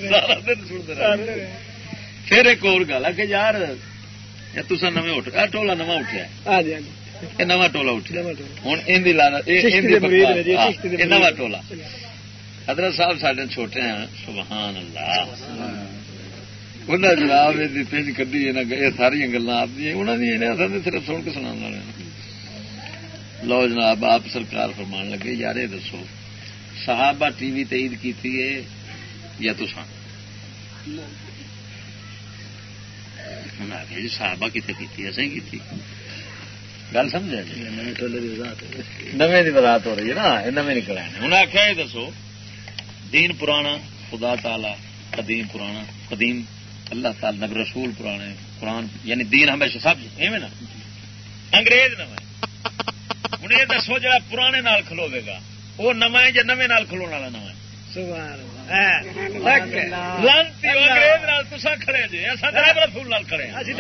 پھر ایک اور گل ہے کہ یار تسا نو اٹھ ٹولا نواں اٹھیا نواں ٹولا اٹھیا ہوں نواں ٹولا۔ حضرت صاحب سڈے چھوٹے ہیں سبحان اللہ۔ انہیں جناب کدی یہ ساری گلا آپ صرف سن کے سنا لو جناب آپ سرکار فرمان لگے یار یہ دسو صحابہ ٹی وی عید کی یا تو انہیں آخیا جی صحابہ کتنے کی اصل کی گل سمجھا جی نویں کی ہو رہی ہے نا نویں نکل انہیں آخیا یہ دسو دین پرانا خدا تعالی قدیم پرانا قدیم اللہ تعالی نبی رسول پرانے قرآن یعنی دین ہمیشہ سب ایویں نا؟ انگریز نو ہوں یہ دسو جا پرانے نال کھلوے گا وہ نو ہے یا نویں نال کھلو والا نو ہے؟ کھڑے جی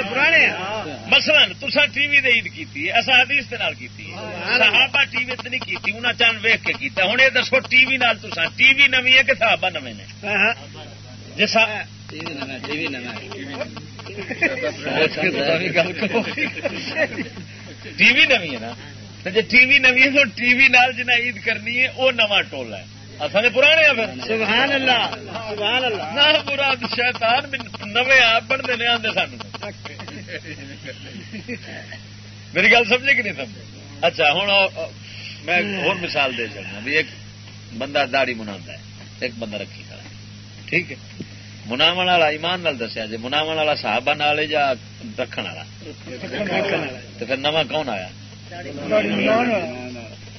مثلا تسا ٹی وی عید کی اصا حدیث صحابہ ٹی وی نہیں کی انہیں چند ویخ کے کیتا ہوں یہ دسو ٹی وی نال تسا ٹی وی نوی ہے کہ صحابہ نویں نے؟ جس ٹی وی ہے نا؟ جی ٹی وی نوی ہے تو ٹی وی نال جنا عید کرنی ہے وہ نواں ٹولا ہے۔ اصل پرانے پھر؟ سبحان اللہ سبحان اللہ۔ نہ مراد شیطان نویں آپ بنتے نہیں آتے سان میری گل سمجھے کہ نہیں سمجھے؟ اچھا ہوں میں اور مثال دے سکتا بھی ایک بندہ داڑی منا ہے ایک بندہ رکھی کھڑا ٹھیک ہے؟ مناو والا ایمان نال دسیا جی مناو والا صحابہ نال یا رکھن والا؟ تو پھر نواں کون آیا؟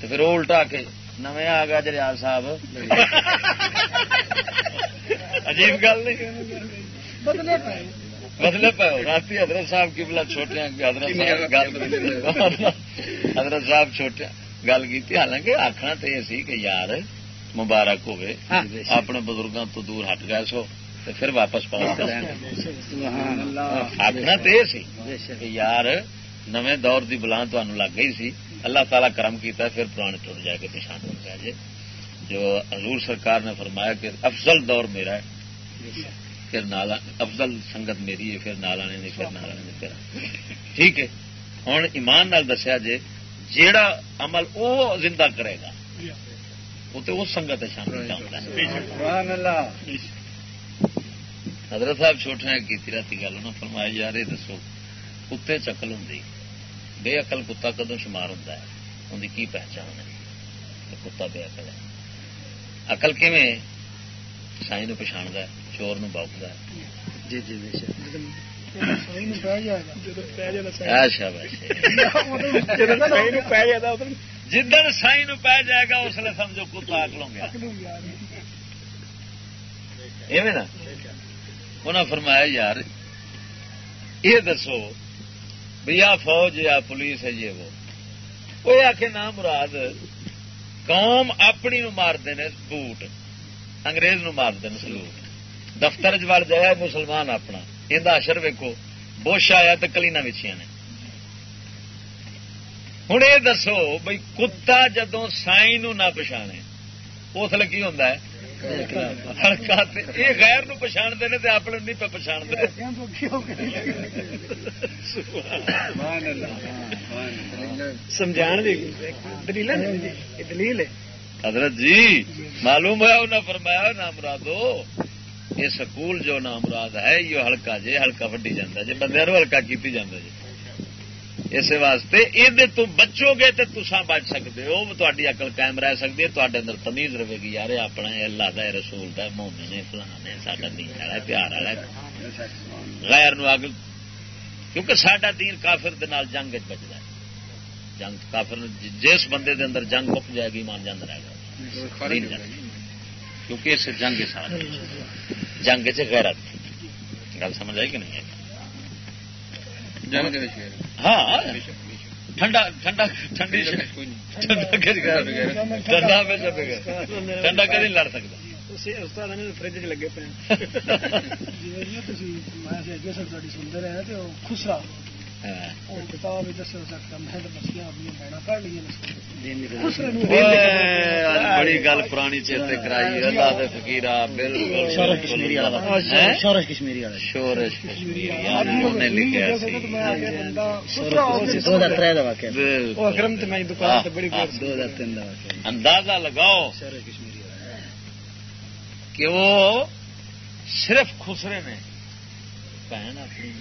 تو پھر وہ الٹا کے نویں آ گیا جریال صاحب۔ عجیب گل نہیں۔ بدلے پہ رات حضرت صاحب کی بلا چھوٹے حضرت صاحب گل حضرت صاحب چھوٹے گل کی حالانکہ آخنا تو یہ سی کہ یار مبارک ہوئے اپنے بزرگوں تو دور ہٹ گئے سو تو پھر واپس پہنچ آخنا تو یہ سی کہ یار نویں دور دی بلان تو لگ گئی سی۔ اللہ تعالیٰ کرم کیتا پھر پرانے ٹوٹ جائے کے پچھان ہو گیا جی جو حضور سرکار نے فرمایا کہ افضل دور میرا ہے۔ پھر نالا افضل سنگت میری ہے پھر نالا نے پھر نالا نے پھر ٹھیک ہے۔ ہوں ایمان نال دسیا جی جیڑا عمل وہ زندہ کرے گا وہ تو اس سنگت شامل حضرت صاحب چھوٹے کی رات گل انہوں فرمایا یار یہ دسو کتے چکل ہوں بے اقل کتا کدو شمار ہے؟ ان کی کی پہچان ہے؟ کتا بے اقل ہے۔ اقل کیویں؟ سائی نو پچھاڑتا ہے چور نو باؤکتا ہے۔ جی جی جدن سائی نو پی جائے گا اس لیے سمجھو کتا اکلوں گیا نا؟ انہیں فرمایا، یار، یہ دسو بھیا فوج یا پولیس ہے، یہ وہ. وہ آ کے نام مراد، قوم اپنی نو مارتے ہیں بوٹ، انگریز نو مارتے ہیں سلوٹ، دفتر چڑ جایا مسلمان اپنا یہ اشر ویکو بوش آیا تو کلینا وچیاں نے. ہوں یہ دسو بھائی کتا جدو سائی نو نہ پچھانے، اس لیے کی ہوتا ہے؟ یہ غیر نو پچھاڑتے ہیں اپنے نہیں پہ پچھاڑتے سمجھا دلیل دلیل حضرت جی معلوم ہے انہیں فرمایا نام مرادو یہ سکول جو نام مراد ہے یہ ہلکا جی ہلکا وڈی جانا جی بندے ہلکا کی جانا جی اس واسطے یہ تو بچو گے تو تسا بچ سکتے ہو تاری اقل قائم رہ سکتی ہے تے اندر تمیز رہے گی یار اپنا اللہ کا رسول کا مومے نے فلانے ساڈا دین والا پیار والا غیر نو اگ کیونکہ سڈا دین کافر دے نال جنگ بچتا ہے۔ جنگ کافر جس بندے دے اندر جنگ مک جائے گی مان جانا رہے گا۔ کیونکہ اس جنگ جنگ چ غیرت۔ گل سمجھ آئی کہ نہیں ہاں ٹھنڈا ٹھنڈا ٹھنڈی ٹھنڈا ٹھنڈا کدی لڑ سکتا؟ فرج لگے پے خسرا بڑی گل پرانی چیتے کرائی اللہ دے فقیر بالکل شورش کشمیری والا شورش کشمیری لکھا دو ہزار تر واقعہ دو ہزار تین اندازہ لگاؤ کہ وہ صرف خسرے نے بہن اپنی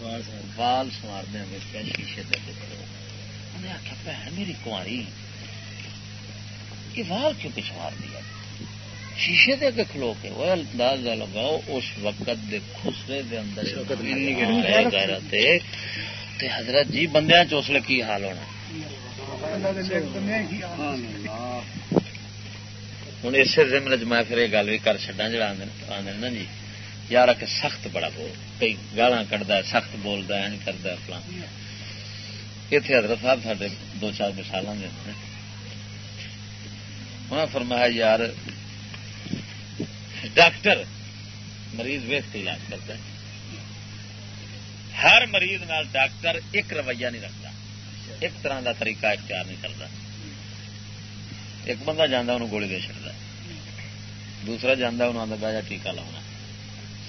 وال سوار دیا شیشے انہیں آخیا بھن میری کماری یہ وال کیوں پچھوار دیا؟ شیشے دے کے کھلو کے وہ اندازہ لگاؤ اس وقت دے خسرے دے اندر غیرت تے حضرت جی بندیاں چوسلے کی حال ہونا؟ ہوں اسی زمن چ میں پھر یہ گل بھی کر چڈا جڑا آدھے نا جی۔ یار کہ سخت بڑا بول، کئی گالا کھڈا سخت بولتا ہے کرتا فلاں۔ اتنے حضرت صاحب سارے دو چار مثال دے انہیں فرمایا، یار، ڈاکٹر مریض ویس کے علاج کرتا ہے۔ ہر مریض نال ڈاکٹر ایک رویہ نہیں رکھتا ایک طرح کا طریقہ اختیار نہیں کرتا ایک بندہ جانا انہوں گولی دے چڑتا دوسرا جانا انہوں آتا بہ جا ٹیکا لاؤنا۔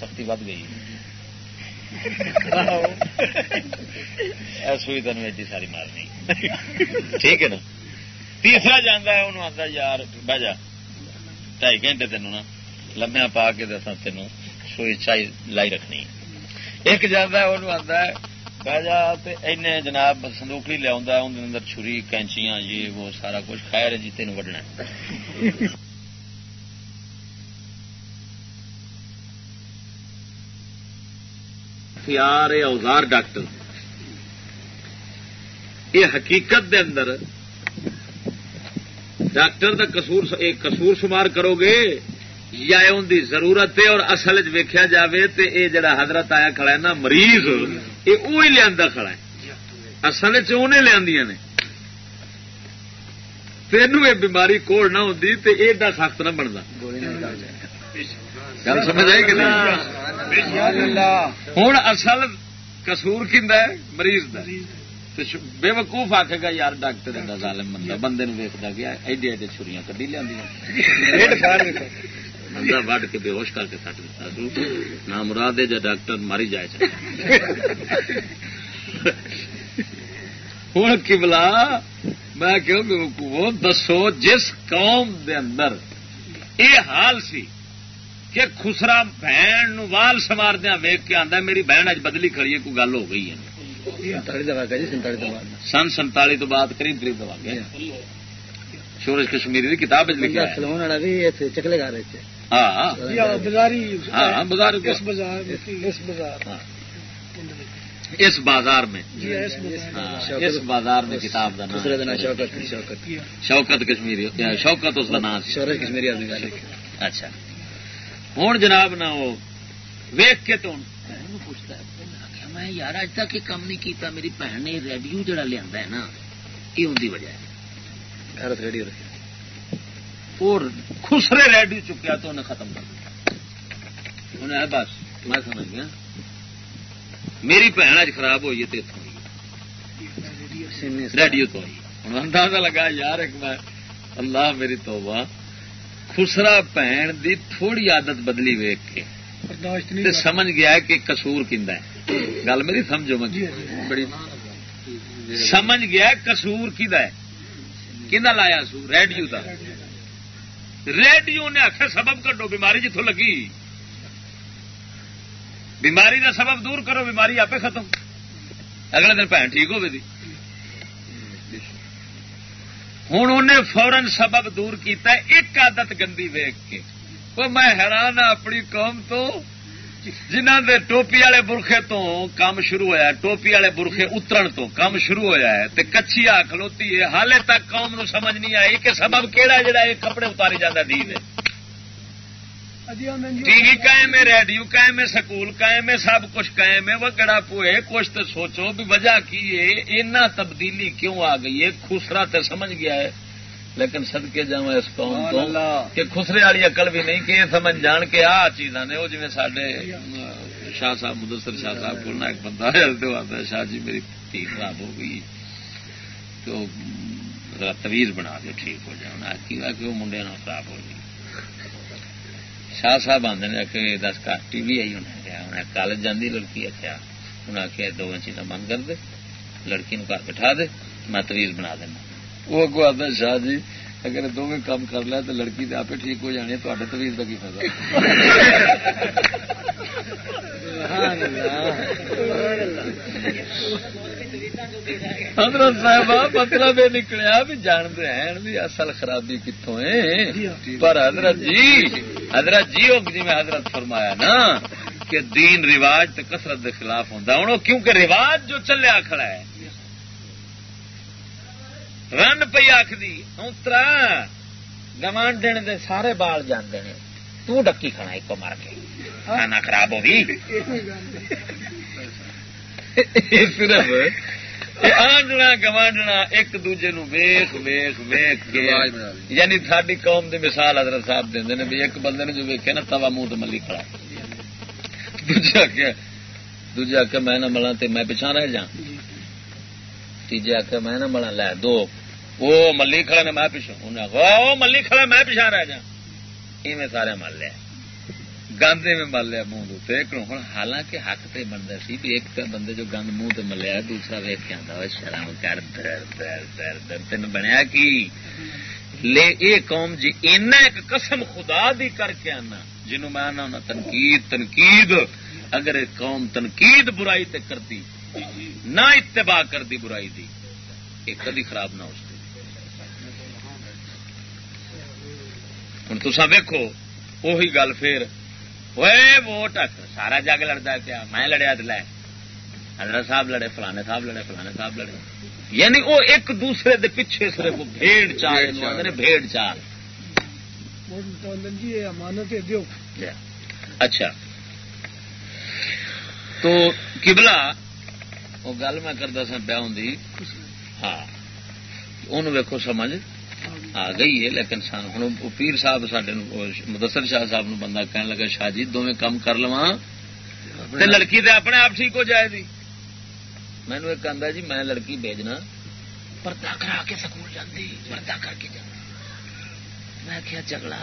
سختی ود گئی۔ سوئی تین ایڈی ساری مارنی۔ ٹھیک ہے نا؟ تیسرا جانا ہے انہوں آتا یار بہ جا۔ ڈائی گھنٹے تینوں نا لمیا پا کے دسا تینوں سوئی چائی لائی رکھنی۔ ایک جانا انہوں آتا ہے بہ جا این جناب سندوکڑی لیا اندر چھری کینچیاں یہ وہ سارا کچھ خیر جی تین وڈنا ہتھیار اوزار ڈاکٹر یہ حقیقت دے اندر ڈاکٹر کا قصور قصور شمار کرو گے یا ان دی ضرورت ہے اور اصل ویکیا جائے تو یہ جڑا حضرت آیا کھڑا ہے نا، مریض، یہ وہی لیا کھڑا ہے۔ اصل چنے لیا نے۔ تین یہ بیماری کوڑ نہ ہوتی تو ایڈا سخت نہ بنتا گل سمجھ آئی کہ ہوں اصل کسور ہے؟ مریض کا بے وقوف آخے گا یار ڈاکٹر ظالم بندہ بندے ویکتا گیا ایڈے ایڈے چھریاں کدی لیا بندہ وڈ کے بے ہوش کر کے سٹ دیتا نہ مراد ہے جا ڈاکٹر ماری جائے ہوں کبلا میں کیوں کہ دسو جس قوم دے اندر یہ حال سی۔ کہ خسرا بہن وال سواردیا ویک کے آدھا میری بہن اج بدلی کھڑی ہے کوئی گل ہو گئی ہے۔ سن سنتالی تو بعد قریب قریب دبا گیا سورج کشمیری کی کتاب لکھا چکلے گا رہے ہاں۔ بازار اس بازار میں اس بازار میں۔ کتاب کا نام۔ شوکت کشمیری شوکت اس کا نام کشمیری اچھا۔ ہوں جناب نہ وہ ویخ کے تو پوچھتا ہے میں یار اج تک یہ کام نہیں کیتا میری بہن نے ریڈیو جڑا لیا ہے نا یہ ان کی وجہ ہے۔ ریڈیو اور خسرے ریڈیو چکیا تو انہیں ختم کر دیا۔ انہیں بس میں سمجھ گیا۔ میری بہن اج خراب ہوئی ہے ریڈیو تو ہوئی۔ ہوں اندازہ لگا یار ایک میں اللہ میری توبہ۔ خسرا بہن دی تھوڑی عادت بدلی ویک کے۔ سمجھ گیا کہ کسور کھا گل میری سمجھو میں بڑی سمجھ گیا کسور کھا کھا لایا سو؟ ریڈیو کا ریڈیو نے آخر سبب کٹو بیماری جتوں لگی۔ بیماری کا سبب دور کرو بیماری آپ ختم۔ اگلے دن بھن ٹھیک ہوگی ہوں انہیں فورن سبب دور کیتا ہے، ایک عادت گندی ویگ کے۔ وہ میں حیران ہاں اپنی قوم تو جنہ دے ٹوپی والے برخے تو کام شروع ہوا ٹوپی والے برخے اترن تو کام شروع ہوا ہے تے کچھی آ کھلوتی ہے۔ حالے تک قوم نو سمجھ نہیں آئی کہ سبب کہڑا جڑا یہ کپڑے اتاری جاتا دین ہے۔ ٹی وی قائم ہے ریڈیو قائم ہے سکول قائم ہے سب کچھ قائم ہے۔ وہ گڑا پوئے کچھ تو سوچو بھی وجہ کی ہے تبدیلی کیوں آ گئی ہے؟ خسرا تو سمجھ گیا ہے۔ لیکن سدکے جا اس قوم تو کہ خسرے والی اقل بھی نہیں کہ سمجھ جان کے آ چیزاں نے۔ وہ جی سڈے شاہ صاحب مدسر شاہ صاحب کو ایک بندہ آتا شاہ جی میری تھی خراب ہو گئی۔ تو تویز بنا دو ٹھیک ہو جائے کہ وہ منڈے خراب ہو گئی شاہ صاحب آدھے نے آخر دس کا ٹی وی آئی انہیں کیا انہیں کالج جاندی لڑکی آخیا انہیں آخیا دو چیزاں بند کر دے، لڑکی نو گھر بٹھا دے، میں تویز بنا دینا۔ وہ اگو آدھا شاہ جی اگر دونوں کام کر لیا تو لڑکی تو آپ ٹھیک ہو جانی تے تویز کا کی فائدہ؟ حضرت صاحب مطلب یہ نکلیا بھی جانتے ہیں، بھی اصل خرابی کتوں ہے پر حضرت جی حضرت جی جی میں حضرت فرمایا نا کہ دین رواج تو کسرت کے خلاف ہوں ہوں کیونکہ رواج جو چلیا کھڑا ہے۔ رن پی آخری اترا گوان دن دے سارے بال جانے تو ڈکی کھانا ایک مار کے۔ کھانا خراب ہوگی صرف آنڈنا، گوانڈنا ایک دوجے نو ویخ ویخ ویخ کے۔ یعنی ساری قوم دی مثال حضرت صاحب دے نے بھی ایک بندے نے جو ویکے نا، توا منہ تو ملی کھڑا۔ دوجا کیا دوجا آخیا میں نہ ملا تے میں پچھا رہ جا تیجے آخیا میں نہ ملا لے دو۔ وہ ملی کھڑا نے میں پیچھو انہیں وہ ملی کھڑا میں پیچھا رہ جا ایویں سارے مل لیا۔ گندے میں مل لیا منہ دے ہوں حالانکہ حق تے بنتا سی بھی ایک تو بندے جو گند منہ تے ملیا، دوسرا ویک کے آتا شرم کر، در در در در تین بنیا کی؟ لے، اے قوم جی اینا ایک قسم خدا دی کر کے آنا، جنوں میں آنا تنقید تنقید۔ اگر ایک قوم تنقید برائی تے کرتی نہ اتباع کرتی برائی دی یہ کدی خراب نہ ہو سکتی ہوں تصا ویکو اہی گل پھر ووٹ سارا جگ لڑتا پیا میں لڑیا تو لے حضرت صاحب لڑے فلانے صاحب لڑے فلانے صاحب لڑے یعنی وہ ایک دوسرے دے پیچھے صرف بھیڑ چال بھیڑ چال اچھا تو کبلا وہ گل میں کرتا سا پیا ہوں ہاں ان ویکو سمجھ آ گئی ہے لیکن ہوں پیر صاحب سڈے مدثر شاہ صاحب نو بندہ کہنے لگا شاہ جی دونوں کام کر لوا لڑکی تو اپنے آپ ٹھیک ہو جائے گی مینو ایک آدھا جی میں لڑکی بھیجنا۔ پردہ کرا کے سکول جاتی پردہ کر کے جانا میں کیا جگڑا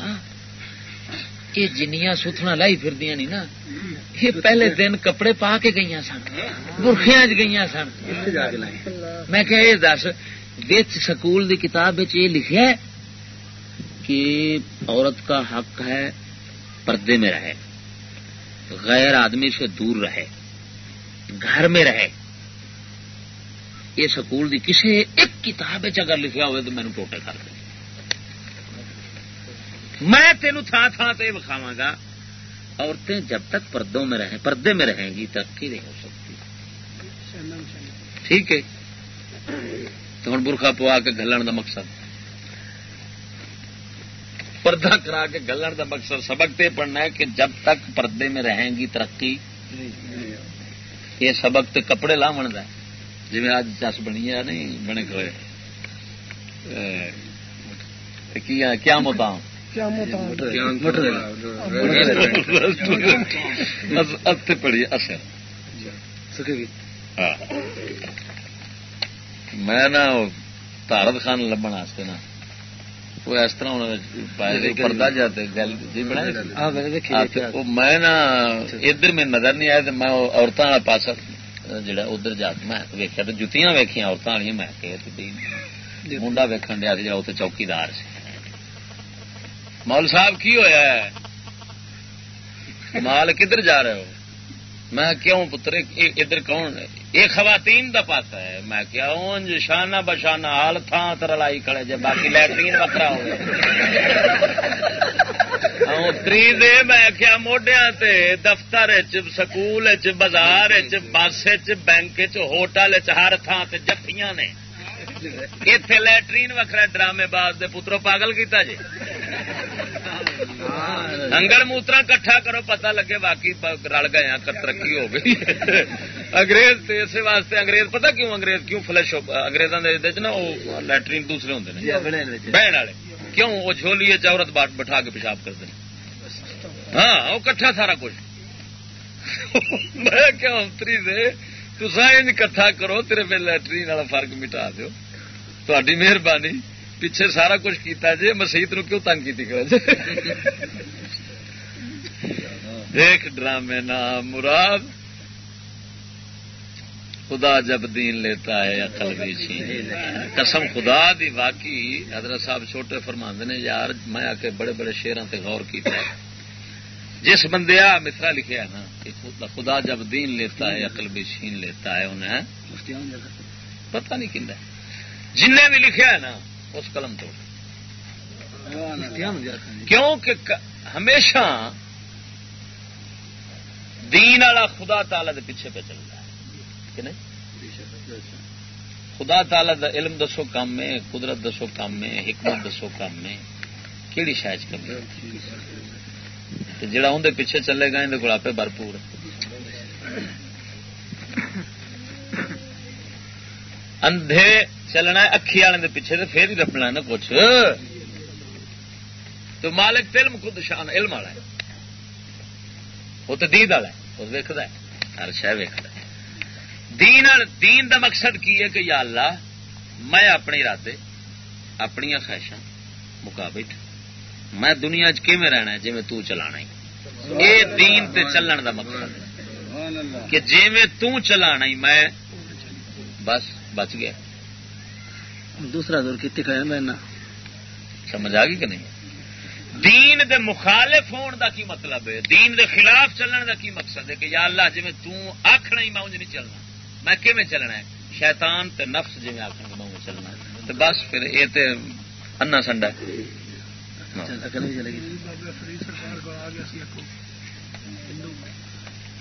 یہ جنیاں ستنا لائی پھر نہیں نا۔ یہ پہلے دن کپڑے پا کے گئی سن برخیا گئی سن۔ میں کیا یہ دس سکول دی کتاب یہ لکھا ہے کہ عورت کا حق ہے، پردے میں رہے، غیر آدمی سے دور رہے، گھر میں رہے۔ یہ سکول دی کسی ایک کتاب اگر لکھا ہوئے تو مینو ٹوٹے کر دے۔ میں تینوں تھان تھان سے بکھاوا گا۔ عورتیں جب تک پردوں میں رہیں، پردے میں رہیں گی، ترقی نہیں ہو سکتی۔ ٹھیک ہے؟ تو ہوں برخا پوا کے گلن کا مقصد پردہ کرا کے گلن کا مقصد سبق تے پڑھنا ہے کہ جب تک پردے میں رہیں گی ترقی یہ سبق تو کپڑے لا بنتا جی اج چس بنی ہے نہیں بنے کھڑے کیا متا پڑی اصل میں نا تارت خان لبن واسطے نا وہ اس طرح پردہ جاتے گل جی بنا میں نا ادھر میں نظر نہیں آیا میں عورتوں والا پاس جڑا ادھر جا میں ویکیا تو جتیاں ویکیا عورتوں والی میں کہ منڈا ویکن دیا جا اتنے چوکیدار مول صاحب کی ہویا ہے؟ مال کدھر جا رہے ہو؟ میں کیوں پتر ادھر کون یہ خواتین دا پاتا ہے۔ میں کیا اونج شانہ بشانہ حال تھان ترلائی کھڑے جے، باقی لیٹرین وکرا ہو ہاں، تری دے میں کیا موڈیا تے، دفتر سکول بازار بس بینک ہوٹل ہر تھان تے جفیاں نے۔ اتے لٹرین وکرا ڈرامے باز دے پترو پاگل کیتا جی انگل موترا کٹھا کرو پتا لگے باقی رل گئے ترقی ہو گئی انگریز اسی واسطے انگریز پتا کیوں انگریز کیوں فلش اگریزوں کے نا وہ لٹرین دوسرے ہوں بہن والے کیوں وہ جھولی عورت بٹھا کے پیشاب کرتے ہیں ہاں وہ کٹھا سارا کچھ میں کیا اتری سے تصا کٹھا کرو تیرے پہ لٹرین والا فرق مٹا دو تاری مہربانی پیچھے سارا کچھ کیتا جی مسیت نو کیوں تنگ کی جی؟ ایک ڈرامے نام مراد، خدا جب دین لیتا ہے، عقل بھی چھین قسم خدا دی واقعی حضرت صاحب چھوٹے فرماند نے، یار میں آ کے بڑے بڑے شیروں تے غور کیتا ہے۔ جس بندے آ مترا لکھا ہے نا، کہ خدا جب دین لیتا ہے، عقل بھی چھین لیتا ہے انہیں۔ پتہ نہیں کن جن بھی لکھا ہے نا اس قلم تو کیونکہ ہمیشہ دین والا خدا تعالی دے پیچھے پہ چلتا ہے، کہ نہیں؟ خدا تعالی دا علم دسو کام میں، قدرت دسو کام میں، حکمت دسو کام میں کہڑی شاید کمی جڑا اندر پیچھے چلے گا اندر گلاپے بھرپور اندھے چلنا اکھی والے پیچھے تو پھر ہی رپنا نا کچھ۔ تو مالک علم خود شان علم والا ہے۔ وہ تو دید والا ہے، وہ ویکد ہر شہ ویکد دین دین دا مقصد کی ہے کہ یا اللہ، میں اپنے ارادے اپنی خواہشاں مکا بیٹھ میں دنیا چ رہنا ہے جی میں تو چلانا یہ دین تے چلن دا مقصد ہے۔ کہ جی میں تو چلانا ہی میں بس، بچ گیا۔ دوسرا دور کی میں سمجھ آ گئی کہ نہیں؟ دین دے مخالف ہون دا کی مطلب ہے؟ دین دے خلاف چلن دا کی مقصد ہے کہ یا اللہ جی آخنا ہی میں نہیں چلنا۔ میں کیون چلنا ہے؟ شیطان تے نفس جی آخنا میں چلنا تو بس پھر یہ تے انا سنڈا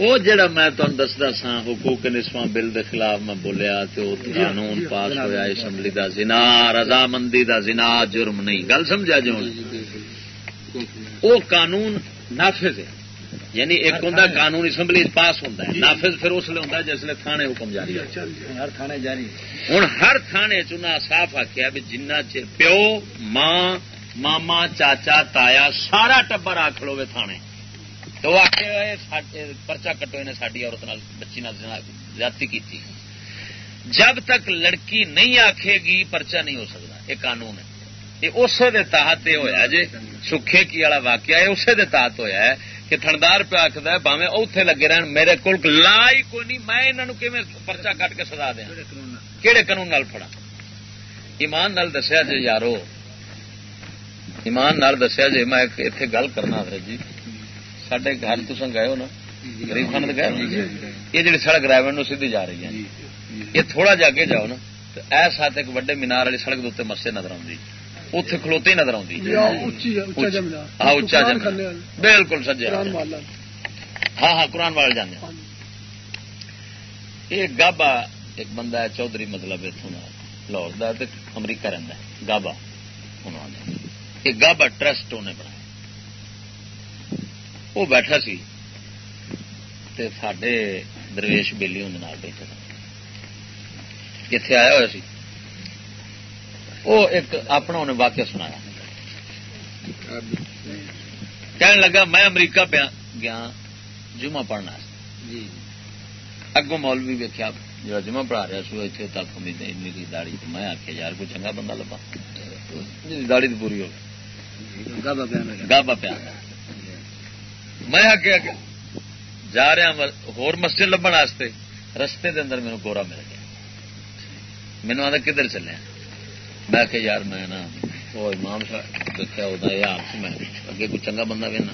وہ جڑا میں تمہیں دستا سا حقوق نسواں بل دے خلاف میں بولیا تو قانون پاس ہوا اسمبلی دا زنا رضامندی دا زنا جرم نہیں۔ گل سمجھا جو وہ قانون نافذ ہے۔ یعنی ایک ہوں قانون اسمبلی پاس ہوتا ہے۔ نافذ پھر اس لیے ہوتا جس تھانے حکم جاری ہر تھانے جاری ہوں ہر تھانے چنا صاف آخیا بھی جنہ چر پیو ماں ماما چاچا تایا سارا ٹبر آخ لو تھانے۔ تو آخ پرچا کٹو انہیں ساری عورت بچی زیادتی کی جب تک لڑکی نہیں آخے گی پرچا نہیں ہو سکتا۔ یہ قانون ہے۔ یہ اسے دے تحت یہ ہوا جی۔ سکھے کی والا واقعہ ہے اسے دے تحت ہوا ہے کہ تھندار پہ آخد باوے اوتے لگے رہن میرے کو لا ہی کوئی نہیں میں انہوں پرچا کٹ کے سزا دیا؟ کہڑے قانون نال؟ پڑا ایمان نال دسیا جی یارو ایمان نال دسیا جی میں اتنے گل کرنا جی۔ سڈے گھر تم گئے ہو نا غریب خان گئے یہ جی سڑک رائے سیدھی جا رہی ہے یہ تھوڑا جا کے جاؤ نا تو ایسا ایک وڈے مینار والی سڑک دے مسے نظر آتی اتے کھلوتے نظر آتی ہاں اچا بالکل سجے ہاں ہاں قرآن والے جانے۔ یہ گابا ایک بندہ ہے چودھری مطلب اتوں لاہور کا امریکہ رہتا ہے گابا یہ گابا ٹرسٹ انہیں بنایا وہ بیٹھا سی سڈے درویش بےلی اندر بیٹھا اتنے آیا ہوا سی وہ ایک اپنا انہیں واقعہ سنایا کہنے لگا میں امریکہ پہ گیا جمعہ پڑھنا جی۔ اگوں مولوی ویکیا جا جمعہ پڑھا رہا سو اتنے تک کی داڑی میں آخیا یار کوئی چنگا بندہ لبا داڑی تو پوری ہو گابا پیا میں آخیا جا رہا ہور مسجد لبن رستے دے اندر میرے گورا مل گیا۔ مینو آتا کدھر چلے میں کہ یار میں نا وہ امام صاحب دیکھا ہوتا آپ میں اگے کوئی چنگا بندہ بھی نا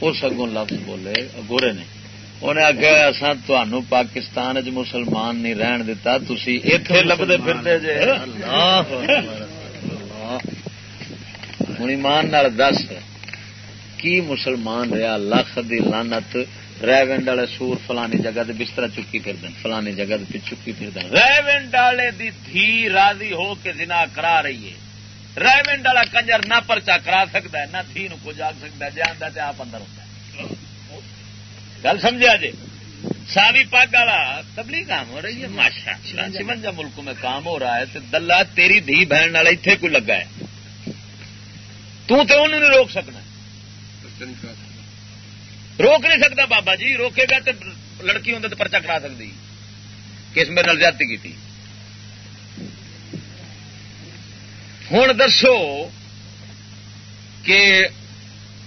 اس اگوں لفظ بولے گورے نے۔ انہیں آخیا اصا تمہوں پاکستان چ مسلمان نہیں رہن دتا تھی اتے لبتے پھرتے جے۔ ہوں ایمان دس۔ کی مسلمان رہا؟ لکھ دی لانت ریونڈ والے سور فلانی جگہ تے بستر چکی پھر دین فلانی جگہ تے چکی پھر دین ریونڈ والے دی دھی راضی ہو کے زنا کرا رہی ہے۔ ریونڈ والا کنجر نہ پرچا کرا سکتا ہے، نہ دھی نو کچھ آگ سکتا ہے جی آتا تے آپ اندر ہوتا ہے۔ گل سمجھا جی ساوی پگ والا تبلیغ کام ہو رہی ہے؟ ماشاء اللہ چونجا ملکوں میں کام ہو رہا ہے تو دلہ تیری دھی بہن والا اتنے کوئی لگا ہے۔ تو تے انہوں نہیں روک سکنا۔ روک نہیں سکتا بابا جی روکے گا تو لڑکی ہوں تو پرچا کرا سکتی۔ کس میرے نال زیادتی کی ہوں دسو کہ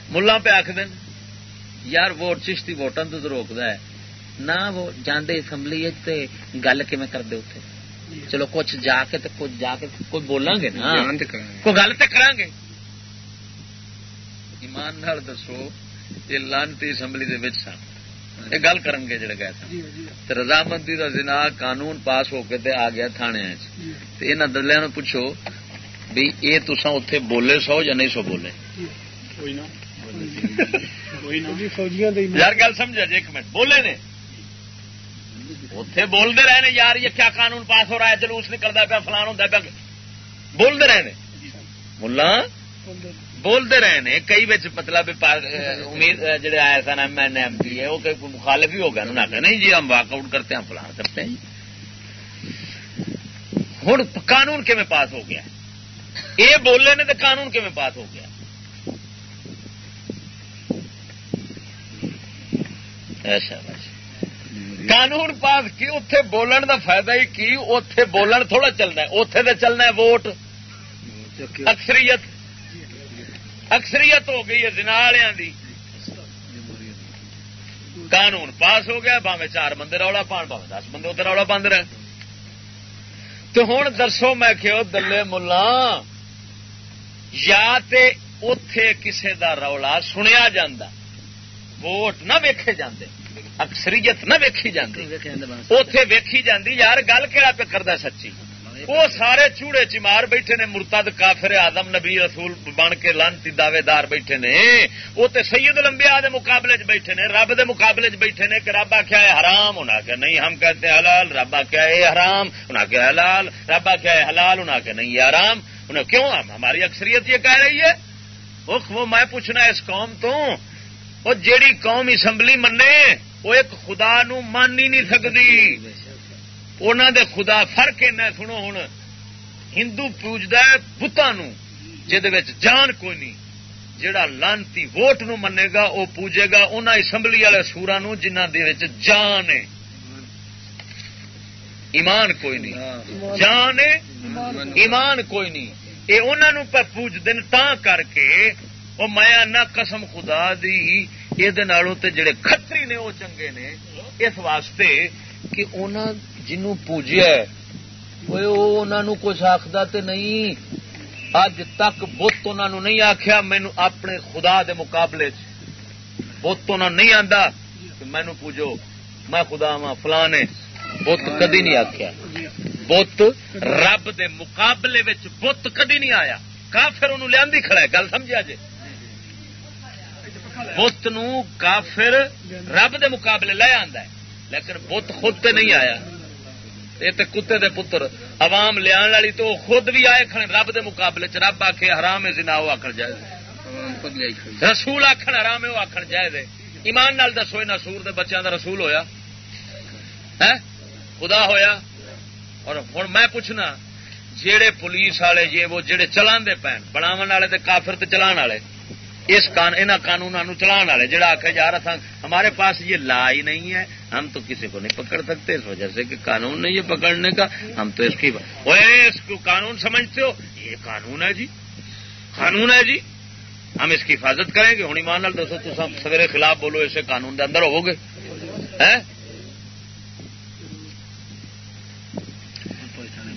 ملا پہ آخ دین یار ووٹ چشتی ووٹان تو روکد ہے۔ نہ وہ جانے اسمبلی گل کی کرتے اتنے چلو کچھ جا کے کچھ جا کے کوئی بولیں گے نا؟ کوئی گل تو گے؟ ایمان نال دسو یہ لانتی اسمبلی دے سن۔ یہ گل کرن گے جڑے گئے سن۔ رضامندی کا زنا قانون پاس ہو کے تے آ گیا تھانے یہاں دلیا پوچھو بھی یہ تسا اتے بولے سو یا نہیں سو بولے؟ یار گل سمجھا جی ایک منٹ۔ بولے نے؟ اتے بولتے رہے یار یہ کیا قانون پاس ہو رہا ہے؟ جلوس نکلتا پیا فلان ہوتا پیا۔ بولتے رہے ملا؟ بولتے رہے نے، کئی بچ مطلب امید جڑے آئے سن، ایم این، ایم پی ہے وہ مخالف ہی ہو گیا انہوں نے نہیں جی ہم واک آؤٹ کرتے ہیں فلان کرتے ہیں جی۔ ہوں قانون کیون پاس ہو گیا؟ یہ بولے نے تو قانون کیون پاس ہو گیا؟ اچھا ایسا قانون پاس کی اتے بولن دا فائدہ ہی کی؟ اتے بولن تھوڑا چلنا اتے تو چلنا ہے ووٹ، اکثریت۔ اکثریت ہو گئی ہے جنا دی۔ قانون پاس ہو گیا باوے چار بندے رولا پان باوے دس بندے اتنے رولا پاند رہے تو ہوں دسو میں کہ دلے ملا یا تے اتے کسے دا رولا سنیا جا ووٹ نہ ویکھے جاندے اکثریت نہ ویکھی جاندی۔ اتے ویکھی جاندی یار گل کہڑا پہ کرتا سچی؟ وہ سارے چوڑے چمار بیٹھے نے، مرتد کافر آدم نبی رسول بن کے لانتی دعوے دار بیٹھے نے۔ وہ تو سید لمبیا دے مقابلے چ بیٹھے نے، رب دے مقابلے چ بیٹھے نے کہ رب آخیا ہے حرام انہیں آخیا نہیں، ہم کہتے ہیں حلال، رب آخیا ہے حرام انہیں آخیا حلال، رب آخیا ہے حلال انہیں آخیا نہیں یہ حرام۔ انہیں کیوں؟ ہماری اکثریت یہ کہہ رہی ہے۔ وہ میں پوچھنا اس قوم تو، وہ جیڑی قوم اسمبلی منے، وہ ایک خدا نو مان ہی نہیں سکتی۔ انہوں دے خدا فرق ایسا سنو ہوں ہندو پوجد بتان جان کوئی نہیں۔ جڑا لانتی ووٹ نو منے گا وہ پوجے گا ان اسمبلی والے سورا نو جنہ دے جان ہے۔ ایمان کوئی نہیں۔ جان ہے، ایمان کوئی نہیں۔ یہ انہوں پہ پوج دن تا کر کے وہ میں نہ قسم خدا دی یہ جڑے کتری نے وہ چنگے نے، اس واسطے کہ انہوں جنوں پوجیا کچھ آخر نہیں۔ اج تک بت انہوں نہیں آخیا مینو اپنے خدا دے مقابلے بت انہوں نہیں آتا مینو پوجو، میں خدا وا فلانے۔ بت کدی نہیں آخیا بت رب دے مقابلے بت کدی نہیں آیا۔ کافر انہوں لیا کھڑا ہے، گل سمجھا جی بت کافر رب دے مقابلے لے آندا ہے، لیکن بت خود تے نہیں آیا۔ یہ تو کتے دے پتر، عوام لیا والی تو خود بھی آئے کھڑے، رب دے مقابلے چ، رب آخ حرام زنا وہ آخر جائے رسول آخر حرام وہ آخر جائے دے۔ ایمان نال دسو نہ سور دے بچیاں دا رسول ہویا۔ ہے خدا ہویا۔ اور ہوں میں پوچھنا جہے پولیس والے یہ وہ جہے چلان دے پین بناو والے کافر تے چلان والے اس ان قانون چلان والے، جڑا آخ تھا، ہمارے پاس یہ لا ہی نہیں ہے، ہم تو کسی کو نہیں پکڑ سکتے، اس وجہ سے کہ قانون نہیں ہے پکڑنے کا، ہم تو اس کی اس کو قانون سمجھتے ہو؟ یہ قانون ہے جی قانون ہے جی۔ ہم اس کی حفاظت کریں گے ہونی مان دسو تو سویرے خلاف بولو، اسے قانون کے اندر ہوگے۔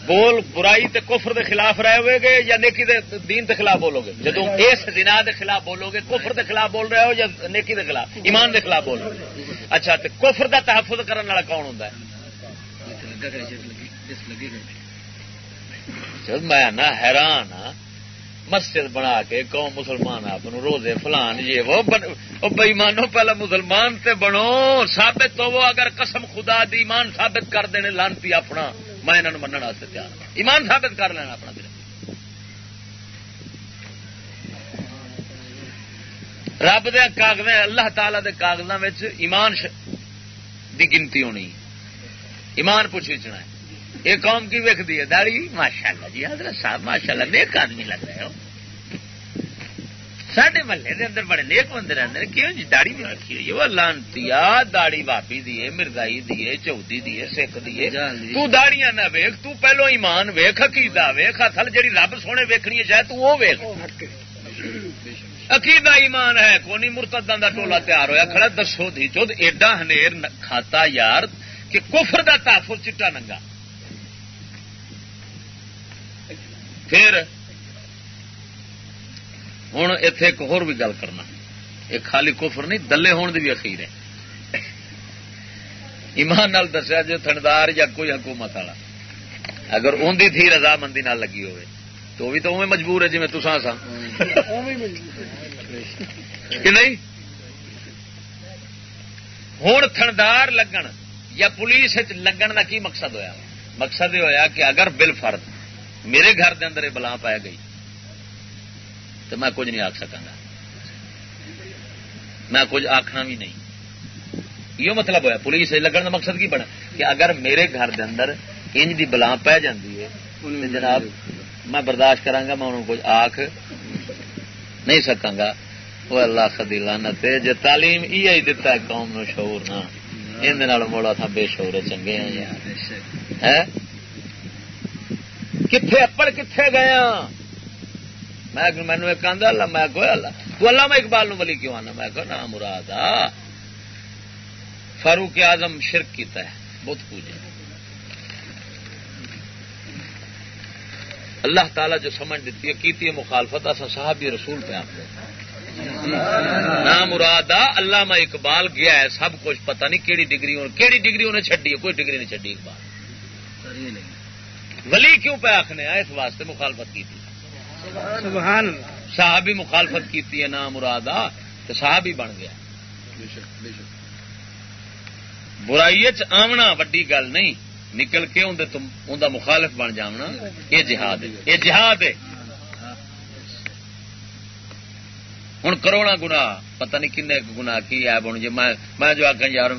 بول برائی تے کفر دے خلاف رہے ہوئے گے یا نیکی دے دین دے خلاف بولو گے؟ جدو اس دنا دے خلاف بولو گے، کفر دے خلاف بول رہے ہو یا نیکی دے خلاف؟ ایمان دے خلاف بول رہے ہو؟ اچھا تے کفر دا تحفظ کرنے والا کون ہوں میں نا حیران ہاں۔ مسجد بنا کے قوم مسلمان آپ روزے فلان یہ وہ بئی مانو پہلے مسلمان تے بنو، ثابت تو وہ اگر قسم خدا دی ایمان ثابت کر دینے لانتی اپنا۔ میں انہوں من تیار ہاں۔ ایمان ثابت کر لینا اپنا دل۔ رب دیا کاغذ اللہ تعالی دے کاغذوں ایمان ش... دی گنتی ہونی۔ ایمان پوچھ وچنا ہے یہ قوم کی ویکتی ہے داڑی ماشاء اللہ جی حضرت صاحب ماشاء اللہ نیک آدمی لگ رہے ہو۔ سڈے محلے دے اندر بڑے نیک بندے رہتے ہیں کیوں جی داڑی بھی رکھی ہوئی وہ لانتی داڑی بابی دیے مردائی دیے چودی دیے سکھ دیے تو داڑیاں نہ ویخ تو پہلو ایمان ویخ عقیدہ ویخ اصل جی رب سونے ویکھنی ہے شاید تو وہ ویخ عقیدہ ایمان ہے کونی مرتدہ دا ٹولا تیار ہویا کھڑا دسو دی چود ایڈا ہنیر کھاتا یار کہ کفر دا تحفظ چٹا ننگا پھر ہوں اتے ایک ہور بھی گل کرنا۔ یہ خالی کفر نہیں، دلے ہون دی بھی اخیر ہے۔ ایمان نال دسیا جو تھندار یا کوئی حکومت والا، اگر ان دی تھی رضامندی نال لگی ہوئے، تو بھی تو اوے مجبور ہے جی میں تسا سا کہ نہیں؟ ہوں تھندار لگن یا پولیس لگن کا کی مقصد ہویا؟ مقصد یہ ہویا کہ اگر بل فرد میرے گھر دے اندر یہ بلا پایا گئی تو میں کچھ نہیں آخ سکا گا میں کچھ آخنا بھی نہیں۔ یہ مطلب ہوا پولیس لگن کا مقصد کی بنا؟ کہ اگر میرے گھر دے اندر انج دی بلا پی جاتی ہے جناب میں برداشت کرا میں انہوں کچھ آخ نہیں سکا گا وہ اللہ خدی لانت جی تعلیم یہ دتا ہے قوم نو شعور نہ۔ اندر موڑا تھا بے شعور چنگے ہیں۔ یار کتنے اپڑ کتنے گیا میں مینو ایک آدھا اللہ میں اللہ۔ تو اللہ میں اقبال نو ولی کیوں آنا؟ میں کہ مراد آ۔ فاروق اعظم شرک کیتا ہے بت پوجے۔ اللہ تعالی جو سمجھ دیتی ہے کیتی ہے مخالفت اصا صحابی رسول پہ آپ نام مراد اللہ میں اقبال گیا ہے سب کچھ پتہ نہیں کیڑی ڈگری کیڑی ڈگری انہیں چڈی ہے کوئی ڈگری نہیں چڈی اقبال۔ ولی کیوں پہ آخنے اس واسطے مخالفت کی تھی سبحان صحابی مخالفت کی ہے نام مراد آ تو صحابی بن گیا۔ برائی آمنا وڈی گل نہیں نکل کے اندر مخالف بن جانا یہ جہاد ہے یہ جہاد ہے۔ ہوں کروڑا گنا پتہ نہیں کن گنا کی ایپ ہوں جی میں جو آخ یار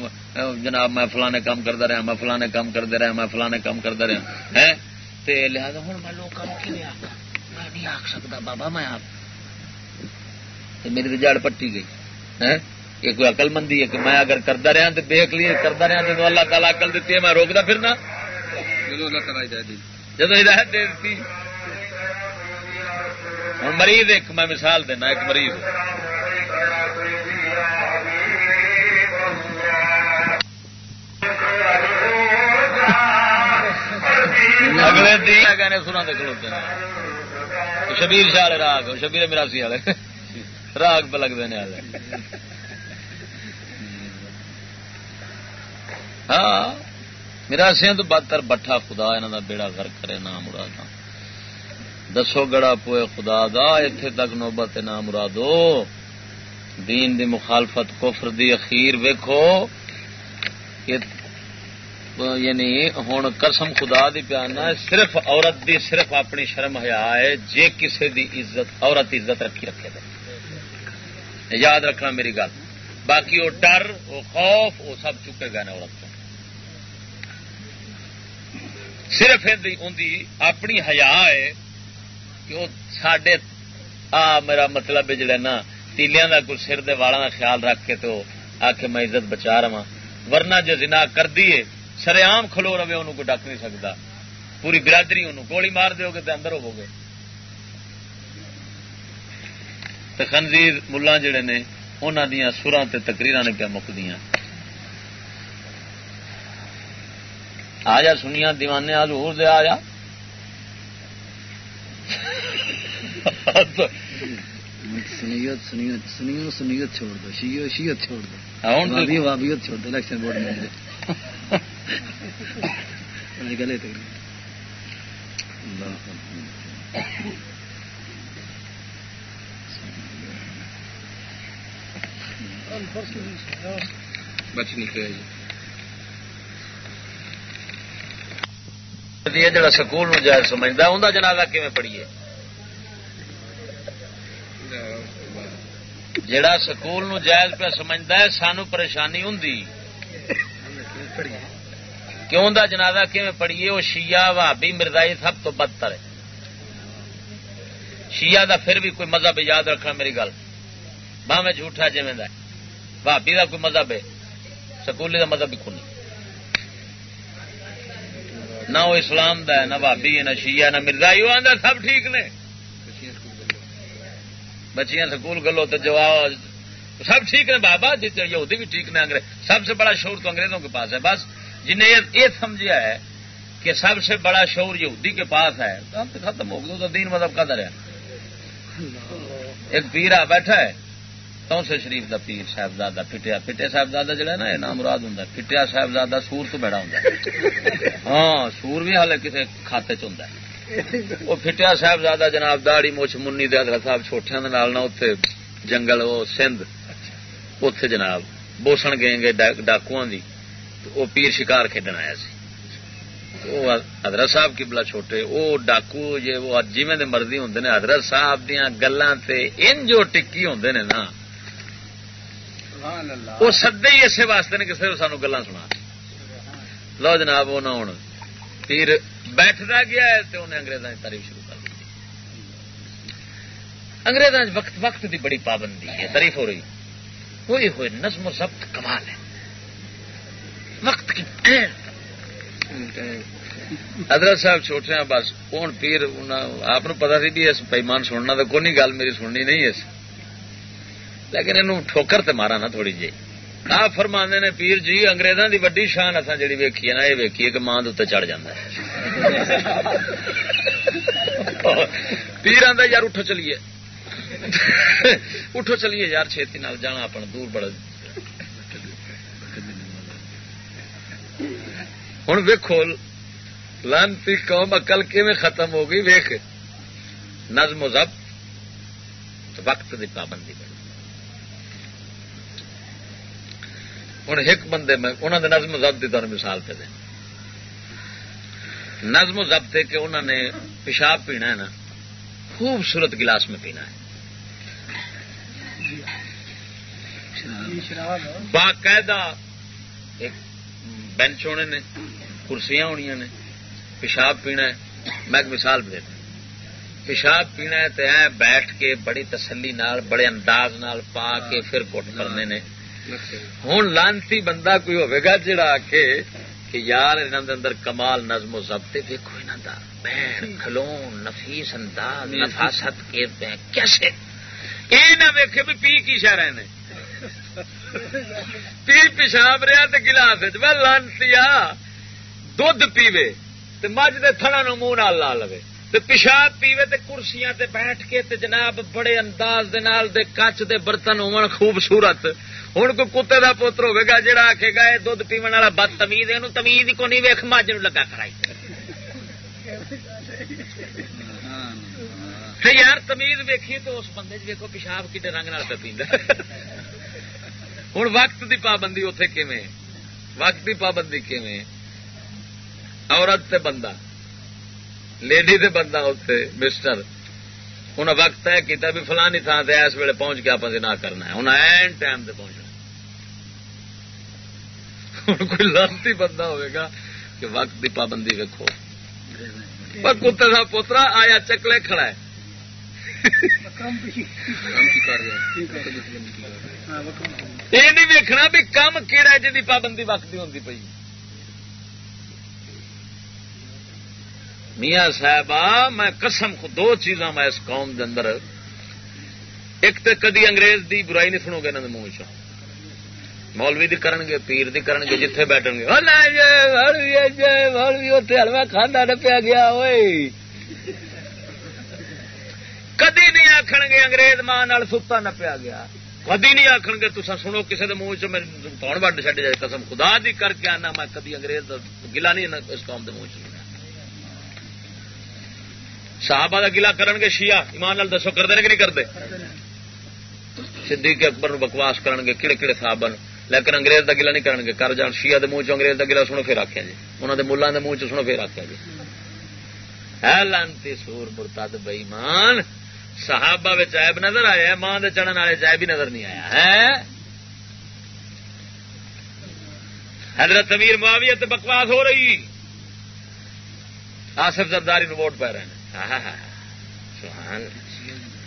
جناب میں فلانے کام کرتا رہا میں فلانے کام کرتا رہا میں فلانے کام کرتا رہا۔ ہے لہٰذا ہوں میں لوگ میں نہیں آخ سکتا بابا میں آپ۔ میری جڑ پٹی گئی یہ کوئی اقل مندی ہے کہ میں اگر کرتا رہا تو دیکھ لیے کرتا رہا تو اللہ تعالیٰ اقل دیتی ہے میں روکتا پھرنا جب ہدایت دے دیتی۔ ہوں مریض ایک میں مثال دینا ایک مریض۔ اگلے دن سنا دے کھلوتے ہیں۔ شبیر شاہ والے راگ شبیر مراسی والے. راگ پہ لگتے ہیں ہاں مراسیا تو بدتر بٹھا خدا یہاں کا بیڑا گھر کرے نہ مراد دسو گڑا پوئے خدا دا اتنے تک نوبت نہ مرادو. دین دی مخالفت، کفر دی اخیر، ویکھو یعنی ہوں قسم خدا دی پیانا صرف عورت دی، صرف اپنی شرم حیا ہے، جے کسے دی عزت، عورت عزت رکھی رکھے دے۔ یاد رکھنا میری گل۔ باقی وہ ڈر، وہ خوف، وہ سب چکے گئے عورت کو صرف اپنی حیا ہے کہ وہ سڈے آ، میرا مطلب جڑا نا، تیلیاں کا کوئی سر دے والا خیال رکھ کے تو آ کے میں عزت بچا رہا ورنہ جو زنا کر دیے سر آم کھلو رہے انہوں کو ڈک نہیں سکتا۔ پوری برادری انہوں گولی مار دو گے تو اندر ہو گے تو خنزیر ملا جڑے نے انہوں دیا سرا تقریر نے پیا مکدیاں۔ آ جا سنیا دیوانے آج ہو دے آ جا سنیت سنیت سنیو سنیت چھوڑ دو شیو شیت چھوڑ دو۔ وابی وابیت چھوڑ دو الیکشن بورڈ میں۔ گلے تک بچ نکلے جی جڑا سکول جائز سمجھتا انہیں جنازہ کیون پڑھیے؟ جڑا سکول جائز پہ سمجھتا ہے، سانو پریشانی ہوں کیوں دا جنازہ کیون پڑھیے وہ شیعہ بھابی مرزائی سب تو بدتر ہے۔ شیعہ دا پھر بھی کوئی مذہب یاد رکھنا میری گل۔ باہ میں جھوٹا جی بھابی دا کوئی مذہب ہے۔ سکولی دا مذہب بھی کون نہ وہ اسلام دا ہے، نہ بھابی ہے، نہ شیعہ، نہ مرزائی۔ وہ آدھا سب ٹھیک نے۔ بچیاں سکول گلو تو جواب سب ٹھیک نے بابا جی جتنے یہودی بھی ٹھیک نے انگریز، سب سے بڑا شور تو انگریزوں کے پاس ہے۔ بس جنہیں یہ سمجھا ہے کہ سب سے بڑا شور یہودی کے پاس ہے، تو ہم تو ختم ہو گئے تو دین مذہب کا در ہے۔ ایک پیر آ بیٹھا ہے، تو سے شریف دا پیر صاحبزادہ، پٹیا پٹیا صاحبزادہ جڑا ہے نا، یہ نام مراد ہوں پٹیا صاحبزادہ سور تو بیڑا ہوں ہاں سور بھی ہالے کسی کھاتے چ وہ فٹیا صاحبزادہ جناب داڑی مچھ منی دے، حضرت صاحب چھوٹیاں دے نال نہ اوتھے جنگل، وہ سندھ۔ اوتھے جناب بوسن گئے گے ڈاکواں دی وہ پیر شکار کھیڈن آیا سی۔ حضرت صاحب کی بلا چھوٹے وہ ڈاکو جی وہ جیویں مرضی ہوں نے حضرت صاحب دیا گلان تے ان جو ٹکی ہوں نے نا۔ وہ سدے ہی اسے واسطے نے کسی سانو گلا سنا۔ لو جناب وہ نہ ہوں پیر بیٹھتا گیا ہے تو انہیں انگریزوں کی تعریف شروع کر دی۔ انگریزوں وقت وقت دی بڑی پابندی ہے تعریف ہو رہی۔ ہوئی ہوئے نظم و ضبط کمال ہے۔ وقت کی حضرت صاحب چھوٹے ہیں بس کون پیر؟ آپ پتا سی بھی اس پیمان سننا تو کون گل میری سننی نہیں اس لیکن یہ ٹھوکر تے مارا نا تھوڑی جی۔ آپ فرما نے پیر جی اگریزوں کی ویڈی شان اصا جی ویکھی نا یہ ویکھیے کہ ماں دے چڑھ جا پیر آدھا یار اٹھو چلیے۔ اٹھو چلیے یار چھتی نال جانا اپنا دور بڑا ہوں ویکو لانتی قوم اکل کی ختم ہو گئی ویخ نظم و ضبط وقت کی پابندی بڑی ہوں ایک بندے میں انہوں نے نظم و ضبط کی تمہیں مثال پہ دیں نظم و ضبط ہے کہ انہوں نے پیشاب پینا ہے نا خوبصورت گلاس میں پینا ہے باقاعدہ بینچ ہونے نے کرسیاں ہونی نے پیشاب پینا ہے۔ میں ایک مثال دیتا پیشاب پینا ہے تو ای بیٹھ کے بڑی تسلی نال بڑے انداز نال پا کے پھر گٹ کرنے نے۔ ہوں لانتی بندہ کوئی ہوے گا جڑا آ کے کہ یار انہوں دے اندر کمال نظم و ضبط دیکھو انہوں کا بہن کھلون نفیس انداز نفاست کے کیسے؟ یہ نہ ویکے بھی پی کی شہ رہے ہیں پی پیشاب رہا تو گلاس لانتی دھد پیوے تو مجھ کے تھڑا نو منہ نال لا لو پیشاب پیوے تے کرسیاں تے بیٹھ کے تے جناب بڑے انداز دے نال دے کچ دے برتن ہون خوبصورت۔ ہوں کوئی کتے کا پوتر ہوے گا جہاں آخے گا یہ دھد پیو والا بد تمیز یہ تمیز کو نہیں ویخ مجھ لگا کرائی۔ یار تمیز ویکھی تو اس بندے ویکو پیشاب کتنے رنگ پہ پیندا۔ ہوں وقت دی پابندی اتے کیویں؟ وقت دی پابندی کیویں؟ عورت تے بندہ لیڈی تے بندہ اتے مسٹر انہیں وقت طے کیا بھی فلانی تھان سے اس ویلے پہنچ کے آپ نہ کرنا ہے۔ انہیں این ٹائم سے پہنچنا ہوں کوئی لانتی بندہ ہوئے گا کہ وقت کی پابندی ویکو کتے کا پوترا آیا چکلے کھڑا ہے۔ یہ نہیں ویکنا بھی کم کہڑا جی پابندی وقت کی ہوتی پی میاں صاحب میں قسم دو چیزاں میں اس قوم دے اندر ایک تو کدی انگریز دی برائی نہیں سنو گے انہوں منہ چ مولوی دی کرن گے پیر دی کرن گے جتھے بیٹھن گے مولوی اتنے ہلوا کھانا نہ پیا گیا ہوئے کدی نہیں آخ گے انگریز ماں ستا نہ پیا گیا کدی نہیں آخ گے تصا سنو کسی کے منہ چون وڈ چڈ جائے، قسم خدا دی کر کے آنا، میں کدی انگریز گلا نہیں اس قوم کے منہ چ صحابہ کا گلا کرن گے شیعہ، ایمان نال دسو، کرتے کہ نہیں کرتے؟ صدیق اکبر بکواس کرن گے کہڑے کہڑے صحابہ لیکن انگریز کا گلا نہیں کرن گے، کر جان، شیعہ دے منہ چ انگریز کا گلا سنو، پھر آخیا جی۔ انہوں نے ملان دے منہ چ سنو، پھر آخیا جی۔ ہے لانتی سور مرتد بئیمان صحابہ عیب نظر آیا ہے، ماں چڑھن والے چائب ہی نظر نہیں آیا ہے۔ حضرت امیر معاویت بکواس ہو رہی۔ آصف زرداری نو ووٹ پی رہے ہیں۔ ہاں، ہاں،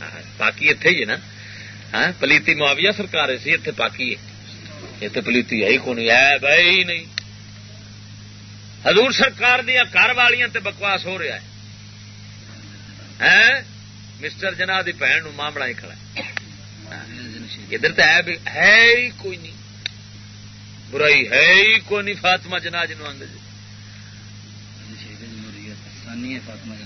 ہاں، پاکی اتے ہی ہے نا۔ پلیتی معاویہ سرکار سی اتنے پاکی ہے۔ اتنے پلیتی ہے ہی کون؟ ہے بھائی نہیں۔ حضور سرکار دیا گھر والیاں تے بکواس ہو رہا ہے۔ مسٹر جناح کی بھن معاملہ ہی کھڑا ادھر تو ہے ہی کوئی نہیں۔ برائی ہے ہی کوئی نہیں فاطمہ جنا جنوب فاطمہ جنا